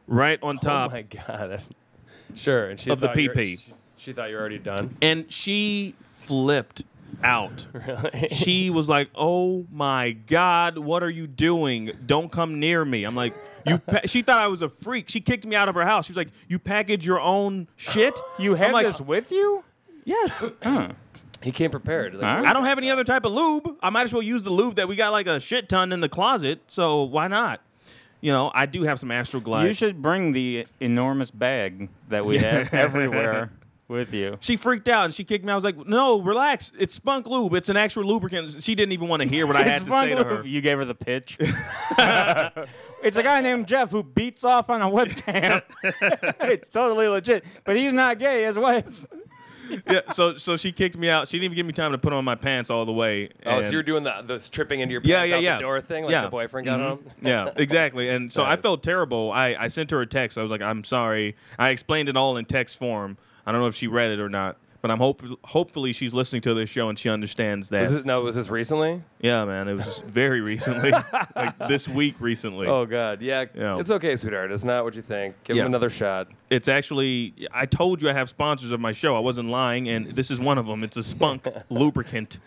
[SPEAKER 2] right on top.
[SPEAKER 6] Oh my god. sure. And she
[SPEAKER 2] Of the
[SPEAKER 6] thought you were-
[SPEAKER 2] PP.
[SPEAKER 6] She, she thought you were already done.
[SPEAKER 2] and she flipped out.
[SPEAKER 6] Really?
[SPEAKER 2] she was like, "Oh my god, what are you doing? Don't come near me." I'm like, "You." Pa-. She thought I was a freak. She kicked me out of her house. She was like, "You package your own shit."
[SPEAKER 5] you
[SPEAKER 2] I'm
[SPEAKER 5] have
[SPEAKER 2] like,
[SPEAKER 5] this with you?
[SPEAKER 2] Yes.
[SPEAKER 6] he came prepared. Like,
[SPEAKER 5] Huh?
[SPEAKER 2] I don't have any other type of lube. I might as well use the lube that we got like a shit ton in the closet. So why not? You know, I do have some Astroglide.
[SPEAKER 5] You should bring the enormous bag that we have everywhere. With you.
[SPEAKER 2] She freaked out and she kicked me. Out. I was like, "No, relax. It's Spunk Lube. It's an actual lubricant." She didn't even want to hear what I had
[SPEAKER 5] It's
[SPEAKER 2] to say to her.
[SPEAKER 5] You gave her the pitch. it's a guy named Jeff who beats off on a webcam. it's totally legit, but he's not gay. His wife.
[SPEAKER 2] yeah, so so she kicked me out. She didn't even give me time to put on my pants all the way.
[SPEAKER 6] Oh, so you're doing the the tripping into your
[SPEAKER 2] Yeah,
[SPEAKER 6] pants
[SPEAKER 2] yeah,
[SPEAKER 6] out
[SPEAKER 2] yeah.
[SPEAKER 6] the door thing, like
[SPEAKER 2] Yeah.
[SPEAKER 6] the boyfriend got
[SPEAKER 2] Mhm.
[SPEAKER 6] home.
[SPEAKER 2] Yeah, exactly. And so I felt terrible. I, I sent her a text. I was like, I'm sorry. I explained it all in text form. I don't know if she read it or not, but I'm hope hopefully she's listening to this show and she understands that.
[SPEAKER 6] Was it, no, was this recently?
[SPEAKER 2] yeah, man. It was very recently, like this week recently.
[SPEAKER 6] Oh God, yeah.
[SPEAKER 2] Yeah.
[SPEAKER 6] It's okay, sweetheart. It's not what you think. Give
[SPEAKER 2] Yeah.
[SPEAKER 6] him another shot.
[SPEAKER 2] It's actually, I told you I have sponsors of my show. I wasn't lying, and this is one of them. It's a spunk lubricant.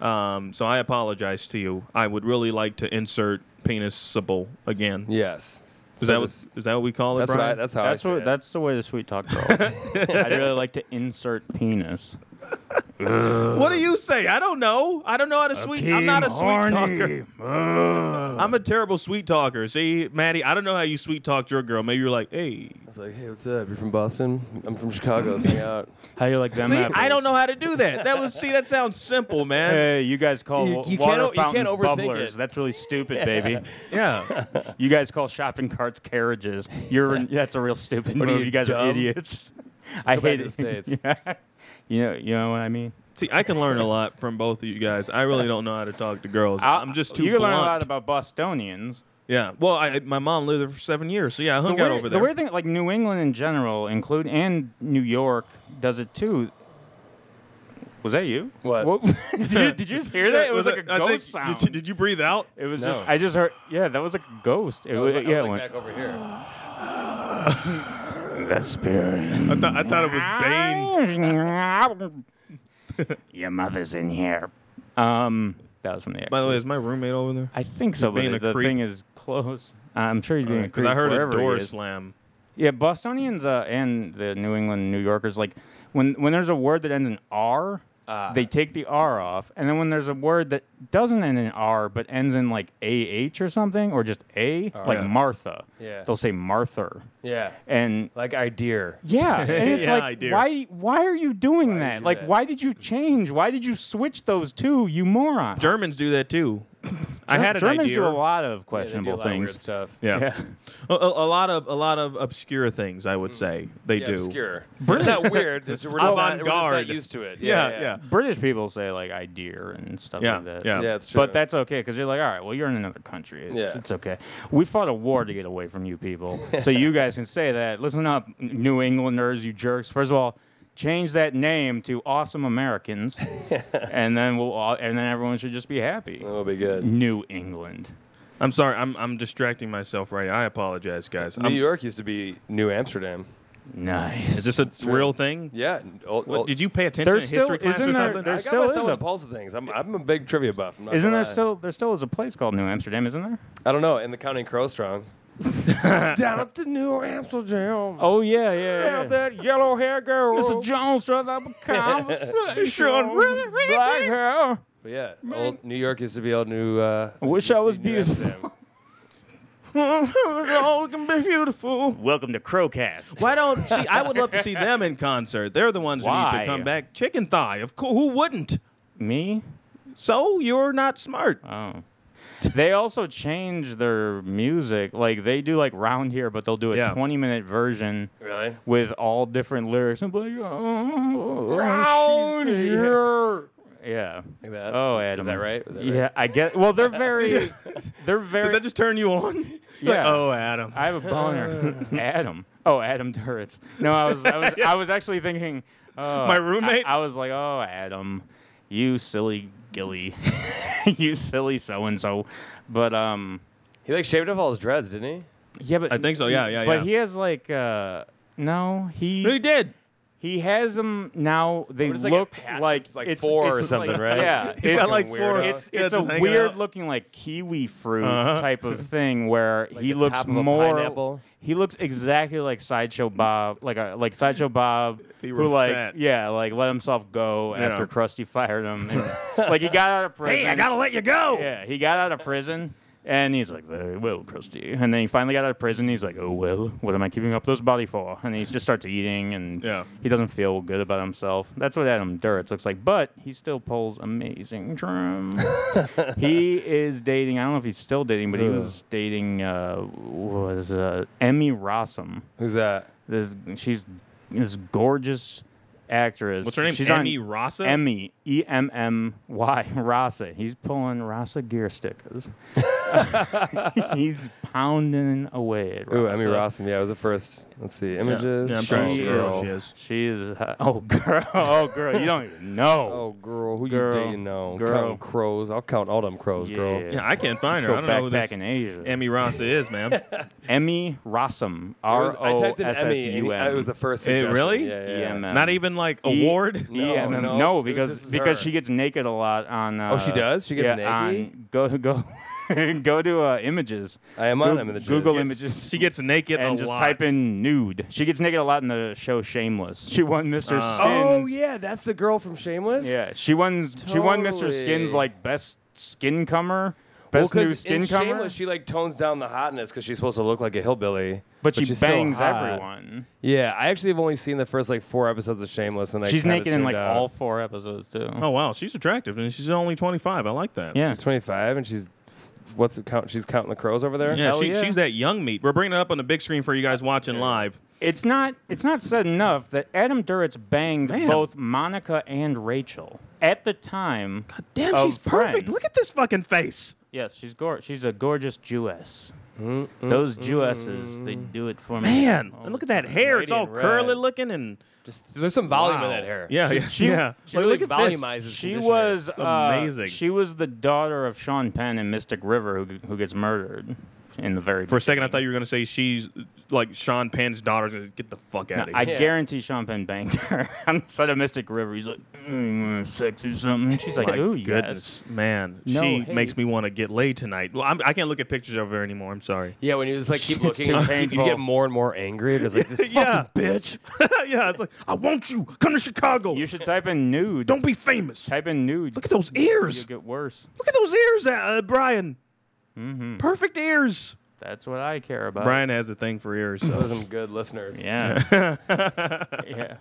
[SPEAKER 2] Um, so I apologize to you. I would really like to insert penisable again.
[SPEAKER 6] Yes.
[SPEAKER 2] Is
[SPEAKER 6] So
[SPEAKER 2] that what,
[SPEAKER 6] this-
[SPEAKER 2] is that what we call it?
[SPEAKER 6] that's what I, that's how
[SPEAKER 5] That's
[SPEAKER 6] I say
[SPEAKER 5] what.
[SPEAKER 6] it.
[SPEAKER 5] That's the way the sweet talk girls. I'd really like to insert penis.
[SPEAKER 2] What do you say? I don't know. I don't know how to sweet. I'm not a sweet talker. I'm a terrible sweet talker. See, Maddie, I don't know how you sweet talked your girl. Maybe you're like, hey.
[SPEAKER 6] I was like, hey, what's up? You're from Boston? I'm from Chicago. Let's hang out.
[SPEAKER 5] How you like them?
[SPEAKER 2] See,
[SPEAKER 5] apples?
[SPEAKER 2] I don't know how to do that. That was see, that sounds simple, man.
[SPEAKER 5] Hey, you guys call
[SPEAKER 6] You- you
[SPEAKER 5] water
[SPEAKER 6] can't- you can't
[SPEAKER 5] fountains bubblers.
[SPEAKER 6] it.
[SPEAKER 5] That's really stupid, baby.
[SPEAKER 2] Yeah.
[SPEAKER 5] you guys call shopping carts carriages. You're that's a real stupid
[SPEAKER 6] What are
[SPEAKER 5] move.
[SPEAKER 6] you,
[SPEAKER 5] You, guys are idiots. I hate it.
[SPEAKER 6] the States.
[SPEAKER 5] Yeah. You know, you know what I mean.
[SPEAKER 2] See, I can learn a lot from both of you guys. I really don't know how to talk to girls.
[SPEAKER 5] I-
[SPEAKER 2] I'm just too
[SPEAKER 5] You can
[SPEAKER 2] blunt.
[SPEAKER 5] learn a lot about Bostonians.
[SPEAKER 2] yeah. Well, I, my mom lived there for seven years, so yeah, I hung
[SPEAKER 5] the
[SPEAKER 2] out over there.
[SPEAKER 5] The
[SPEAKER 2] there.
[SPEAKER 5] weird thing, like New England in general, include and New York, does it too. Was that you?
[SPEAKER 6] What?
[SPEAKER 5] did, you did you just hear that? It was, like a
[SPEAKER 2] I
[SPEAKER 5] ghost
[SPEAKER 2] think-
[SPEAKER 5] sound.
[SPEAKER 2] Did you, did you breathe out?
[SPEAKER 5] it was
[SPEAKER 6] No.
[SPEAKER 5] just. I just heard. Yeah, that was like a ghost. It
[SPEAKER 6] I was
[SPEAKER 5] was.
[SPEAKER 6] like, I
[SPEAKER 5] yeah,
[SPEAKER 6] was
[SPEAKER 5] it
[SPEAKER 6] like
[SPEAKER 5] went.
[SPEAKER 6] back over here.
[SPEAKER 5] The spirit.
[SPEAKER 2] I thought I thought it was Bane.
[SPEAKER 5] Your mother's in here. Um, that was from the.
[SPEAKER 2] By the way, is my roommate over there?
[SPEAKER 5] I think so,
[SPEAKER 2] being
[SPEAKER 5] but
[SPEAKER 2] a
[SPEAKER 5] the
[SPEAKER 2] creep?
[SPEAKER 5] thing is close. I'm sure he's being a
[SPEAKER 2] Because
[SPEAKER 5] creep
[SPEAKER 2] I heard a
[SPEAKER 5] wherever he
[SPEAKER 2] door slam.
[SPEAKER 5] Yeah, Bostonians uh, and the New England New Yorkers like when when there's a word that ends in R,
[SPEAKER 6] Ah.
[SPEAKER 5] they take the R off, and then when there's a word that doesn't end in R but ends in like A H or something or just A, like
[SPEAKER 2] yeah.
[SPEAKER 5] Martha,
[SPEAKER 6] Yeah.
[SPEAKER 5] they'll say Martha,
[SPEAKER 6] Yeah.
[SPEAKER 5] and
[SPEAKER 6] Like idea.
[SPEAKER 5] yeah, and it's
[SPEAKER 2] Yeah, I
[SPEAKER 5] like
[SPEAKER 2] do.
[SPEAKER 5] why why are you doing
[SPEAKER 6] Why
[SPEAKER 5] that?
[SPEAKER 6] did you
[SPEAKER 5] Like
[SPEAKER 6] that?
[SPEAKER 5] why did you change? Why did you switch those two? You moron.
[SPEAKER 2] Germans do that too. I had an
[SPEAKER 5] Germans
[SPEAKER 2] idea.
[SPEAKER 5] do a lot of
[SPEAKER 6] Yeah, they do a
[SPEAKER 5] questionable
[SPEAKER 6] lot of weird
[SPEAKER 5] things.
[SPEAKER 6] stuff.
[SPEAKER 2] Yeah.
[SPEAKER 5] Yeah.
[SPEAKER 2] A, a, a lot of a lot of obscure things. I would hmm. say they
[SPEAKER 6] Yeah,
[SPEAKER 2] do.
[SPEAKER 6] obscure. It's not weird. It's, we're, just not, we're just
[SPEAKER 2] Avant-garde.
[SPEAKER 6] not used to it.
[SPEAKER 2] Yeah,
[SPEAKER 6] yeah.
[SPEAKER 2] yeah.
[SPEAKER 5] British people say like idea and stuff
[SPEAKER 2] Yeah,
[SPEAKER 5] like that.
[SPEAKER 2] yeah.
[SPEAKER 6] Yeah, it's true.
[SPEAKER 5] But that's okay because you're like, all right, well, you're in another country. It's,
[SPEAKER 6] Yeah.
[SPEAKER 5] it's okay. We fought a war to get away from you people, so you guys can say that. Listen up, New Englanders, you jerks. First of all, change that name to Awesome Americans, and then we'll all, and then everyone should just be happy.
[SPEAKER 6] That'll be good.
[SPEAKER 5] New England.
[SPEAKER 2] I'm sorry. I'm I'm distracting myself right. I apologize, guys.
[SPEAKER 6] New
[SPEAKER 2] I'm-
[SPEAKER 6] York used to be New Amsterdam.
[SPEAKER 5] Nice.
[SPEAKER 2] Is this a
[SPEAKER 6] true.
[SPEAKER 2] real thing?
[SPEAKER 6] Yeah. Old,
[SPEAKER 2] What,
[SPEAKER 6] old,
[SPEAKER 2] did you pay attention
[SPEAKER 5] There's
[SPEAKER 2] to history
[SPEAKER 5] still-
[SPEAKER 2] class
[SPEAKER 5] isn't
[SPEAKER 2] or
[SPEAKER 5] there-
[SPEAKER 2] something?
[SPEAKER 5] there
[SPEAKER 6] I got
[SPEAKER 5] still
[SPEAKER 6] my
[SPEAKER 5] is
[SPEAKER 6] thumb on
[SPEAKER 5] a-
[SPEAKER 6] pulse of things. I'm, I'm a big trivia buff. I'm not
[SPEAKER 5] Isn't there
[SPEAKER 6] lie.
[SPEAKER 5] still there still is a place called New Amsterdam? Isn't there?
[SPEAKER 6] I don't know. In the county Crow Strong. Down at the New Amsterdam.
[SPEAKER 5] Oh yeah, yeah. Down yeah.
[SPEAKER 6] that yellow hair girl.
[SPEAKER 5] Mr. Jones struck up a conversation. Black hair.
[SPEAKER 6] But yeah, old New York used to be old New. Uh,
[SPEAKER 5] I wish I was
[SPEAKER 6] be
[SPEAKER 5] beautiful.
[SPEAKER 2] All can be beautiful.
[SPEAKER 5] Welcome to Crowcast.
[SPEAKER 2] Why don't see? I would love to see them in concert. They're the ones who need to come back. Chicken thigh, of course. Who wouldn't?
[SPEAKER 5] Me?
[SPEAKER 2] So you're not smart.
[SPEAKER 5] Oh. They also change their music. Like they do like round here, but they'll do a
[SPEAKER 2] Yeah.
[SPEAKER 5] 20 minute version
[SPEAKER 6] Really?
[SPEAKER 5] with all different lyrics. And be like, oh, oh, oh round here. Yeah.
[SPEAKER 6] Like that?
[SPEAKER 5] Oh, Adam.
[SPEAKER 6] Is that right? Was that
[SPEAKER 5] yeah. I get. Well, they're very. they're very.
[SPEAKER 2] Did that just turn you on? Like,
[SPEAKER 5] Yeah.
[SPEAKER 2] oh, Adam.
[SPEAKER 5] I have a boner. Adam. Oh, Adam Turrets. No, I was I was I was actually thinking oh,
[SPEAKER 2] My roommate?
[SPEAKER 5] I, I was like, "Oh, Adam, you silly gilly. you silly so and so." But um
[SPEAKER 6] He like shaved off all his dreads, didn't he?
[SPEAKER 5] yeah, but
[SPEAKER 2] I think so, yeah, yeah,
[SPEAKER 5] But
[SPEAKER 2] yeah.
[SPEAKER 5] he has like uh no, he
[SPEAKER 2] No, he did.
[SPEAKER 5] He has them now. They
[SPEAKER 6] What is it, like a
[SPEAKER 5] look
[SPEAKER 6] patch
[SPEAKER 5] like
[SPEAKER 6] of, like,
[SPEAKER 5] it's,
[SPEAKER 6] four or something,
[SPEAKER 5] like-
[SPEAKER 6] right?
[SPEAKER 5] Yeah,
[SPEAKER 6] He's
[SPEAKER 5] it's
[SPEAKER 2] got, like, four-
[SPEAKER 6] weirdo.
[SPEAKER 5] it's
[SPEAKER 2] Yeah,
[SPEAKER 5] it's a
[SPEAKER 2] just hanging
[SPEAKER 5] weird
[SPEAKER 2] out.
[SPEAKER 5] looking like kiwi fruit
[SPEAKER 2] Uh-huh.
[SPEAKER 5] type of thing where he
[SPEAKER 6] the
[SPEAKER 5] looks
[SPEAKER 6] top of a
[SPEAKER 5] more
[SPEAKER 6] pineapple?
[SPEAKER 5] he looks exactly like sideshow Bob like a like sideshow Bob
[SPEAKER 2] he were
[SPEAKER 5] who like
[SPEAKER 2] fat.
[SPEAKER 5] yeah like let himself go
[SPEAKER 2] Yeah.
[SPEAKER 5] after Krusty fired him and, like he got out of prison
[SPEAKER 2] Hey, I gotta let you go.
[SPEAKER 5] yeah he got out of prison And he's like, very well, Krusty. And then he finally got out of prison. He's like, oh, well, what am I keeping up this body for? And he just starts eating, and
[SPEAKER 2] Yeah.
[SPEAKER 5] he doesn't feel good about himself. That's what Adam Duritz looks like. But he still pulls amazing trim. he is dating, I don't know if he's still dating, but he was dating, uh, was uh, Emmy Rossum.
[SPEAKER 6] Who's that?
[SPEAKER 5] This, she's this gorgeous actress.
[SPEAKER 2] What's her name?
[SPEAKER 5] She's
[SPEAKER 2] Emmy
[SPEAKER 5] on
[SPEAKER 2] Rassa?
[SPEAKER 5] Emmy E M M Y Rasa. He's pulling Rasa gear stickers. He's pounding away at Rasa.
[SPEAKER 6] Ooh, Emmy Rossum. Yeah, it was the first. Let's see. Images.
[SPEAKER 2] Yeah, I'm
[SPEAKER 6] Show
[SPEAKER 2] pretty
[SPEAKER 5] She
[SPEAKER 2] sure
[SPEAKER 6] girl.
[SPEAKER 2] she is.
[SPEAKER 5] She is. Oh girl. Oh girl. You don't even know.
[SPEAKER 6] Oh, girl. Who
[SPEAKER 5] Girl.
[SPEAKER 6] you dating now?
[SPEAKER 5] Girl.
[SPEAKER 6] Counting crows. I'll count all them crows, girl.
[SPEAKER 5] Yeah.
[SPEAKER 2] Yeah, I can't find
[SPEAKER 5] Let's
[SPEAKER 2] her. I don't know who
[SPEAKER 5] back
[SPEAKER 2] this
[SPEAKER 5] in Asia.
[SPEAKER 2] Emmy Rassa is, man.
[SPEAKER 5] Emmy Rossum.
[SPEAKER 6] It was- I
[SPEAKER 5] O
[SPEAKER 6] typed in
[SPEAKER 5] S S
[SPEAKER 6] Emmy.
[SPEAKER 5] U
[SPEAKER 6] and It was the first.
[SPEAKER 2] Hey,
[SPEAKER 6] suggestion.
[SPEAKER 2] really?
[SPEAKER 6] Yeah, yeah. yeah.
[SPEAKER 5] EMM.
[SPEAKER 2] Not even like
[SPEAKER 5] E-
[SPEAKER 2] award.
[SPEAKER 6] No,
[SPEAKER 5] EMM.
[SPEAKER 6] no,
[SPEAKER 5] no,
[SPEAKER 6] this
[SPEAKER 5] because
[SPEAKER 6] is
[SPEAKER 5] because
[SPEAKER 6] her.
[SPEAKER 5] she gets naked a lot on. Uh,
[SPEAKER 6] Oh, she does? She gets
[SPEAKER 5] yeah,
[SPEAKER 6] naked?
[SPEAKER 5] go go go to uh, images.
[SPEAKER 6] I am on
[SPEAKER 5] Goo-
[SPEAKER 6] Images.
[SPEAKER 5] Google
[SPEAKER 6] It's-
[SPEAKER 5] images.
[SPEAKER 2] She gets naked
[SPEAKER 5] and
[SPEAKER 2] a
[SPEAKER 5] just
[SPEAKER 2] lot.
[SPEAKER 5] type in nude. She gets naked a lot in the show Shameless. She won Mr.
[SPEAKER 2] Uh.
[SPEAKER 5] Skins.
[SPEAKER 6] Oh yeah, that's the girl from Shameless.
[SPEAKER 5] yeah. She won. She won Mr.
[SPEAKER 6] Totally.
[SPEAKER 5] Skins like best skin comer,
[SPEAKER 6] Well,
[SPEAKER 5] best new
[SPEAKER 6] 'cause
[SPEAKER 5] skin
[SPEAKER 6] in
[SPEAKER 5] comer.
[SPEAKER 6] Shameless, she like tones down the hotness because she's supposed to look like a hillbilly.
[SPEAKER 5] but she
[SPEAKER 6] she's still
[SPEAKER 5] bangs
[SPEAKER 6] hot.
[SPEAKER 5] everyone.
[SPEAKER 6] Yeah, I actually have only seen the first like four episodes of Shameless, and I
[SPEAKER 5] She's
[SPEAKER 6] kinda
[SPEAKER 5] naked in like
[SPEAKER 6] out.
[SPEAKER 5] all four episodes too.
[SPEAKER 2] Oh wow, she's attractive, and she's only 25. I like that.
[SPEAKER 5] yeah.
[SPEAKER 6] She's 25, and she's what's the count? She's counting the crows over there.
[SPEAKER 2] Yeah, she,
[SPEAKER 5] yeah.
[SPEAKER 2] she's that young meat. We're bringing it up on the big screen for you guys watching live.
[SPEAKER 5] It's not. It's not said enough that Adam Duritz banged
[SPEAKER 2] Man.
[SPEAKER 5] both Monica and Rachel at the time.
[SPEAKER 2] God damn,
[SPEAKER 5] of
[SPEAKER 2] she's perfect. Look at this fucking face.
[SPEAKER 5] Yes, she's gor- She's a gorgeous Jewess. Mm, mm, Those Jewesses, they mm. do it for me.
[SPEAKER 2] Man,
[SPEAKER 5] Oh,
[SPEAKER 2] and look at that hair. It's all
[SPEAKER 6] Radiant
[SPEAKER 2] curly
[SPEAKER 6] red.
[SPEAKER 2] looking and
[SPEAKER 6] Just there's some volume in
[SPEAKER 5] Wow.
[SPEAKER 6] that hair.
[SPEAKER 2] yeah, yeah,
[SPEAKER 5] She-
[SPEAKER 2] yeah.
[SPEAKER 6] She
[SPEAKER 2] Like,
[SPEAKER 6] really
[SPEAKER 2] look at this.
[SPEAKER 6] volumizes.
[SPEAKER 5] She
[SPEAKER 6] conditioner.
[SPEAKER 5] was uh,
[SPEAKER 2] amazing.
[SPEAKER 5] She was the daughter of Sean Penn and Mystic River, who who gets murdered in the very.
[SPEAKER 2] For a second, I thought you were gonna say she's like Sean Penn's daughter. Gonna Get the fuck out
[SPEAKER 5] No,
[SPEAKER 2] of
[SPEAKER 5] I
[SPEAKER 2] here.
[SPEAKER 6] Yeah.
[SPEAKER 5] guarantee Sean Penn banged her on the side of Mystic River. He's like, mm, sex or something. And she's like,
[SPEAKER 2] My
[SPEAKER 5] ooh, yes.
[SPEAKER 2] goodness, man,
[SPEAKER 5] No,
[SPEAKER 2] she
[SPEAKER 5] hey.
[SPEAKER 2] makes me want to get laid tonight. Well, I'm, I can't look at pictures of her anymore. I'm sorry.
[SPEAKER 6] Yeah, when you just like keep
[SPEAKER 5] It's
[SPEAKER 6] looking,
[SPEAKER 5] too
[SPEAKER 6] you keep-
[SPEAKER 5] painful.
[SPEAKER 6] you get more and more angry. Just like this
[SPEAKER 2] Yeah.
[SPEAKER 6] fucking bitch.
[SPEAKER 2] yeah, it's like I want you. Come to Chicago.
[SPEAKER 5] You should type in nude.
[SPEAKER 2] Don't be famous.
[SPEAKER 5] type in nude.
[SPEAKER 2] Look at those ears.
[SPEAKER 5] You'll get worse.
[SPEAKER 2] Look at those ears, uh, Brian.
[SPEAKER 5] Mm-hmm.
[SPEAKER 2] Perfect ears.
[SPEAKER 5] That's what I care about.
[SPEAKER 2] Brian has a thing for ears.
[SPEAKER 6] Those
[SPEAKER 2] So.
[SPEAKER 6] are some good listeners.
[SPEAKER 5] Yeah. yeah.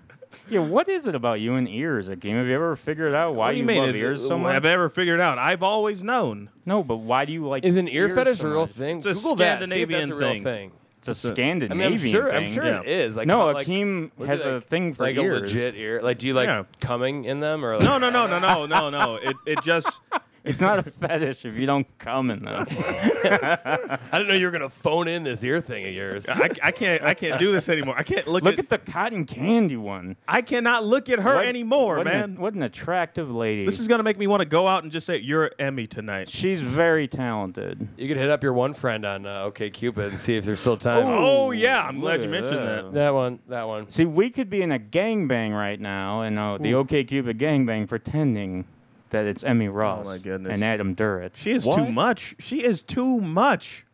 [SPEAKER 5] Yeah. What is it about you and ears, Akeem? Have you ever figured out why
[SPEAKER 2] what do
[SPEAKER 5] you,
[SPEAKER 2] you mean?
[SPEAKER 5] love
[SPEAKER 2] Is
[SPEAKER 5] ears
[SPEAKER 2] it-
[SPEAKER 5] so much?
[SPEAKER 2] Have I ever figured out? I've always known.
[SPEAKER 5] no, but why do you like?
[SPEAKER 6] Is an ear fetish
[SPEAKER 5] so
[SPEAKER 6] a real thing?
[SPEAKER 2] It's a
[SPEAKER 6] Google that. See if
[SPEAKER 2] Scandinavian
[SPEAKER 6] that's a real
[SPEAKER 2] thing.
[SPEAKER 6] thing.
[SPEAKER 5] It's a
[SPEAKER 6] I
[SPEAKER 5] Scandinavian
[SPEAKER 6] mean, I'm sure. I'm sure
[SPEAKER 2] Yeah.
[SPEAKER 6] it is. Like,
[SPEAKER 5] no,
[SPEAKER 6] how- like,
[SPEAKER 5] Akeem has
[SPEAKER 6] at,
[SPEAKER 5] a thing for
[SPEAKER 6] like
[SPEAKER 5] ears.
[SPEAKER 6] a legit ear. Like, do you like
[SPEAKER 2] Yeah.
[SPEAKER 6] coming in them or like?
[SPEAKER 2] No, no, no, no, no, no, no. It it just
[SPEAKER 5] It's not a fetish if you don't come in them.
[SPEAKER 6] I didn't know you were gonna phone in this ear thing of yours.
[SPEAKER 2] I, I can't I can't do this anymore. I can't look,
[SPEAKER 5] Look
[SPEAKER 2] at,
[SPEAKER 5] at the cotton candy one.
[SPEAKER 2] I cannot look at her
[SPEAKER 5] What-
[SPEAKER 2] anymore,
[SPEAKER 5] what
[SPEAKER 2] man.
[SPEAKER 5] An, what an attractive lady.
[SPEAKER 2] this is gonna make me want to go out and just say you're Emmy tonight.
[SPEAKER 5] She's very talented.
[SPEAKER 6] You could hit up your one friend on uh, OK Cupid and see if there's still time.
[SPEAKER 2] Oh yeah, I'm glad
[SPEAKER 5] look
[SPEAKER 2] you
[SPEAKER 5] at
[SPEAKER 2] mentioned
[SPEAKER 5] that.
[SPEAKER 2] that.
[SPEAKER 6] That one. That one.
[SPEAKER 5] See, we could be in a gangbang right now, and uh, the OK Cupid gangbang pretending that it's Emmy Ross
[SPEAKER 2] Oh, my goodness.
[SPEAKER 5] and Adam Duritz.
[SPEAKER 2] She is
[SPEAKER 5] What?
[SPEAKER 2] too much. She is too much.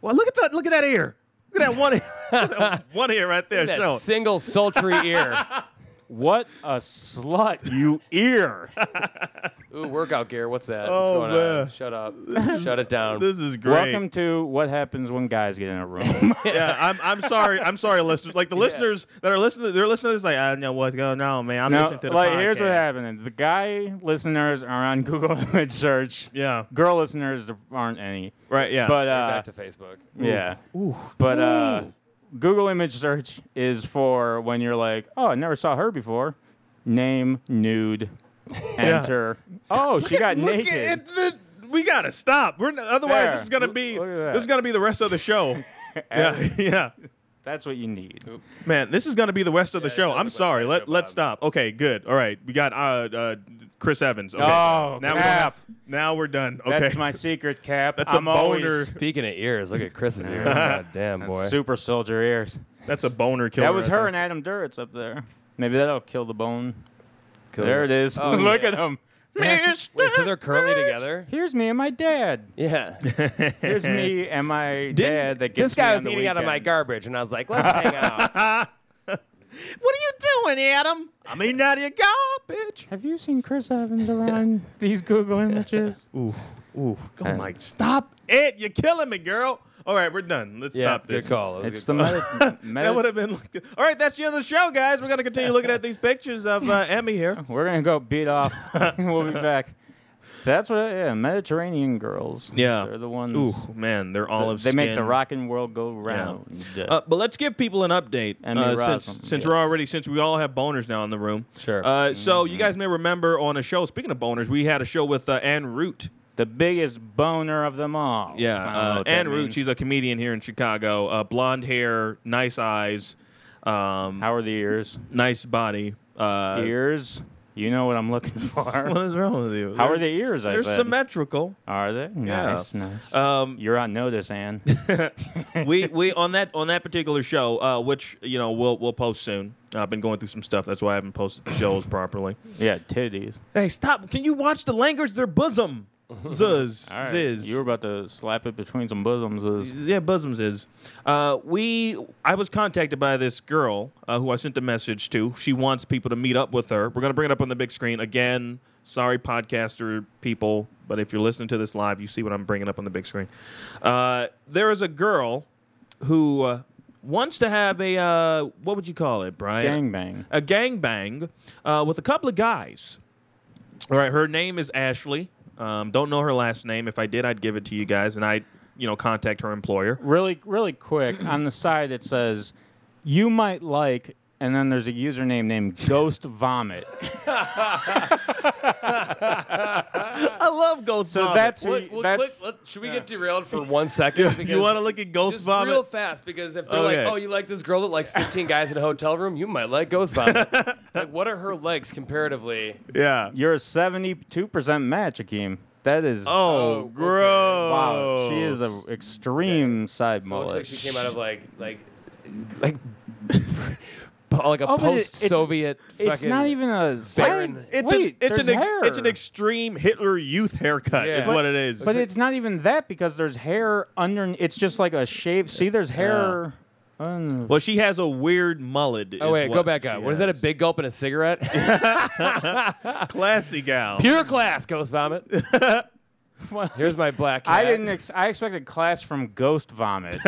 [SPEAKER 2] Well, look at that. Look at that ear. Look at that one. ear- that one ear right there.
[SPEAKER 6] That
[SPEAKER 2] Show.
[SPEAKER 6] single sultry ear.
[SPEAKER 5] What a slut, you ear!
[SPEAKER 6] Ooh, workout gear. What's that? What's
[SPEAKER 2] Oh,
[SPEAKER 6] going
[SPEAKER 2] man.
[SPEAKER 6] on? Shut up. Shut it down.
[SPEAKER 2] This is great.
[SPEAKER 5] Welcome to what happens when guys get in a room.
[SPEAKER 2] yeah, I'm, I'm sorry. I'm sorry, listeners. Like the listeners that are listening, they're listening to this like, I don't know what's going on, man. I'm
[SPEAKER 5] no,
[SPEAKER 2] listening to the
[SPEAKER 5] like here's what
[SPEAKER 2] podcast."
[SPEAKER 5] happened: the guy listeners are on Google image search.
[SPEAKER 2] Yeah.
[SPEAKER 5] Girl listeners aren't any.
[SPEAKER 2] Right. Yeah.
[SPEAKER 5] But uh,
[SPEAKER 6] back to Facebook.
[SPEAKER 5] Yeah. Ooh. But uh, Google image search is for when you're like, oh, I never saw her before. Name, nude, enter. Oh, she got
[SPEAKER 2] Look
[SPEAKER 5] naked.
[SPEAKER 2] at the- we gotta stop. We're n- otherwise
[SPEAKER 5] There.
[SPEAKER 2] this is gonna
[SPEAKER 5] Look-
[SPEAKER 2] be
[SPEAKER 5] look at that.
[SPEAKER 2] this is gonna be the rest of the show. yeah, yeah.
[SPEAKER 5] That's what you need.
[SPEAKER 2] Man, this is gonna be the rest of the
[SPEAKER 6] Yeah,
[SPEAKER 2] show. I'm sorry. Let
[SPEAKER 6] Sideshow
[SPEAKER 2] let's
[SPEAKER 6] Bob.
[SPEAKER 2] stop. Okay, good. All right, we got uh, uh Chris Evans. Okay.
[SPEAKER 5] Oh,
[SPEAKER 2] now we don't
[SPEAKER 5] Cap.
[SPEAKER 2] have, now we're done. Okay.
[SPEAKER 5] That's my secret cap.
[SPEAKER 2] That's a
[SPEAKER 5] I'm always-
[SPEAKER 2] boner.
[SPEAKER 6] Speaking of ears, look at Chris's ears. God damn, boy.
[SPEAKER 5] Super soldier ears.
[SPEAKER 2] That's a boner killer.
[SPEAKER 5] That was
[SPEAKER 2] right
[SPEAKER 5] her
[SPEAKER 2] there.
[SPEAKER 5] and Adam Duritz up there. Maybe that'll kill the bone.
[SPEAKER 6] Cool.
[SPEAKER 5] There it is.
[SPEAKER 6] Oh,
[SPEAKER 5] Look
[SPEAKER 6] yeah.
[SPEAKER 5] at him.
[SPEAKER 6] Wait, so they're currently together?
[SPEAKER 5] Here's me and my dad.
[SPEAKER 6] Yeah.
[SPEAKER 5] Here's me and my dad that gets
[SPEAKER 6] this guy
[SPEAKER 5] me
[SPEAKER 6] was
[SPEAKER 5] on the
[SPEAKER 6] eating out of my
[SPEAKER 5] weekends.
[SPEAKER 6] garbage, and I was like, let's hang out.
[SPEAKER 2] What are you doing, Adam? I'm eating out of your garbage.
[SPEAKER 5] Have you seen Chris Evans around these Google images?
[SPEAKER 2] Ooh, oh
[SPEAKER 5] And-
[SPEAKER 2] my! Stop it! You're killing me, girl. All right, we're done. Let's
[SPEAKER 6] Yeah,
[SPEAKER 2] stop
[SPEAKER 6] good
[SPEAKER 2] this.
[SPEAKER 6] call. That
[SPEAKER 5] It's
[SPEAKER 6] good
[SPEAKER 5] the
[SPEAKER 6] call.
[SPEAKER 5] medi-
[SPEAKER 2] That would have been. Like, all right, that's the end of the show, guys. We're gonna continue looking at these pictures of uh, Emmy here.
[SPEAKER 5] We're gonna go beat off. we'll be back. That's what. Yeah, Mediterranean girls.
[SPEAKER 2] Yeah.
[SPEAKER 5] they're the ones.
[SPEAKER 2] Ooh, man, they're olive.
[SPEAKER 5] they make the rockin' world go round.
[SPEAKER 2] Uh, but let's give people an update
[SPEAKER 5] Emmy
[SPEAKER 2] uh,
[SPEAKER 5] Rossum,
[SPEAKER 2] since since
[SPEAKER 5] yeah.
[SPEAKER 2] we're already since we all have boners now in the room.
[SPEAKER 6] Sure.
[SPEAKER 2] Uh, so
[SPEAKER 5] Mm-hmm.
[SPEAKER 2] you guys may remember on a show. Speaking of boners, we had a show with uh, Anne Root.
[SPEAKER 5] The biggest boner of them all. I don't know
[SPEAKER 2] Yeah, uh,
[SPEAKER 5] what
[SPEAKER 2] Root. She's a comedian here in Chicago. Uh, blonde hair, nice eyes, um,
[SPEAKER 5] How are the ears?
[SPEAKER 2] nice body. Uh,
[SPEAKER 5] ears. You know what I'm looking for.
[SPEAKER 2] What is wrong with you?
[SPEAKER 5] How
[SPEAKER 2] They're-
[SPEAKER 5] are the ears? I
[SPEAKER 2] They're
[SPEAKER 5] said.
[SPEAKER 2] symmetrical.
[SPEAKER 5] Are they?
[SPEAKER 2] Yeah.
[SPEAKER 5] Nice, nice.
[SPEAKER 2] Um,
[SPEAKER 5] You're on notice, Anne.
[SPEAKER 2] we we on that on that particular show, uh, which you know we'll we'll post soon. I've been going through some stuff. That's why I haven't posted the shows properly.
[SPEAKER 5] yeah, titties.
[SPEAKER 2] Hey, stop! Can you watch the language? Their bosom, zuz,
[SPEAKER 5] All right.
[SPEAKER 2] ziz.
[SPEAKER 5] You were about to slap it between some bosoms. Is-
[SPEAKER 2] yeah, bosoms is. Uh, we I was contacted by this girl uh, who I sent a message to. She wants people to meet up with her. We're gonna bring it up on the big screen again. Sorry, podcaster people, but if you're listening to this live, you see what I'm bringing up on the big screen. Uh, there is a girl who uh, wants to have a uh, what would you call it, Brian?
[SPEAKER 5] Gangbang.
[SPEAKER 2] a gangbang uh, with a couple of guys. All right, her name is Ashley. Um, don't know her last name. If I did, I'd give it to you guys, and I, you know, contact her employer.
[SPEAKER 5] Really, really quick. on the side, it says, "You might like," and then there's a username named Ghost Vomit.
[SPEAKER 2] I love Ghost
[SPEAKER 5] So
[SPEAKER 2] Vomit.
[SPEAKER 5] that's who
[SPEAKER 6] We'll- we'll
[SPEAKER 5] that's
[SPEAKER 6] click- let- should we get derailed for one second? Because
[SPEAKER 2] you want to look at Ghost
[SPEAKER 6] just
[SPEAKER 2] Vomit?
[SPEAKER 6] real fast because if they're
[SPEAKER 2] Okay.
[SPEAKER 6] like, "Oh, you like this girl that likes 15 guys in a hotel room," you might like Ghost Vomit. like, what are her legs comparatively?
[SPEAKER 2] yeah.
[SPEAKER 5] you're a 72% match, Akeem. That is
[SPEAKER 2] oh, oh,
[SPEAKER 6] okay.
[SPEAKER 2] gross!
[SPEAKER 5] wow. She is an extreme side
[SPEAKER 6] So it
[SPEAKER 5] mullet.
[SPEAKER 6] looks like she came out of like like like like a
[SPEAKER 5] Oh, but it- it's-
[SPEAKER 6] post-Soviet.
[SPEAKER 5] It's
[SPEAKER 6] fucking-
[SPEAKER 5] not even a
[SPEAKER 2] Wait, it's
[SPEAKER 5] Wait,
[SPEAKER 2] an it's an ex-
[SPEAKER 5] hair.
[SPEAKER 2] it's an extreme Hitler youth haircut. Is
[SPEAKER 6] Yeah.
[SPEAKER 2] what it is.
[SPEAKER 5] But it's not even that because there's hair under. It's just like a shave. See, there's hair. un-
[SPEAKER 2] well, she has a weird mullet.
[SPEAKER 6] Oh wait, go back up. What is that? A big gulp and a cigarette?
[SPEAKER 2] classy gal?
[SPEAKER 6] Pure class, Ghost Vomit. Here's my black. Cat.
[SPEAKER 5] I didn't. Ex- I expected class from Ghost Vomit.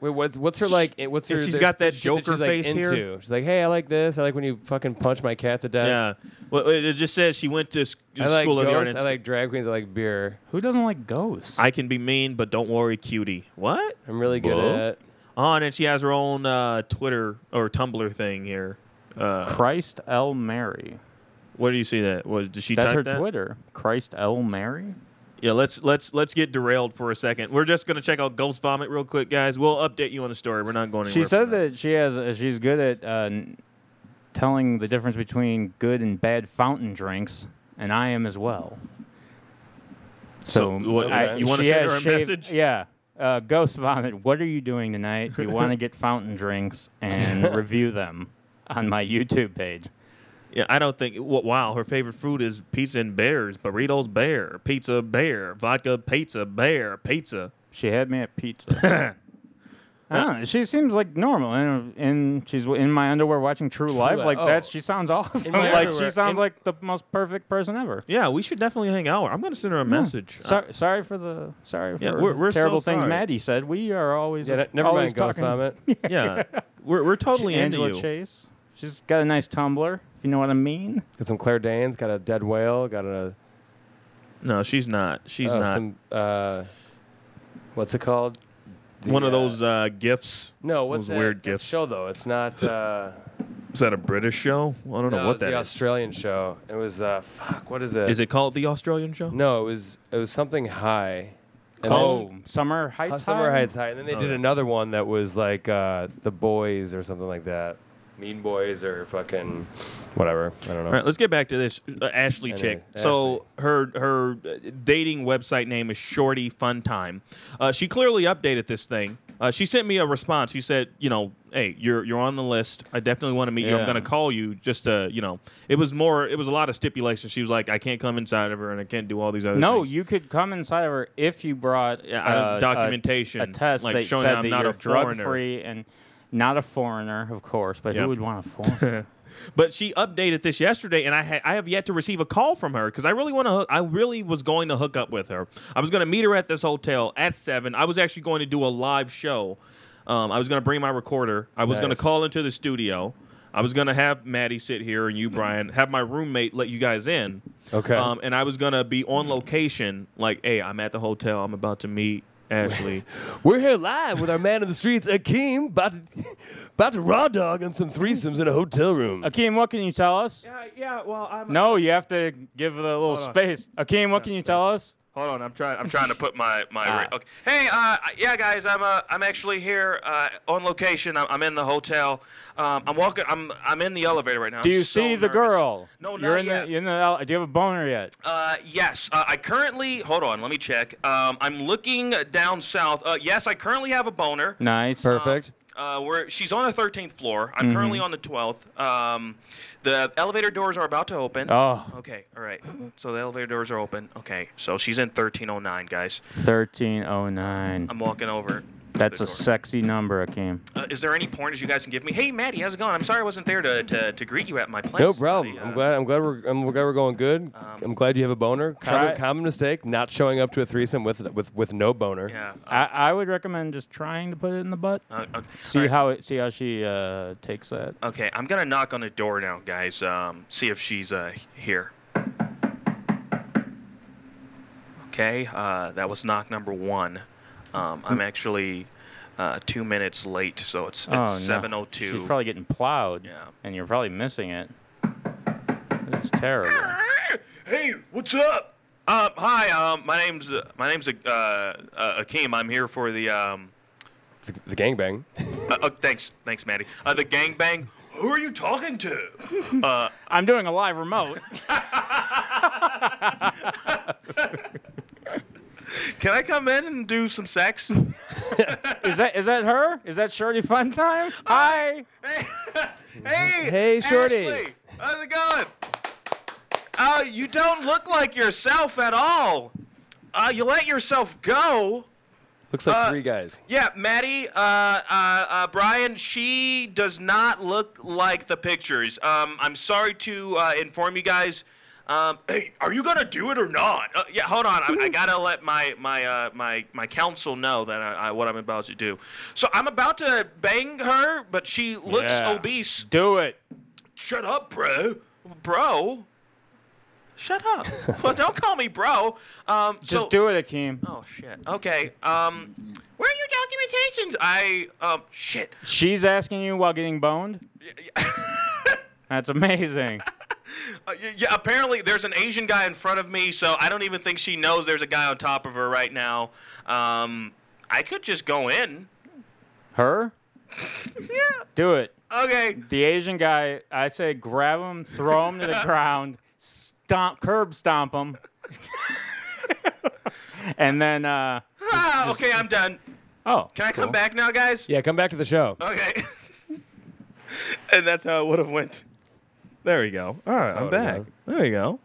[SPEAKER 6] Wait, what, what's her like? eh, What's her?
[SPEAKER 2] She's
[SPEAKER 6] there's
[SPEAKER 2] got that
[SPEAKER 6] shit
[SPEAKER 2] Joker
[SPEAKER 6] she's, like,
[SPEAKER 2] face
[SPEAKER 6] into.
[SPEAKER 2] here.
[SPEAKER 6] She's like, hey, I like this. I like when you fucking punch my cat to death.
[SPEAKER 2] Yeah. Well, it just says she went to, s- to
[SPEAKER 6] I like
[SPEAKER 2] school of the
[SPEAKER 6] ghosts.
[SPEAKER 2] arts.
[SPEAKER 6] I like drag queens. I like beer.
[SPEAKER 5] Who doesn't like ghosts?
[SPEAKER 2] I can be mean, but don't worry, cutie. What?
[SPEAKER 6] I'm really good
[SPEAKER 5] Whoa.
[SPEAKER 6] at.
[SPEAKER 2] Oh, and then she has her own uh, Twitter or Tumblr thing here. Uh,
[SPEAKER 5] Christ L Mary.
[SPEAKER 2] where do you see that? What did she
[SPEAKER 5] That's
[SPEAKER 2] type
[SPEAKER 5] her
[SPEAKER 2] that?
[SPEAKER 5] Twitter. Christ L Mary.
[SPEAKER 2] Yeah, let's let's let's get derailed for a second. We're just gonna check out Ghost Vomit real quick, guys. We'll update you on the story. We're not going anywhere.
[SPEAKER 5] She said
[SPEAKER 2] from
[SPEAKER 5] that she has. Uh, she's good at uh, n- telling the difference between good and bad fountain drinks, and I am as well.
[SPEAKER 2] So, what-
[SPEAKER 5] I-
[SPEAKER 2] you wanna send her a
[SPEAKER 5] shaved-
[SPEAKER 2] message?
[SPEAKER 5] Yeah. Uh, Ghost Vomit, what are you doing tonight? You want to get fountain drinks and review them on my YouTube page.
[SPEAKER 2] Yeah, I don't think. Wow, her favorite food is pizza and bears. Burritos, bear. Pizza, bear. Vodka, pizza, bear. Pizza.
[SPEAKER 5] She had me at pizza. I don't know. She seems like normal, and, and she's in my underwear watching True, Life.
[SPEAKER 6] Life.
[SPEAKER 5] Like
[SPEAKER 6] Oh.
[SPEAKER 5] that, she sounds awesome. like
[SPEAKER 6] underwear.
[SPEAKER 5] she sounds
[SPEAKER 6] In-
[SPEAKER 5] like the most perfect person ever.
[SPEAKER 2] Yeah, we should definitely hang out. I'm gonna send her a message.
[SPEAKER 5] So, sorry for the sorry for
[SPEAKER 2] Yeah, we're- we're so
[SPEAKER 5] terrible things
[SPEAKER 2] sorry.
[SPEAKER 5] Maddie said. We are always
[SPEAKER 6] Yeah, ne- never
[SPEAKER 5] always
[SPEAKER 6] mind. Ghost
[SPEAKER 5] talking.
[SPEAKER 6] Vomit.
[SPEAKER 2] yeah, we're we're totally into
[SPEAKER 5] Angela
[SPEAKER 2] you.
[SPEAKER 5] Chase. She's got a nice tumbler, If you know what I mean.
[SPEAKER 6] Got some Claire Danes. Got a dead whale. Got a.
[SPEAKER 2] No, she's not. She's
[SPEAKER 6] uh,
[SPEAKER 2] not.
[SPEAKER 6] Some. Uh, what's it called? The,
[SPEAKER 2] One of
[SPEAKER 6] uh,
[SPEAKER 2] those uh, gifts.
[SPEAKER 6] No, what's
[SPEAKER 2] those
[SPEAKER 6] that,
[SPEAKER 2] weird
[SPEAKER 6] that
[SPEAKER 2] gifts.
[SPEAKER 6] show though? It's not. Uh,
[SPEAKER 2] Is that a British show? I don't know
[SPEAKER 6] no,
[SPEAKER 2] what
[SPEAKER 6] it's
[SPEAKER 2] that
[SPEAKER 6] the
[SPEAKER 2] is.
[SPEAKER 6] Australian show. It was. Uh, fuck. What is it?
[SPEAKER 2] Is it called the Australian show?
[SPEAKER 6] No, it was. It was something high. And
[SPEAKER 5] Oh, Summer Heights.
[SPEAKER 6] then, Summer
[SPEAKER 5] High?
[SPEAKER 6] Heights High, and then they
[SPEAKER 2] Oh,
[SPEAKER 6] did
[SPEAKER 2] yeah.
[SPEAKER 6] another one that was like uh, the Boys or something like that. Mean Boys or fucking whatever. I don't know.
[SPEAKER 2] All right, let's get back to this uh, Ashley
[SPEAKER 6] Anyway,
[SPEAKER 2] chick. So her her dating website name is Shorty Fun Time. Uh, she clearly updated this thing. Uh, she sent me a response. She said, you know, hey, you're you're on the list. I definitely want to meet you. I'm
[SPEAKER 5] Yeah.
[SPEAKER 2] going to call you just to, you know. It was more. It was a lot of stipulations. She was like, I can't come inside of her, and I can't do all these other. Things.
[SPEAKER 5] No,
[SPEAKER 2] things.
[SPEAKER 5] you could come inside of her if you brought
[SPEAKER 2] Yeah,
[SPEAKER 5] uh,
[SPEAKER 2] documentation,
[SPEAKER 5] a, a test
[SPEAKER 2] like
[SPEAKER 5] that
[SPEAKER 2] showing
[SPEAKER 5] said
[SPEAKER 2] that I'm not
[SPEAKER 5] you're
[SPEAKER 2] a foreigner.
[SPEAKER 5] drug free and Not a foreigner, of course, but
[SPEAKER 2] Yep.
[SPEAKER 5] who would want a foreigner?
[SPEAKER 2] But she updated this yesterday, and I ha- I have yet to receive a call from her because I really want to. I really was going to hook up with her. I was going to meet her at this hotel at seven. I was actually going to do a live show. Um, I was going to bring my recorder. I was going
[SPEAKER 6] Nice.
[SPEAKER 2] to call into the studio. I was going to have Maddie sit here and you, Brian, have my roommate let you guys in.
[SPEAKER 6] Okay.
[SPEAKER 2] Um, and I was going to be on location, like, hey, I'm at the hotel. I'm about to meet Ashley.
[SPEAKER 6] We're here live with our man in the streets, Akeem, about to, about to raw dog on some threesomes in a hotel room.
[SPEAKER 5] Akeem, what can you tell us?
[SPEAKER 2] yeah, yeah. Well, I'm.
[SPEAKER 5] No, you have to give a little
[SPEAKER 2] Hold on.
[SPEAKER 5] space. Akeem, what can you tell us?
[SPEAKER 2] Hold on, I'm trying. I'm trying to put my my.
[SPEAKER 5] Ah.
[SPEAKER 2] okay. Hey, uh, yeah, guys, I'm uh, I'm actually here uh, on location. I'm, I'm in the hotel. Um, I'm walking. I'm I'm in the elevator right now.
[SPEAKER 5] Do
[SPEAKER 2] I'm
[SPEAKER 5] you
[SPEAKER 2] so
[SPEAKER 5] see the
[SPEAKER 2] nervous.
[SPEAKER 5] girl?
[SPEAKER 2] No, not you're
[SPEAKER 5] in
[SPEAKER 2] yet.
[SPEAKER 5] the. You're in the. ele- Do you have a boner yet?
[SPEAKER 2] Uh, yes, uh, I currently. Hold on, let me check. Um, I'm looking down south. Uh, yes, I currently have a boner.
[SPEAKER 5] Nice.
[SPEAKER 6] Perfect.
[SPEAKER 2] Uh, where she's on the 13th floor. I'm
[SPEAKER 5] Mm-hmm.
[SPEAKER 2] currently on the 12th. Um, the elevator doors are about to open.
[SPEAKER 5] Oh,
[SPEAKER 2] Okay, all right. So the elevator doors are open. Okay, so she's in 1309, guys.
[SPEAKER 5] 1309.
[SPEAKER 2] I'm walking over. To
[SPEAKER 5] That's a sexy number, Akeem.
[SPEAKER 2] Uh, is there any pointers you guys can give me? Hey, Maddie, how's it going? I'm sorry I wasn't there to, to, to greet you at my place.
[SPEAKER 6] No problem.
[SPEAKER 2] buddy.
[SPEAKER 6] I'm
[SPEAKER 2] Uh,
[SPEAKER 6] glad. I'm glad we're. I'm glad we're going good. I'm glad you have a boner. Common, common mistake: not showing up to a threesome with with with no boner.
[SPEAKER 2] Yeah. Uh,
[SPEAKER 5] I, I would recommend just trying to put it in the butt.
[SPEAKER 2] uh, uh,
[SPEAKER 5] See
[SPEAKER 2] all right.
[SPEAKER 5] how it. See how she uh, takes that.
[SPEAKER 2] Okay, I'm gonna knock on the door now, guys. Um, see if she's uh here. Okay, uh, that was knock number one. Um, I'm actually uh, two minutes late, so it's,
[SPEAKER 5] Oh
[SPEAKER 2] it's
[SPEAKER 5] no.
[SPEAKER 2] 7:02.
[SPEAKER 5] She's probably getting plowed.
[SPEAKER 2] Yeah.
[SPEAKER 5] And you're probably missing it. It's terrible.
[SPEAKER 2] Hey, what's up? Um, hi. Um, my name's uh, my name's uh, uh, Akeem. I'm here for the um.
[SPEAKER 6] The, the gangbang.
[SPEAKER 2] Uh, uh, thanks, thanks, Maddie. Uh, the gangbang. Who are you talking to? Uh,
[SPEAKER 5] I'm doing a live remote.
[SPEAKER 2] can I come in and do some sex?
[SPEAKER 5] is that is that her? Is that Shorty Fun Time? Hi.
[SPEAKER 2] Hey,
[SPEAKER 6] Hey, Shorty.
[SPEAKER 2] Ashley, how's it going? Uh, you don't look like yourself at all. Uh, you let yourself go.
[SPEAKER 6] Looks like
[SPEAKER 2] Uh,
[SPEAKER 6] three guys.
[SPEAKER 2] Yeah, Maddie, uh, uh, uh, Brian, she does not look like the pictures. Um, I'm sorry to uh, inform you guys. Um, hey, are you gonna do it or not? Uh, yeah, hold on. I, I gotta let my my uh, my my counsel know that I, I, what I'm about to do. So I'm about to bang her, but she looks
[SPEAKER 5] Yeah.
[SPEAKER 2] obese.
[SPEAKER 5] Do it.
[SPEAKER 2] Shut up, bro. Bro. Shut up. well, don't call me bro. Um,
[SPEAKER 5] Just
[SPEAKER 2] so,
[SPEAKER 5] do it, Akeem.
[SPEAKER 2] Oh shit. Okay. Um, where are your documentations? I um shit.
[SPEAKER 5] She's asking you while getting boned. That's amazing.
[SPEAKER 2] Uh, yeah. Apparently, there's an Asian guy in front of me, so I don't even think she knows there's a guy on top of her right now. Um, I could just go in.
[SPEAKER 5] Her?
[SPEAKER 2] Yeah.
[SPEAKER 5] Do it.
[SPEAKER 2] Okay.
[SPEAKER 5] The Asian guy, I say grab him, throw him to the ground, stomp, curb stomp him. and then, uh,
[SPEAKER 2] Ah, okay, I'm done.
[SPEAKER 5] oh.
[SPEAKER 2] Can I come back now, guys?
[SPEAKER 6] Yeah, come back to the show.
[SPEAKER 2] Okay. and that's how it would have went. There we go. All right, I'm back. There you go.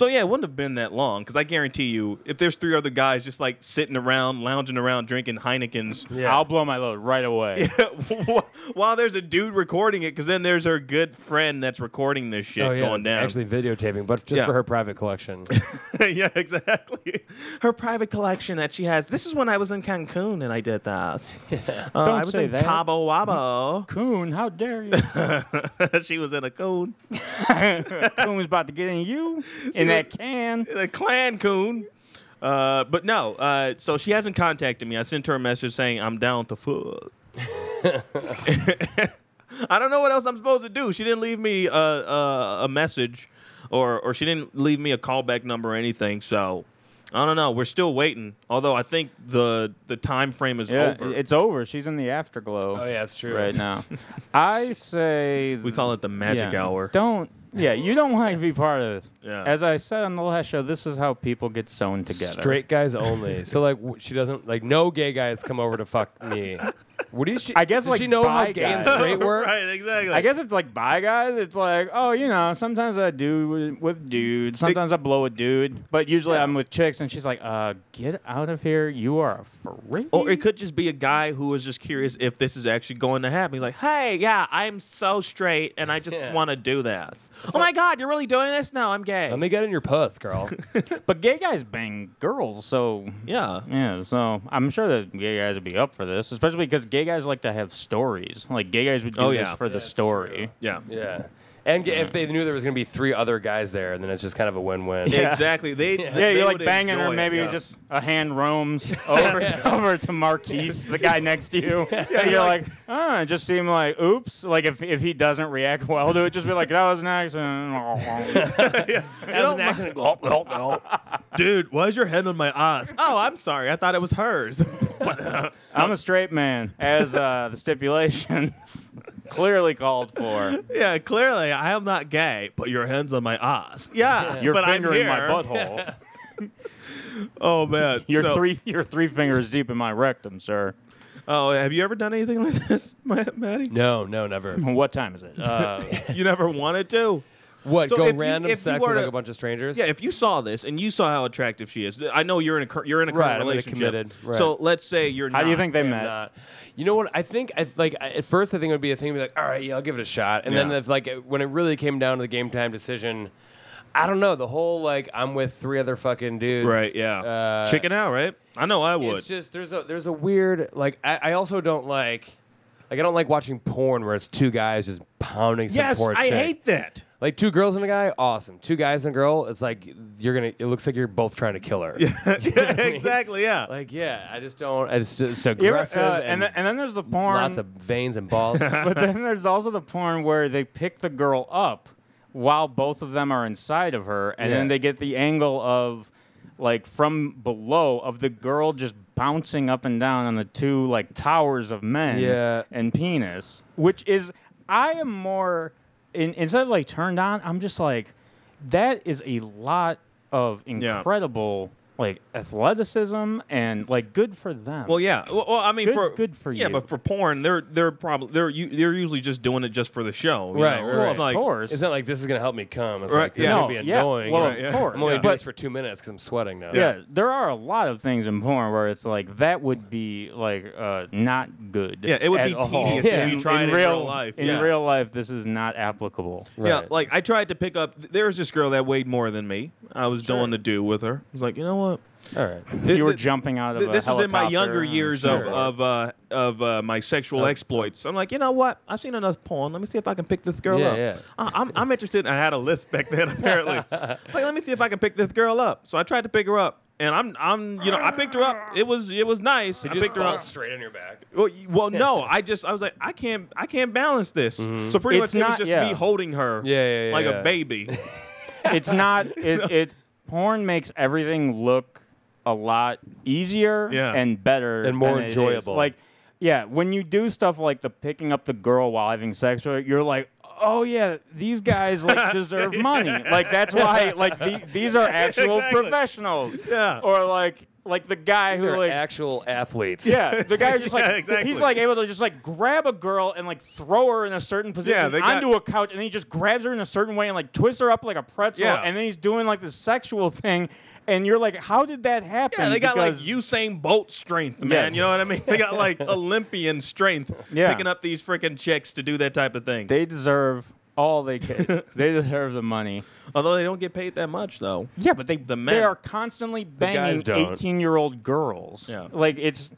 [SPEAKER 2] So yeah, it wouldn't have been that long because I guarantee you, if there's three other guys just like sitting around, lounging around, drinking Heinekens,
[SPEAKER 6] Yeah.
[SPEAKER 5] I'll blow my load right away.
[SPEAKER 2] while there's a dude recording it, because then there's her good friend that's recording this shit
[SPEAKER 6] oh yeah,
[SPEAKER 2] going
[SPEAKER 6] it's
[SPEAKER 2] down.
[SPEAKER 6] actually videotaping, but just
[SPEAKER 2] Yeah.
[SPEAKER 6] for her private collection.
[SPEAKER 2] yeah, exactly. Her private collection that she has. This is when I was in Cancun and I did this. Uh,
[SPEAKER 5] Don't
[SPEAKER 2] I was
[SPEAKER 5] say
[SPEAKER 2] in
[SPEAKER 5] that.
[SPEAKER 2] Cabo Wabo.
[SPEAKER 5] Coon, how dare you?
[SPEAKER 2] she was in a coon.
[SPEAKER 5] Coon's about to get in you in that can.
[SPEAKER 2] a clan coon. Uh, but no, uh, so she hasn't contacted me. I sent her a message saying I'm down to fuck. I don't know what else I'm supposed to do. She didn't leave me a, a, a message, or or she didn't leave me a callback number or anything. So I don't know. We're still waiting. Although I think the the time frame is
[SPEAKER 5] Yeah,
[SPEAKER 2] over.
[SPEAKER 5] it's over. She's in the afterglow
[SPEAKER 6] oh yeah, it's true.
[SPEAKER 5] right now. I say
[SPEAKER 2] we call it the magic
[SPEAKER 5] yeah,
[SPEAKER 2] hour.
[SPEAKER 5] Don't. Yeah, you don't want to be part of this.
[SPEAKER 2] Yeah.
[SPEAKER 5] As I said on the last show, this is how people get sewn together.
[SPEAKER 6] Straight guys only. So like, w- she doesn't like no gay guys come over to fuck me. What do you? She,
[SPEAKER 5] I guess,
[SPEAKER 6] does
[SPEAKER 5] like,
[SPEAKER 6] she know how
[SPEAKER 5] bi
[SPEAKER 6] gay and straight work?
[SPEAKER 2] right, exactly.
[SPEAKER 5] I guess it's like bi guys. It's like, oh, you know, sometimes I do with, with dudes. Sometimes I blow a dude. But usually I'm with chicks, and she's like, uh, get out of here. You are a freak.
[SPEAKER 2] Or it could just be a guy who was just curious if this is actually going to happen. He's like, "Hey, yeah, I'm so straight, and I just
[SPEAKER 6] Yeah.
[SPEAKER 2] want to do this." Oh my God, you're really doing this? No, I'm gay.
[SPEAKER 6] Let me get in your puss, girl.
[SPEAKER 5] But gay guys bang girls, so
[SPEAKER 2] yeah,
[SPEAKER 5] yeah. So I'm sure that gay guys would be up for this, especially because gay guys like to have stories. Like gay guys would do
[SPEAKER 2] Oh,
[SPEAKER 5] this
[SPEAKER 2] yeah.
[SPEAKER 5] for the story.
[SPEAKER 2] yeah,
[SPEAKER 6] yeah. And g- if they knew there was going to be three other guys there, then it's just kind of a win-win.
[SPEAKER 5] Yeah.
[SPEAKER 2] exactly. They,
[SPEAKER 5] Yeah,
[SPEAKER 2] they
[SPEAKER 5] you're like banging her,
[SPEAKER 2] enjoy it,
[SPEAKER 5] maybe
[SPEAKER 2] yeah.
[SPEAKER 5] just a hand roams over over to Marquise, the guy next to you. Yeah, you're like, ah, it just seem like, oops. Like if if he doesn't react well to it, just be like, that was an accident.
[SPEAKER 2] You know, my- dude, why is your head on my ass? Oh, I'm sorry. I thought it was hers.
[SPEAKER 5] I'm a straight man, as uh, the stipulations clearly called for.
[SPEAKER 2] yeah, clearly I am not gay, Put your hands on my ass. Yeah,
[SPEAKER 5] You're
[SPEAKER 2] but I'm
[SPEAKER 5] fingering my
[SPEAKER 2] here.
[SPEAKER 5] butthole.
[SPEAKER 2] Oh man,
[SPEAKER 5] You're
[SPEAKER 2] So-
[SPEAKER 5] three. You're three fingers deep in my rectum, sir.
[SPEAKER 2] Oh, have you ever done anything like this, Ma- Maddie?
[SPEAKER 6] No, no, never.
[SPEAKER 5] What time is it? Uh,
[SPEAKER 2] You never wanted to.
[SPEAKER 6] What?
[SPEAKER 2] So
[SPEAKER 6] go random
[SPEAKER 2] you
[SPEAKER 6] sex with like a bunch of strangers?
[SPEAKER 2] Yeah, if you saw this and you saw how attractive she is, I know you're in a cur- you're in a current
[SPEAKER 6] Right, I'm in a
[SPEAKER 2] relationship.
[SPEAKER 6] committed, right.
[SPEAKER 2] So let's say you're.
[SPEAKER 5] how do you think they
[SPEAKER 6] Say I'm
[SPEAKER 5] met?
[SPEAKER 6] not. You know what? I think I like I, at first I think it would be a thing to be like, all right, yeah, I'll give it a shot. And then if like when it really came down to the game time decision, I don't know. The whole like I'm with three other fucking dudes.
[SPEAKER 2] Right? Yeah.
[SPEAKER 6] Uh,
[SPEAKER 2] Chicken out, right? I know I would.
[SPEAKER 6] It's just there's a there's a weird like I, I also don't like like I don't like watching porn where it's two guys just pounding some
[SPEAKER 2] yes,
[SPEAKER 6] poor
[SPEAKER 2] I
[SPEAKER 6] chick.
[SPEAKER 2] hate that.
[SPEAKER 6] Like two girls and a guy, awesome. Two guys and a girl, it's like you're gonna. It looks like you're both trying to kill her.
[SPEAKER 2] yeah, exactly. Yeah.
[SPEAKER 6] Like yeah, I just don't. I just it's
[SPEAKER 5] You ever-
[SPEAKER 6] aggressive
[SPEAKER 5] uh,
[SPEAKER 6] and,
[SPEAKER 5] and then there's the porn.
[SPEAKER 6] lots of veins and balls.
[SPEAKER 5] but then there's also the porn where they pick the girl up while both of them are inside of her, and
[SPEAKER 6] Yeah.
[SPEAKER 5] then they get the angle of like from below of the girl just bouncing up and down on the two like towers of men
[SPEAKER 6] Yeah.
[SPEAKER 5] and penis, which is I am more in, instead of like turned on, I'm just like that is a lot of incredible like athleticism and like good for them.
[SPEAKER 2] Well, yeah. Well, well, I mean,
[SPEAKER 5] Good-
[SPEAKER 2] for
[SPEAKER 5] good for
[SPEAKER 2] yeah,
[SPEAKER 5] you.
[SPEAKER 2] but for porn, they're they're probably they're u- they're usually just doing it just for the show, you
[SPEAKER 6] Right,
[SPEAKER 2] know?
[SPEAKER 6] right,
[SPEAKER 2] It's
[SPEAKER 5] of
[SPEAKER 2] like-
[SPEAKER 5] course.
[SPEAKER 6] It's not like this is gonna help me come. It's
[SPEAKER 2] Right,
[SPEAKER 6] like this
[SPEAKER 2] yeah.
[SPEAKER 6] is
[SPEAKER 5] No,
[SPEAKER 6] gonna be
[SPEAKER 5] yeah,
[SPEAKER 6] annoying.
[SPEAKER 5] well,
[SPEAKER 6] Right,
[SPEAKER 5] of course.
[SPEAKER 6] I'm only
[SPEAKER 2] Yeah.
[SPEAKER 6] doing this for two minutes because I'm sweating now.
[SPEAKER 5] Yeah, there are a lot of things in porn where it's like that would be like uh, not good.
[SPEAKER 2] Yeah, it would be
[SPEAKER 5] all.
[SPEAKER 2] tedious if you tried it in real life,
[SPEAKER 5] In
[SPEAKER 2] yeah.
[SPEAKER 5] real life, this is not applicable.
[SPEAKER 2] Yeah, like I tried to pick up. There was this girl that weighed more than me. I was doing the do with her. I was like, you know what?
[SPEAKER 6] All right.
[SPEAKER 5] You were jumping out of
[SPEAKER 2] th-
[SPEAKER 5] a
[SPEAKER 2] this was in my younger years
[SPEAKER 5] Sure.
[SPEAKER 2] of of uh, of uh, my sexual exploits. I'm like, you know what? I've seen enough porn. Let me see if I can pick this girl
[SPEAKER 6] Yeah,
[SPEAKER 2] up.
[SPEAKER 6] yeah.
[SPEAKER 2] I- I'm I'm interested. I had a list back then. Apparently, it's like let me see if I can pick this girl up. So I tried to pick her up, and I'm I'm you know I picked her up. It was it was nice. I
[SPEAKER 6] You just
[SPEAKER 2] picked her
[SPEAKER 6] fall
[SPEAKER 2] up.
[SPEAKER 6] straight on your back.
[SPEAKER 2] Well, y- well, no. I just I was like I can't I can't balance this. So pretty
[SPEAKER 5] It's
[SPEAKER 2] much it was
[SPEAKER 5] not-
[SPEAKER 2] just
[SPEAKER 5] yeah.
[SPEAKER 2] me holding her.
[SPEAKER 6] Yeah, yeah, yeah,
[SPEAKER 2] like
[SPEAKER 6] yeah.
[SPEAKER 2] a baby.
[SPEAKER 5] it's not. It, it porn makes everything look a lot easier
[SPEAKER 2] Yeah.
[SPEAKER 5] and better
[SPEAKER 6] And more
[SPEAKER 5] than it is.
[SPEAKER 6] enjoyable.
[SPEAKER 5] Like, yeah, when you do stuff like the picking up the girl while having sex with her, you're like. Oh yeah, these guys like deserve money. Like that's why like the, these are actual
[SPEAKER 2] Exactly.
[SPEAKER 5] professionals.
[SPEAKER 2] Yeah.
[SPEAKER 5] Or like like the guy
[SPEAKER 6] These
[SPEAKER 5] who
[SPEAKER 6] are
[SPEAKER 5] like
[SPEAKER 6] actual athletes.
[SPEAKER 5] Yeah, the guy just like
[SPEAKER 2] Yeah, exactly.
[SPEAKER 5] he's like able to just like grab a girl and like throw her in a certain position
[SPEAKER 2] they got-
[SPEAKER 5] onto a couch, and then he just grabs her in a certain way and like twists her up like a pretzel,
[SPEAKER 2] Yeah.
[SPEAKER 5] and then he's doing like this sexual thing, and you're like, how did that happen?
[SPEAKER 2] Yeah, they got like
[SPEAKER 5] Because-
[SPEAKER 2] Usain Bolt strength, man.
[SPEAKER 5] Yeah.
[SPEAKER 2] You know what I mean? They got like Olympian strength.
[SPEAKER 5] Yeah.
[SPEAKER 2] Picking up these freaking chicks to do that type of thing.
[SPEAKER 5] They deserve all they can. they deserve the money.
[SPEAKER 2] Although they don't get paid that much, though.
[SPEAKER 5] Yeah, but they
[SPEAKER 2] The men.
[SPEAKER 5] they are constantly banging
[SPEAKER 6] guys don't.
[SPEAKER 5] eighteen year old girls.
[SPEAKER 2] Yeah.
[SPEAKER 5] like it's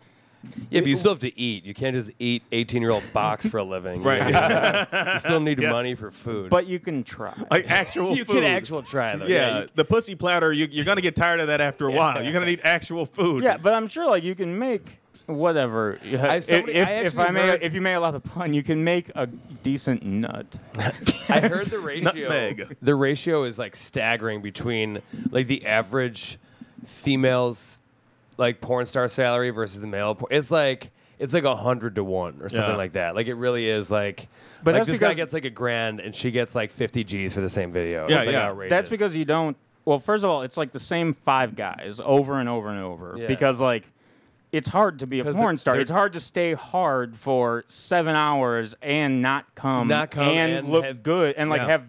[SPEAKER 6] Yeah, but you still have to eat. You can't just eat 18 year old box for a living.
[SPEAKER 2] Right.
[SPEAKER 6] you still need
[SPEAKER 2] Yeah.
[SPEAKER 6] money for food.
[SPEAKER 5] but you can try.
[SPEAKER 2] Like actual
[SPEAKER 6] you
[SPEAKER 2] food.
[SPEAKER 6] can actual try though.
[SPEAKER 2] Yeah,
[SPEAKER 6] you-
[SPEAKER 2] the pussy platter, you, you're going to get tired of that after a while. You're going to need actual food.
[SPEAKER 5] Yeah, but I'm sure like you can make whatever. if,
[SPEAKER 6] somebody-
[SPEAKER 5] if,
[SPEAKER 6] I
[SPEAKER 5] if I may,
[SPEAKER 6] heard-
[SPEAKER 5] if you may allow the pun, you can make a decent nut.
[SPEAKER 6] I heard the ratio.
[SPEAKER 2] Nutmeg.
[SPEAKER 6] The ratio is like staggering between like the average female's like porn star salary versus the male. Por- it's like it's like a hundred to one or something
[SPEAKER 2] Yeah.
[SPEAKER 6] like that. Like it really is like.
[SPEAKER 5] But
[SPEAKER 6] like
[SPEAKER 5] that's
[SPEAKER 6] this guy gets like a grand and she gets like 50 G's for the same video.
[SPEAKER 2] Yeah,
[SPEAKER 6] it's like
[SPEAKER 2] yeah.
[SPEAKER 6] outrageous.
[SPEAKER 5] That's because you don't. Well, first of all, it's like the same five guys over and over and over
[SPEAKER 6] Yeah.
[SPEAKER 5] because like it's hard to be a porn
[SPEAKER 6] the-
[SPEAKER 5] star. It's hard to stay hard for seven hours and not come,
[SPEAKER 6] Not come
[SPEAKER 5] and,
[SPEAKER 6] and
[SPEAKER 5] look
[SPEAKER 6] have-
[SPEAKER 5] good and like
[SPEAKER 6] yeah.
[SPEAKER 5] have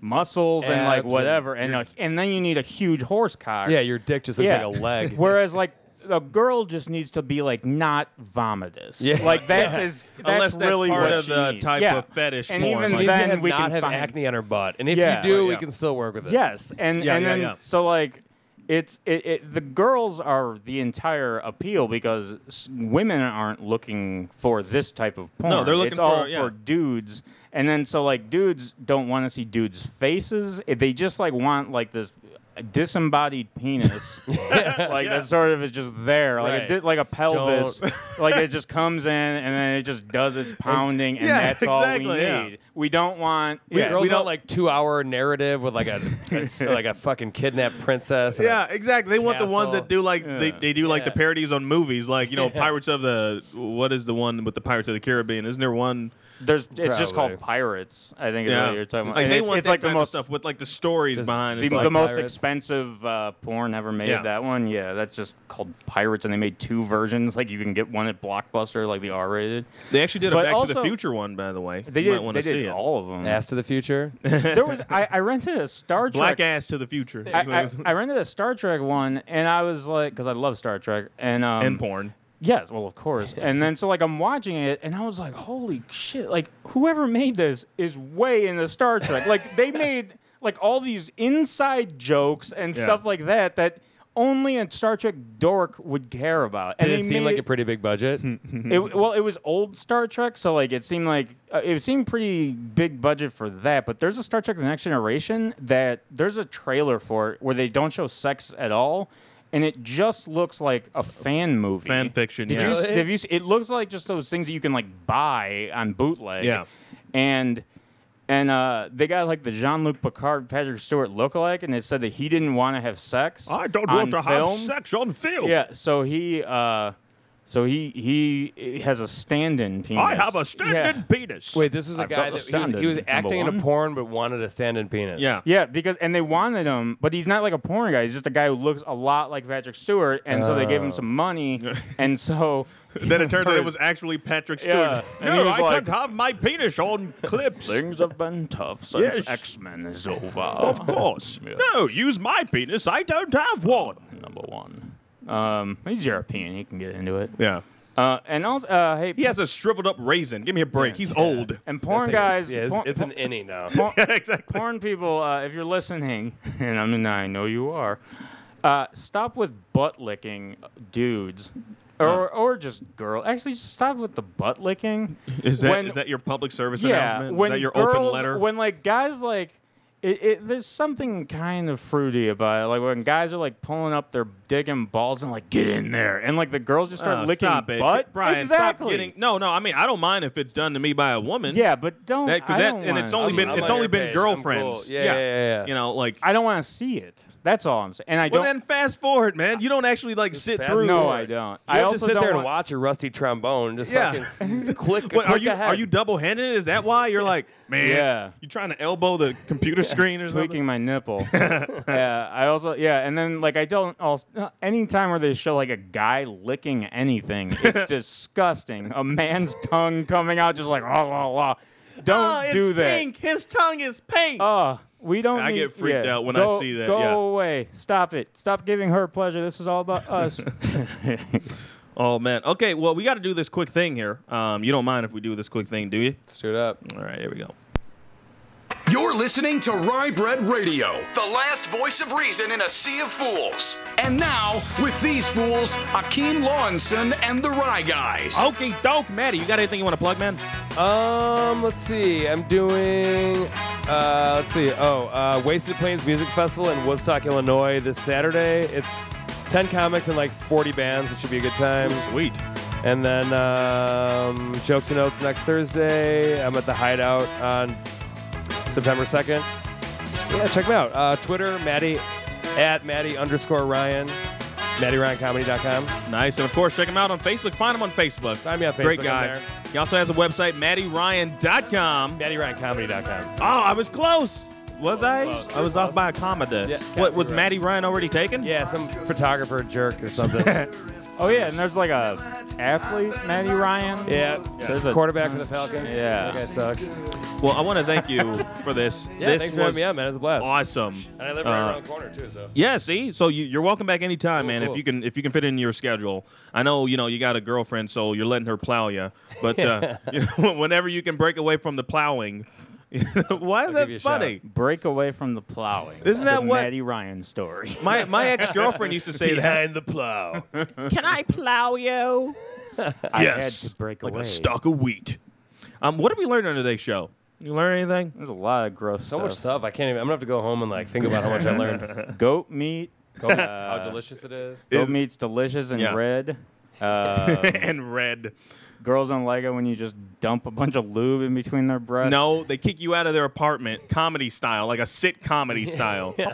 [SPEAKER 5] muscles and like
[SPEAKER 6] Abs and
[SPEAKER 5] whatever, and and, and then you need a huge horse cock.
[SPEAKER 6] Yeah, your dick just looks
[SPEAKER 5] Yeah.
[SPEAKER 6] like a leg.
[SPEAKER 5] Whereas like a girl just needs to be like not vomitous.
[SPEAKER 6] Yeah.
[SPEAKER 5] Like that's is that's
[SPEAKER 2] Unless that's
[SPEAKER 5] really
[SPEAKER 2] part
[SPEAKER 5] what
[SPEAKER 2] of
[SPEAKER 5] she
[SPEAKER 2] the
[SPEAKER 5] needs.
[SPEAKER 2] type
[SPEAKER 5] yeah.
[SPEAKER 2] of fetish
[SPEAKER 5] And
[SPEAKER 2] porn,
[SPEAKER 5] even
[SPEAKER 6] she
[SPEAKER 2] like-
[SPEAKER 5] then
[SPEAKER 6] have
[SPEAKER 5] we
[SPEAKER 6] not
[SPEAKER 5] can
[SPEAKER 6] have
[SPEAKER 5] find
[SPEAKER 6] acne on her butt, and if
[SPEAKER 5] Yeah.
[SPEAKER 6] you do,
[SPEAKER 2] Right,
[SPEAKER 6] we can still work with it.
[SPEAKER 5] Yes, and
[SPEAKER 2] Yeah,
[SPEAKER 5] and
[SPEAKER 2] yeah,
[SPEAKER 5] then
[SPEAKER 2] yeah.
[SPEAKER 5] so like it's it, it the girls are the entire appeal because women aren't looking for this type of porn.
[SPEAKER 2] No, they're looking
[SPEAKER 5] it's
[SPEAKER 2] for-
[SPEAKER 5] all
[SPEAKER 2] yeah.
[SPEAKER 5] for dudes. And then so like dudes don't want to see dudes' faces. They just like want like this disembodied penis, like that sort of is just there, like
[SPEAKER 6] Right.
[SPEAKER 5] it did, like a pelvis, like it just comes in and then it just does its pounding, and
[SPEAKER 2] Yeah,
[SPEAKER 5] that's all we
[SPEAKER 2] exactly, yeah.
[SPEAKER 5] need. We don't want.
[SPEAKER 6] We
[SPEAKER 5] yeah,
[SPEAKER 6] girls
[SPEAKER 2] we
[SPEAKER 6] want
[SPEAKER 2] don't-
[SPEAKER 6] like two hour narrative with like a, a- like a fucking kidnapped princess. and a-
[SPEAKER 2] Yeah, exactly. They want the ones
[SPEAKER 6] castle.
[SPEAKER 2] that do like they, they do like the
[SPEAKER 6] Yeah.
[SPEAKER 2] parodies on movies, like you know Pirates of the what is the one with the Pirates of the Caribbean? Isn't there one?
[SPEAKER 5] There's it's just called pirates. I think is what you're talking about.
[SPEAKER 2] like they
[SPEAKER 5] it's,
[SPEAKER 2] want
[SPEAKER 5] it's like the most
[SPEAKER 2] stuff with like the stories behind.
[SPEAKER 5] the,
[SPEAKER 2] It's
[SPEAKER 5] the
[SPEAKER 2] like,
[SPEAKER 5] most
[SPEAKER 6] Pirates.
[SPEAKER 5] expensive uh, porn ever made.
[SPEAKER 2] Yeah.
[SPEAKER 5] That one, yeah, that's just called Pirates, and they made two versions. Like you can get one at Blockbuster, like the R-rated.
[SPEAKER 2] they actually did a
[SPEAKER 5] But
[SPEAKER 2] Back to the Future one, by the way.
[SPEAKER 5] They
[SPEAKER 2] you
[SPEAKER 5] did.
[SPEAKER 2] might want
[SPEAKER 5] They
[SPEAKER 2] to see
[SPEAKER 5] did
[SPEAKER 2] it.
[SPEAKER 5] all of them.
[SPEAKER 6] Ass to the future.
[SPEAKER 5] there was. I, I rented a Star Trek.
[SPEAKER 2] Black ass to the future.
[SPEAKER 5] I, I, I rented a Star Trek one, and I was like, because I love Star Trek, and um,
[SPEAKER 2] and porn.
[SPEAKER 5] Yes, well, of course. and then so like I'm watching it, and I was like, holy shit! Like whoever made this is way into Star Trek. like they made like all these inside jokes and
[SPEAKER 2] Yeah.
[SPEAKER 5] stuff like that that only a Star Trek dork would care about. And
[SPEAKER 6] Did
[SPEAKER 5] they
[SPEAKER 6] it seem
[SPEAKER 5] made
[SPEAKER 6] like a pretty big budget?
[SPEAKER 5] it, well, it was old Star Trek, so like it seemed like uh, it seemed pretty big budget for that. But there's a Star Trek: The Next Generation that there's a trailer for it where they don't show sex at all, and it just looks like a fan movie,
[SPEAKER 2] Fan fiction,
[SPEAKER 5] Did
[SPEAKER 2] yeah.
[SPEAKER 5] you? Have you? It looks like just those things that you can like buy on bootleg.
[SPEAKER 2] Yeah.
[SPEAKER 5] and. And uh, they got like the Jean Luc Picard, Patrick Stewart lookalike, and it said that he didn't want to have sex.
[SPEAKER 2] I don't
[SPEAKER 5] on
[SPEAKER 2] want to
[SPEAKER 5] film.
[SPEAKER 2] have sex on film.
[SPEAKER 5] Yeah, so he uh so he he has a stand-in penis.
[SPEAKER 2] I have a standing penis.
[SPEAKER 6] Wait, this was a
[SPEAKER 5] I've
[SPEAKER 6] guy
[SPEAKER 5] got a
[SPEAKER 6] that he was, he was
[SPEAKER 5] number
[SPEAKER 6] acting in
[SPEAKER 5] one.
[SPEAKER 6] a porn but wanted a stand-in penis.
[SPEAKER 2] Yeah.
[SPEAKER 5] Yeah, because and they wanted him, but he's not like a porn guy. He's just a guy who looks a lot like Patrick Stewart, and so they gave him oh. some money, and so
[SPEAKER 2] then it turns out it was actually Patrick Stewart.
[SPEAKER 5] Yeah, and he
[SPEAKER 2] No,
[SPEAKER 5] was
[SPEAKER 2] I
[SPEAKER 5] like-
[SPEAKER 2] can't have my penis on clips.
[SPEAKER 5] things have been tough since
[SPEAKER 2] Yes.
[SPEAKER 5] X Men is over.
[SPEAKER 2] Of course.
[SPEAKER 5] Yeah.
[SPEAKER 2] No, use my penis. I don't have one.
[SPEAKER 5] number one. Um, he's European. He can get into it.
[SPEAKER 2] Yeah.
[SPEAKER 5] Uh, and also, uh, hey,
[SPEAKER 2] He has a shriveled up raisin. Give me a break. He's old.
[SPEAKER 5] and porn guys.
[SPEAKER 6] is- yeah, it's,
[SPEAKER 5] porn-
[SPEAKER 6] it's an innie now.
[SPEAKER 5] porn-
[SPEAKER 2] exactly.
[SPEAKER 5] porn people, uh, if you're listening, and I mean I know you are, uh, stop with butt licking dudes, or or just girl. Actually, just stop with the butt licking.
[SPEAKER 2] Is that,
[SPEAKER 5] When-
[SPEAKER 2] is that your public service
[SPEAKER 5] yeah,
[SPEAKER 2] announcement?
[SPEAKER 5] when
[SPEAKER 2] is that your
[SPEAKER 5] girls,
[SPEAKER 2] open letter?
[SPEAKER 5] When like guys like. It, it, there's something kind of fruity about it, like when guys are like pulling up their dick and balls and like get in there, and like the girls just start
[SPEAKER 2] Oh,
[SPEAKER 5] licking
[SPEAKER 2] stop it.
[SPEAKER 5] butt.
[SPEAKER 2] Brian,
[SPEAKER 5] exactly.
[SPEAKER 2] stop getting. No, no. I mean, I don't mind if it's done to me by a woman.
[SPEAKER 5] yeah, but don't.
[SPEAKER 2] That, 'cause
[SPEAKER 5] I
[SPEAKER 2] that
[SPEAKER 5] don't
[SPEAKER 2] and it's only
[SPEAKER 5] see
[SPEAKER 2] been it's only
[SPEAKER 6] your
[SPEAKER 2] been
[SPEAKER 6] page. I'm
[SPEAKER 2] girlfriends.
[SPEAKER 6] cool. Yeah, yeah, yeah, yeah.
[SPEAKER 2] You know, like.
[SPEAKER 5] I don't want to see it. That's all I'm saying. And I
[SPEAKER 2] well,
[SPEAKER 5] don't.
[SPEAKER 2] then fast forward, man. You don't actually like sit
[SPEAKER 6] fast
[SPEAKER 2] through.
[SPEAKER 5] no. I don't.
[SPEAKER 6] You
[SPEAKER 5] I
[SPEAKER 6] have
[SPEAKER 5] also
[SPEAKER 6] to sit
[SPEAKER 5] don't
[SPEAKER 6] there and
[SPEAKER 5] want-
[SPEAKER 6] watch a rusty trombone and just
[SPEAKER 2] Yeah.
[SPEAKER 6] fucking click,
[SPEAKER 2] What, are you
[SPEAKER 6] ahead.
[SPEAKER 2] are you double handed? Is that why you're like, man?
[SPEAKER 5] Yeah.
[SPEAKER 2] You trying to elbow the computer screen or something?
[SPEAKER 5] tweaking my nipple. yeah, I also yeah, and then like I don't also anytime where they show like a guy licking anything, it's disgusting. A man's tongue coming out just like oh, la la. Ah, don't
[SPEAKER 2] Oh, it's
[SPEAKER 5] do that.
[SPEAKER 2] pink. His tongue is pink.
[SPEAKER 5] Oh, we don't.
[SPEAKER 2] I
[SPEAKER 5] need-
[SPEAKER 2] get freaked
[SPEAKER 5] yeah.
[SPEAKER 2] out when I see that,
[SPEAKER 5] Go
[SPEAKER 2] yeah.
[SPEAKER 5] away. Stop it. Stop giving her pleasure. This is all about us.
[SPEAKER 2] Oh man. Okay. Well, we got to do this quick thing here. Um, you don't mind if we do this quick thing, do you?
[SPEAKER 6] Let's do it up.
[SPEAKER 2] All right. Here we go.
[SPEAKER 1] You're listening to Rye Bread Radio, the last voice of reason in a sea of fools. And now, with these fools, Akeem Lawinson and the Rye Guys.
[SPEAKER 2] Okay, doke, Maddie. You got anything you want to plug, man?
[SPEAKER 6] Um, let's see. I'm doing. Uh, let's see. Oh, uh, Wasted Plains Music Festival in Woodstock, Illinois, this Saturday. It's 10 comics and like 40 bands. It should be a good time.
[SPEAKER 2] Sweet.
[SPEAKER 6] And then um, Jokes and Notes next Thursday. I'm at the Hideout on September 2nd. Yeah, check me out. Uh, Twitter, Maddie, at Maddie underscore Ryan, MaddieRyanComedy.com.
[SPEAKER 2] Nice. And of course, check him out on Facebook. Find him on Facebook.
[SPEAKER 6] Find me on Facebook.
[SPEAKER 2] Great guy. He also has a website, MaddieRyan.com.
[SPEAKER 6] MaddieRyanComedy.com.
[SPEAKER 2] Oh, I was close. Was I?
[SPEAKER 6] Close.
[SPEAKER 2] I was off by a comma there.
[SPEAKER 6] Yeah,
[SPEAKER 2] what was
[SPEAKER 6] right.
[SPEAKER 2] Maddie Ryan already taken?
[SPEAKER 6] Yeah, some photographer jerk or something.
[SPEAKER 5] Oh yeah, and there's like a athlete, Maddie Ryan.
[SPEAKER 6] Yeah,
[SPEAKER 5] There's a
[SPEAKER 6] quarterback for the Falcons.
[SPEAKER 5] Yeah.
[SPEAKER 6] that guy sucks.
[SPEAKER 2] Well, I want to thank you for this.
[SPEAKER 6] Yeah,
[SPEAKER 2] this
[SPEAKER 6] thanks for
[SPEAKER 2] was
[SPEAKER 6] having me on, man. It was a blast.
[SPEAKER 2] awesome.
[SPEAKER 6] And I live
[SPEAKER 2] Uh,
[SPEAKER 6] right around the corner too, so.
[SPEAKER 2] Yeah, see, so you, you're welcome back anytime,
[SPEAKER 6] Cool,
[SPEAKER 2] man. If
[SPEAKER 6] cool.
[SPEAKER 2] you can, if you can fit in your schedule. I know, you know, you got a girlfriend, so you're letting her plow you. But uh, you know, whenever you can break away from the plowing, why is that
[SPEAKER 6] give you a shout.
[SPEAKER 2] funny?
[SPEAKER 5] Break away from the plowing.
[SPEAKER 2] Isn't that
[SPEAKER 5] the
[SPEAKER 2] what-
[SPEAKER 5] Maddie Ryan story?
[SPEAKER 2] My my ex girlfriend used to say that.
[SPEAKER 6] In the plow.
[SPEAKER 2] Can I plow you?
[SPEAKER 5] I
[SPEAKER 2] yes,
[SPEAKER 5] had to break
[SPEAKER 2] like
[SPEAKER 5] away.
[SPEAKER 2] a stalk of wheat. Um, what did we learn on today's show? You learn anything?
[SPEAKER 5] There's a lot of gross
[SPEAKER 6] So
[SPEAKER 5] stuff.
[SPEAKER 6] much stuff. I can't even. I'm gonna have to go home and like think about how much I learned.
[SPEAKER 5] Goat meat.
[SPEAKER 6] Go, how delicious it is.
[SPEAKER 5] Goat
[SPEAKER 2] Is-
[SPEAKER 5] meat's delicious and
[SPEAKER 2] Yeah.
[SPEAKER 5] red. Uh,
[SPEAKER 2] and red.
[SPEAKER 5] girls on Lego when you just dump a bunch of lube in between their breasts.
[SPEAKER 2] No, they kick you out of their apartment, comedy style, like a sit comedy style.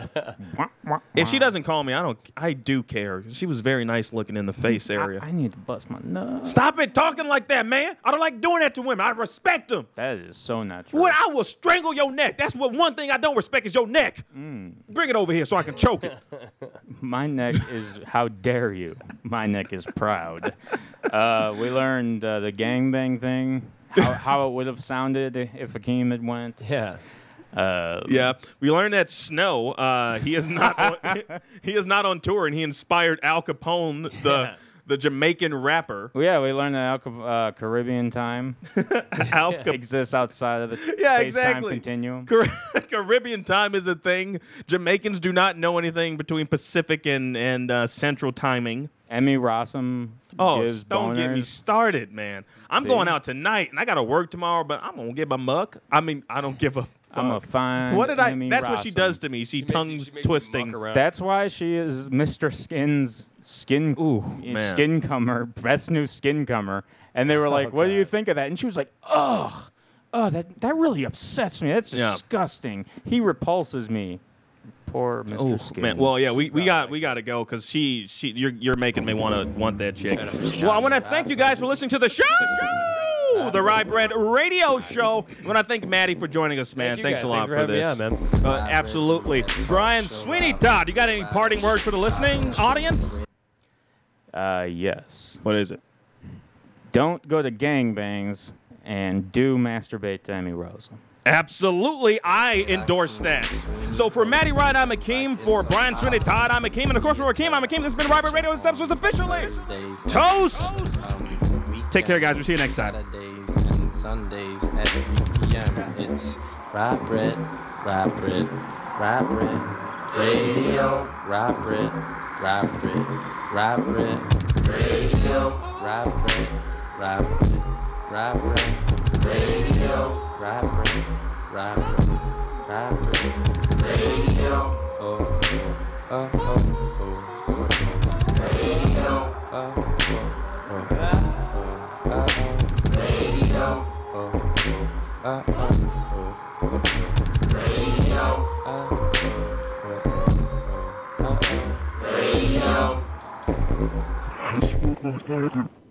[SPEAKER 2] If she doesn't call me, I don't. I do care. She was very nice looking in the face area.
[SPEAKER 5] I, I need to bust my nuts.
[SPEAKER 2] Stop it talking like that, man. I don't like doing that to women. I respect them.
[SPEAKER 5] That is so natural. true.
[SPEAKER 2] What I will strangle your neck. That's what one thing I don't respect is your neck.
[SPEAKER 5] Mm.
[SPEAKER 2] Bring it over here so I can choke it.
[SPEAKER 5] My neck is how dare you? My neck is proud. Uh, we learned uh, the gangbang thing, how, how it would have sounded if a Akeem had went.
[SPEAKER 6] Yeah.
[SPEAKER 5] Uh,
[SPEAKER 2] yeah, we learned that Snow. Uh, he is not. on, he is not on tour, and he inspired Al Capone, the
[SPEAKER 6] Yeah.
[SPEAKER 2] The Jamaican rapper.
[SPEAKER 5] well, yeah, we learned that uh, Caribbean time
[SPEAKER 2] Al
[SPEAKER 5] exists outside of the
[SPEAKER 2] Yeah, exactly.
[SPEAKER 5] continuum.
[SPEAKER 2] Car- Caribbean time is a thing. Jamaicans do not know anything between Pacific and and uh, Central timing.
[SPEAKER 5] Emmy Rossum
[SPEAKER 2] Oh, don't get me started, man. I'm
[SPEAKER 5] See?
[SPEAKER 2] going out tonight, and I got to work tomorrow. But I'm gonna give a muck. I mean, I don't give a.
[SPEAKER 5] I'm uh,
[SPEAKER 2] a
[SPEAKER 5] fine.
[SPEAKER 2] What did I?
[SPEAKER 5] Emmy
[SPEAKER 2] That's what she
[SPEAKER 5] Rossum.
[SPEAKER 2] does to me. She,
[SPEAKER 6] makes-
[SPEAKER 2] tongues
[SPEAKER 6] she makes you
[SPEAKER 2] twisting.
[SPEAKER 6] muck around.
[SPEAKER 5] That's why she is Mr. Skin's skin
[SPEAKER 2] Ooh, man.
[SPEAKER 5] skin comer, best new skin comer. And they were oh, like, "What do you think of that?" And she was like, "Ugh, oh, that that really upsets me. That's
[SPEAKER 2] Yeah.
[SPEAKER 5] disgusting. He repulses me." Poor Mr.
[SPEAKER 2] Ooh,
[SPEAKER 5] Skin.
[SPEAKER 2] man. Well, yeah, we, we got we got to go because she she you're you're making me want to want that chick. Well, I want to thank you guys for listening to the show. The Rye Bread Radio Show. I want to thank Maddie for joining us, man.
[SPEAKER 6] Thank
[SPEAKER 2] Thanks
[SPEAKER 6] guys.
[SPEAKER 2] a lot
[SPEAKER 6] Thanks for
[SPEAKER 2] for
[SPEAKER 6] having me
[SPEAKER 2] this.
[SPEAKER 6] on, man.
[SPEAKER 2] Uh, absolutely. Brian Sweeney Todd, you got any parting words for the listening audience?
[SPEAKER 5] uh, yes.
[SPEAKER 2] What is it?
[SPEAKER 5] Don't go to gangbangs and do masturbate to Emmy Rose.
[SPEAKER 2] Absolutely, I endorse that. So for Maddie Ryan, I'm Akeem. For Brian Sweeney Todd, I'm Akeem. And of course, for Akeem, I'm Akeem. This has been Rye Bread Radio. This episode is officially toast. Take care, guys. We'll see you next time.
[SPEAKER 8] Saturdays and Sundays at 3 p.m. It's Bread, Rye Bread, Radio, Bread, Rye Bread, Radio, Bread, Rye Bread, Radio, Bread, Rye Bread, Radio, oh, oh, oh, oh, oh, oh, Radio, oh, oh, oh, Radio, Radio.